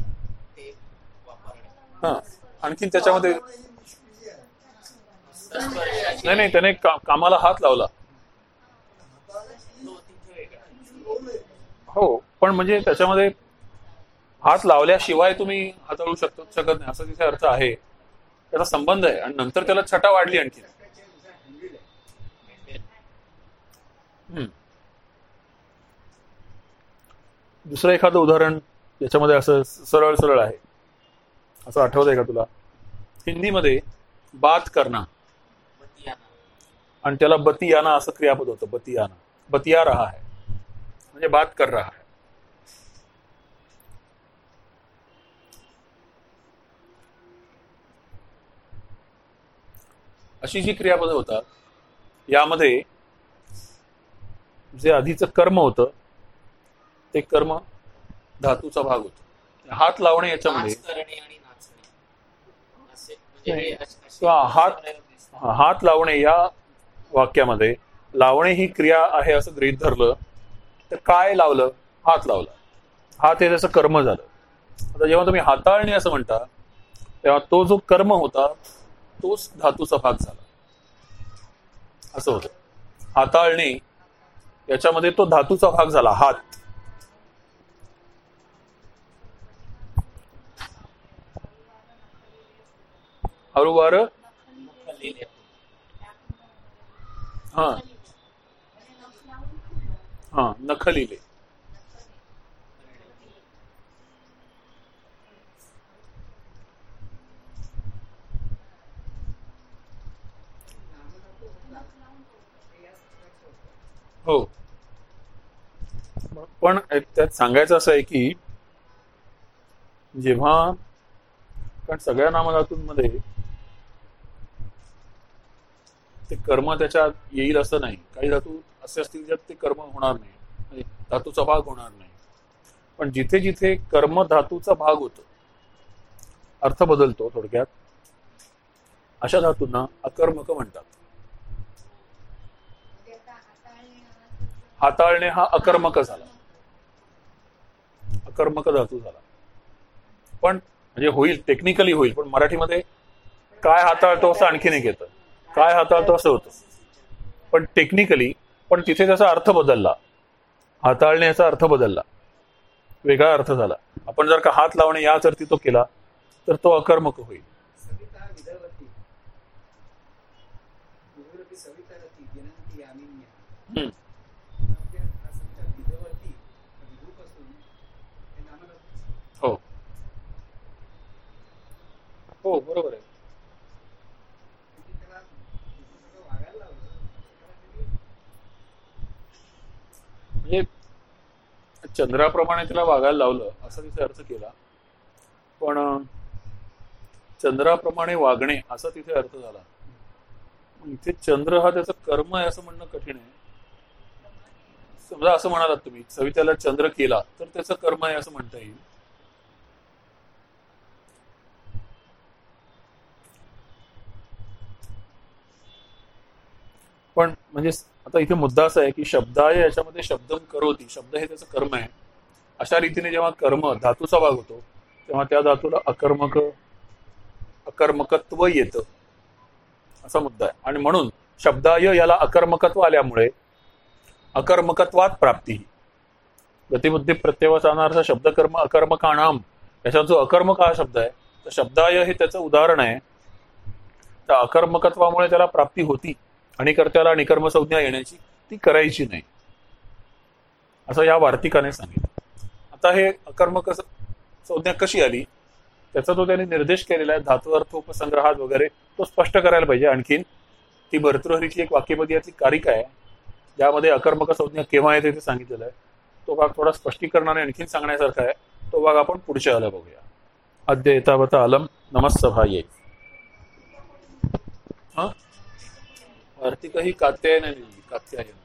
ते वापरणे. हा. आणखीन त्याच्यामध्ये नाही नाही त्याने कामाला हात लावला. वेगळा. हो पण म्हणजे त्याच्यामध्ये हात लावल्याशिवाय तुम्ही हाताळू शकतो शकत नाही असा तिथे अर्थ आहे. त्याचा संबंध आहे. आणि नंतर त्याला छटा वाढली आणखी. दुसरं एखादं उदाहरण? याच्यामध्ये असं सरळ सरळ आहे. असं आठवतंय का तुला? हिंदीमध्ये बात करणं. बतियाना आणि त्याला बतियाना असं क्रियापद होतं बतियाना. बतिया रहा है. म्हणजे बात कर रहा है. अशी जी क्रियापद होतात यामध्ये जे आधीचं कर्म होतं ते कर्म धातूचा भाग होतो. हात लावणे याच्यामध्ये. म्हणजे हात. हा, हात लावणे या वाक्यामध्ये लावणे ही क्रिया आहे असं गृहीत धरलं तर काय लावलं? हात लावला. हात हे त्याचं कर्म झालं. आता जेव्हा तुम्ही हाताळणे असं म्हणता तेव्हा तो जो कर्म होता तोच धातूचा भाग झाला. असं होतं. हाताळणे याच्यामध्ये तो धातूचा भाग झाला. हात. हरुवार. हा. हा नख लिहिले हो. पण त्यात सांगायचं असं आहे की जेव्हा कारण सगळ्या नामधातूंमध्ये ते कर्म त्याच्यात येईल असं नाही. काही धातू असे असतील ज्यात ते कर्म होणार नाही. म्हणजे धातूचा भाग होणार नाही. पण जिथे जिथे कर्म धातूचा भाग होतो अर्थ बदलतो थोडक्यात अशा धातूंना अकर्मक म्हणतात. हाताळणे हा हाताळणे हा अकर्मक झाला. अकर्मक धातू झाला. पण म्हणजे होईल टेक्निकली होईल पण मराठीमध्ये काय हाताळतो असं आणखीन एक येतं. काय हाताळतो असं होतं. पण टेक्निकली पण तिथे त्याचा अर्थ बदलला. हाताळणे याचा अर्थ बदलला. वेगळा अर्थ झाला. आपण जर का हात लावणे याच अर्थी तो केला तर तो अकर्मक होईल. हो. हो बरोबर आहे किती त्याला सगळं वागायला लावलं त्याला त्यांनी म्हणजे चंद्राप्रमाणे त्याला वागायला लावलं असा तिथे अर्थ केला. पण चंद्राप्रमाणे वागणे असा तिथे अर्थ झाला. इथे चंद्र हा त्याचं कर्म आहे असं म्हणणं कठीण आहे. समजा असं म्हणालात तुम्ही सवित्याला चंद्र केला तर त्याचं कर्म आहे असं म्हणता येईल. पण म्हणजे आता इथे मुद्दा असा आहे की शब्दाय याच्यामध्ये शब्द करोती शब्द हे त्याचं कर्म आहे. अशा रीतीने जेव्हा कर्म धातूचा भाग होतो तेव्हा त्या धातूला अकर्मक अकर्मकत्व येतं. असा मुद्दा आहे. आणि म्हणून शब्दाय याला अकर्मकत्व आल्यामुळे अकर्मकत्वात प्राप्ती. गतिबुद्धी प्रत्यवसानार्थ शब्दकर्म अकर्मकाणाम. याचा जो अकर्मक हा शब्द आहे तर शब्दाय हे त्याचं उदाहरण आहे. त्या अकर्मकत्वामुळे त्याला प्राप्ती होती. आणि कर्त्याला निकर्म संज्ञा येण्याची ती करायची नाही. असं या वार्तिकाने सांगितलं. आता हे अकर्मक संज्ञा कशी आली? त्याचा जो त्यांनी निर्देश केलेला आहे धातू अर्थ उपसंग्रहात वगैरे तो स्पष्ट करायला पाहिजे. आणखीन ती भर्तृहरीची एक वाक्यपदीयातली कारिका आहे ज्यामध्ये अकर्मक संज्ञा केव्हा येते ते सांगितलेलं आहे. तो भाग थोडा स्पष्टीकरणाने आणखीन सांगण्यासारखा आहे. तो भाग आपण पुढच्या आला बघूया. अद्य येतावता आलम नमस्सभा ये हा वार्तिक कात्यायन कात्यायन.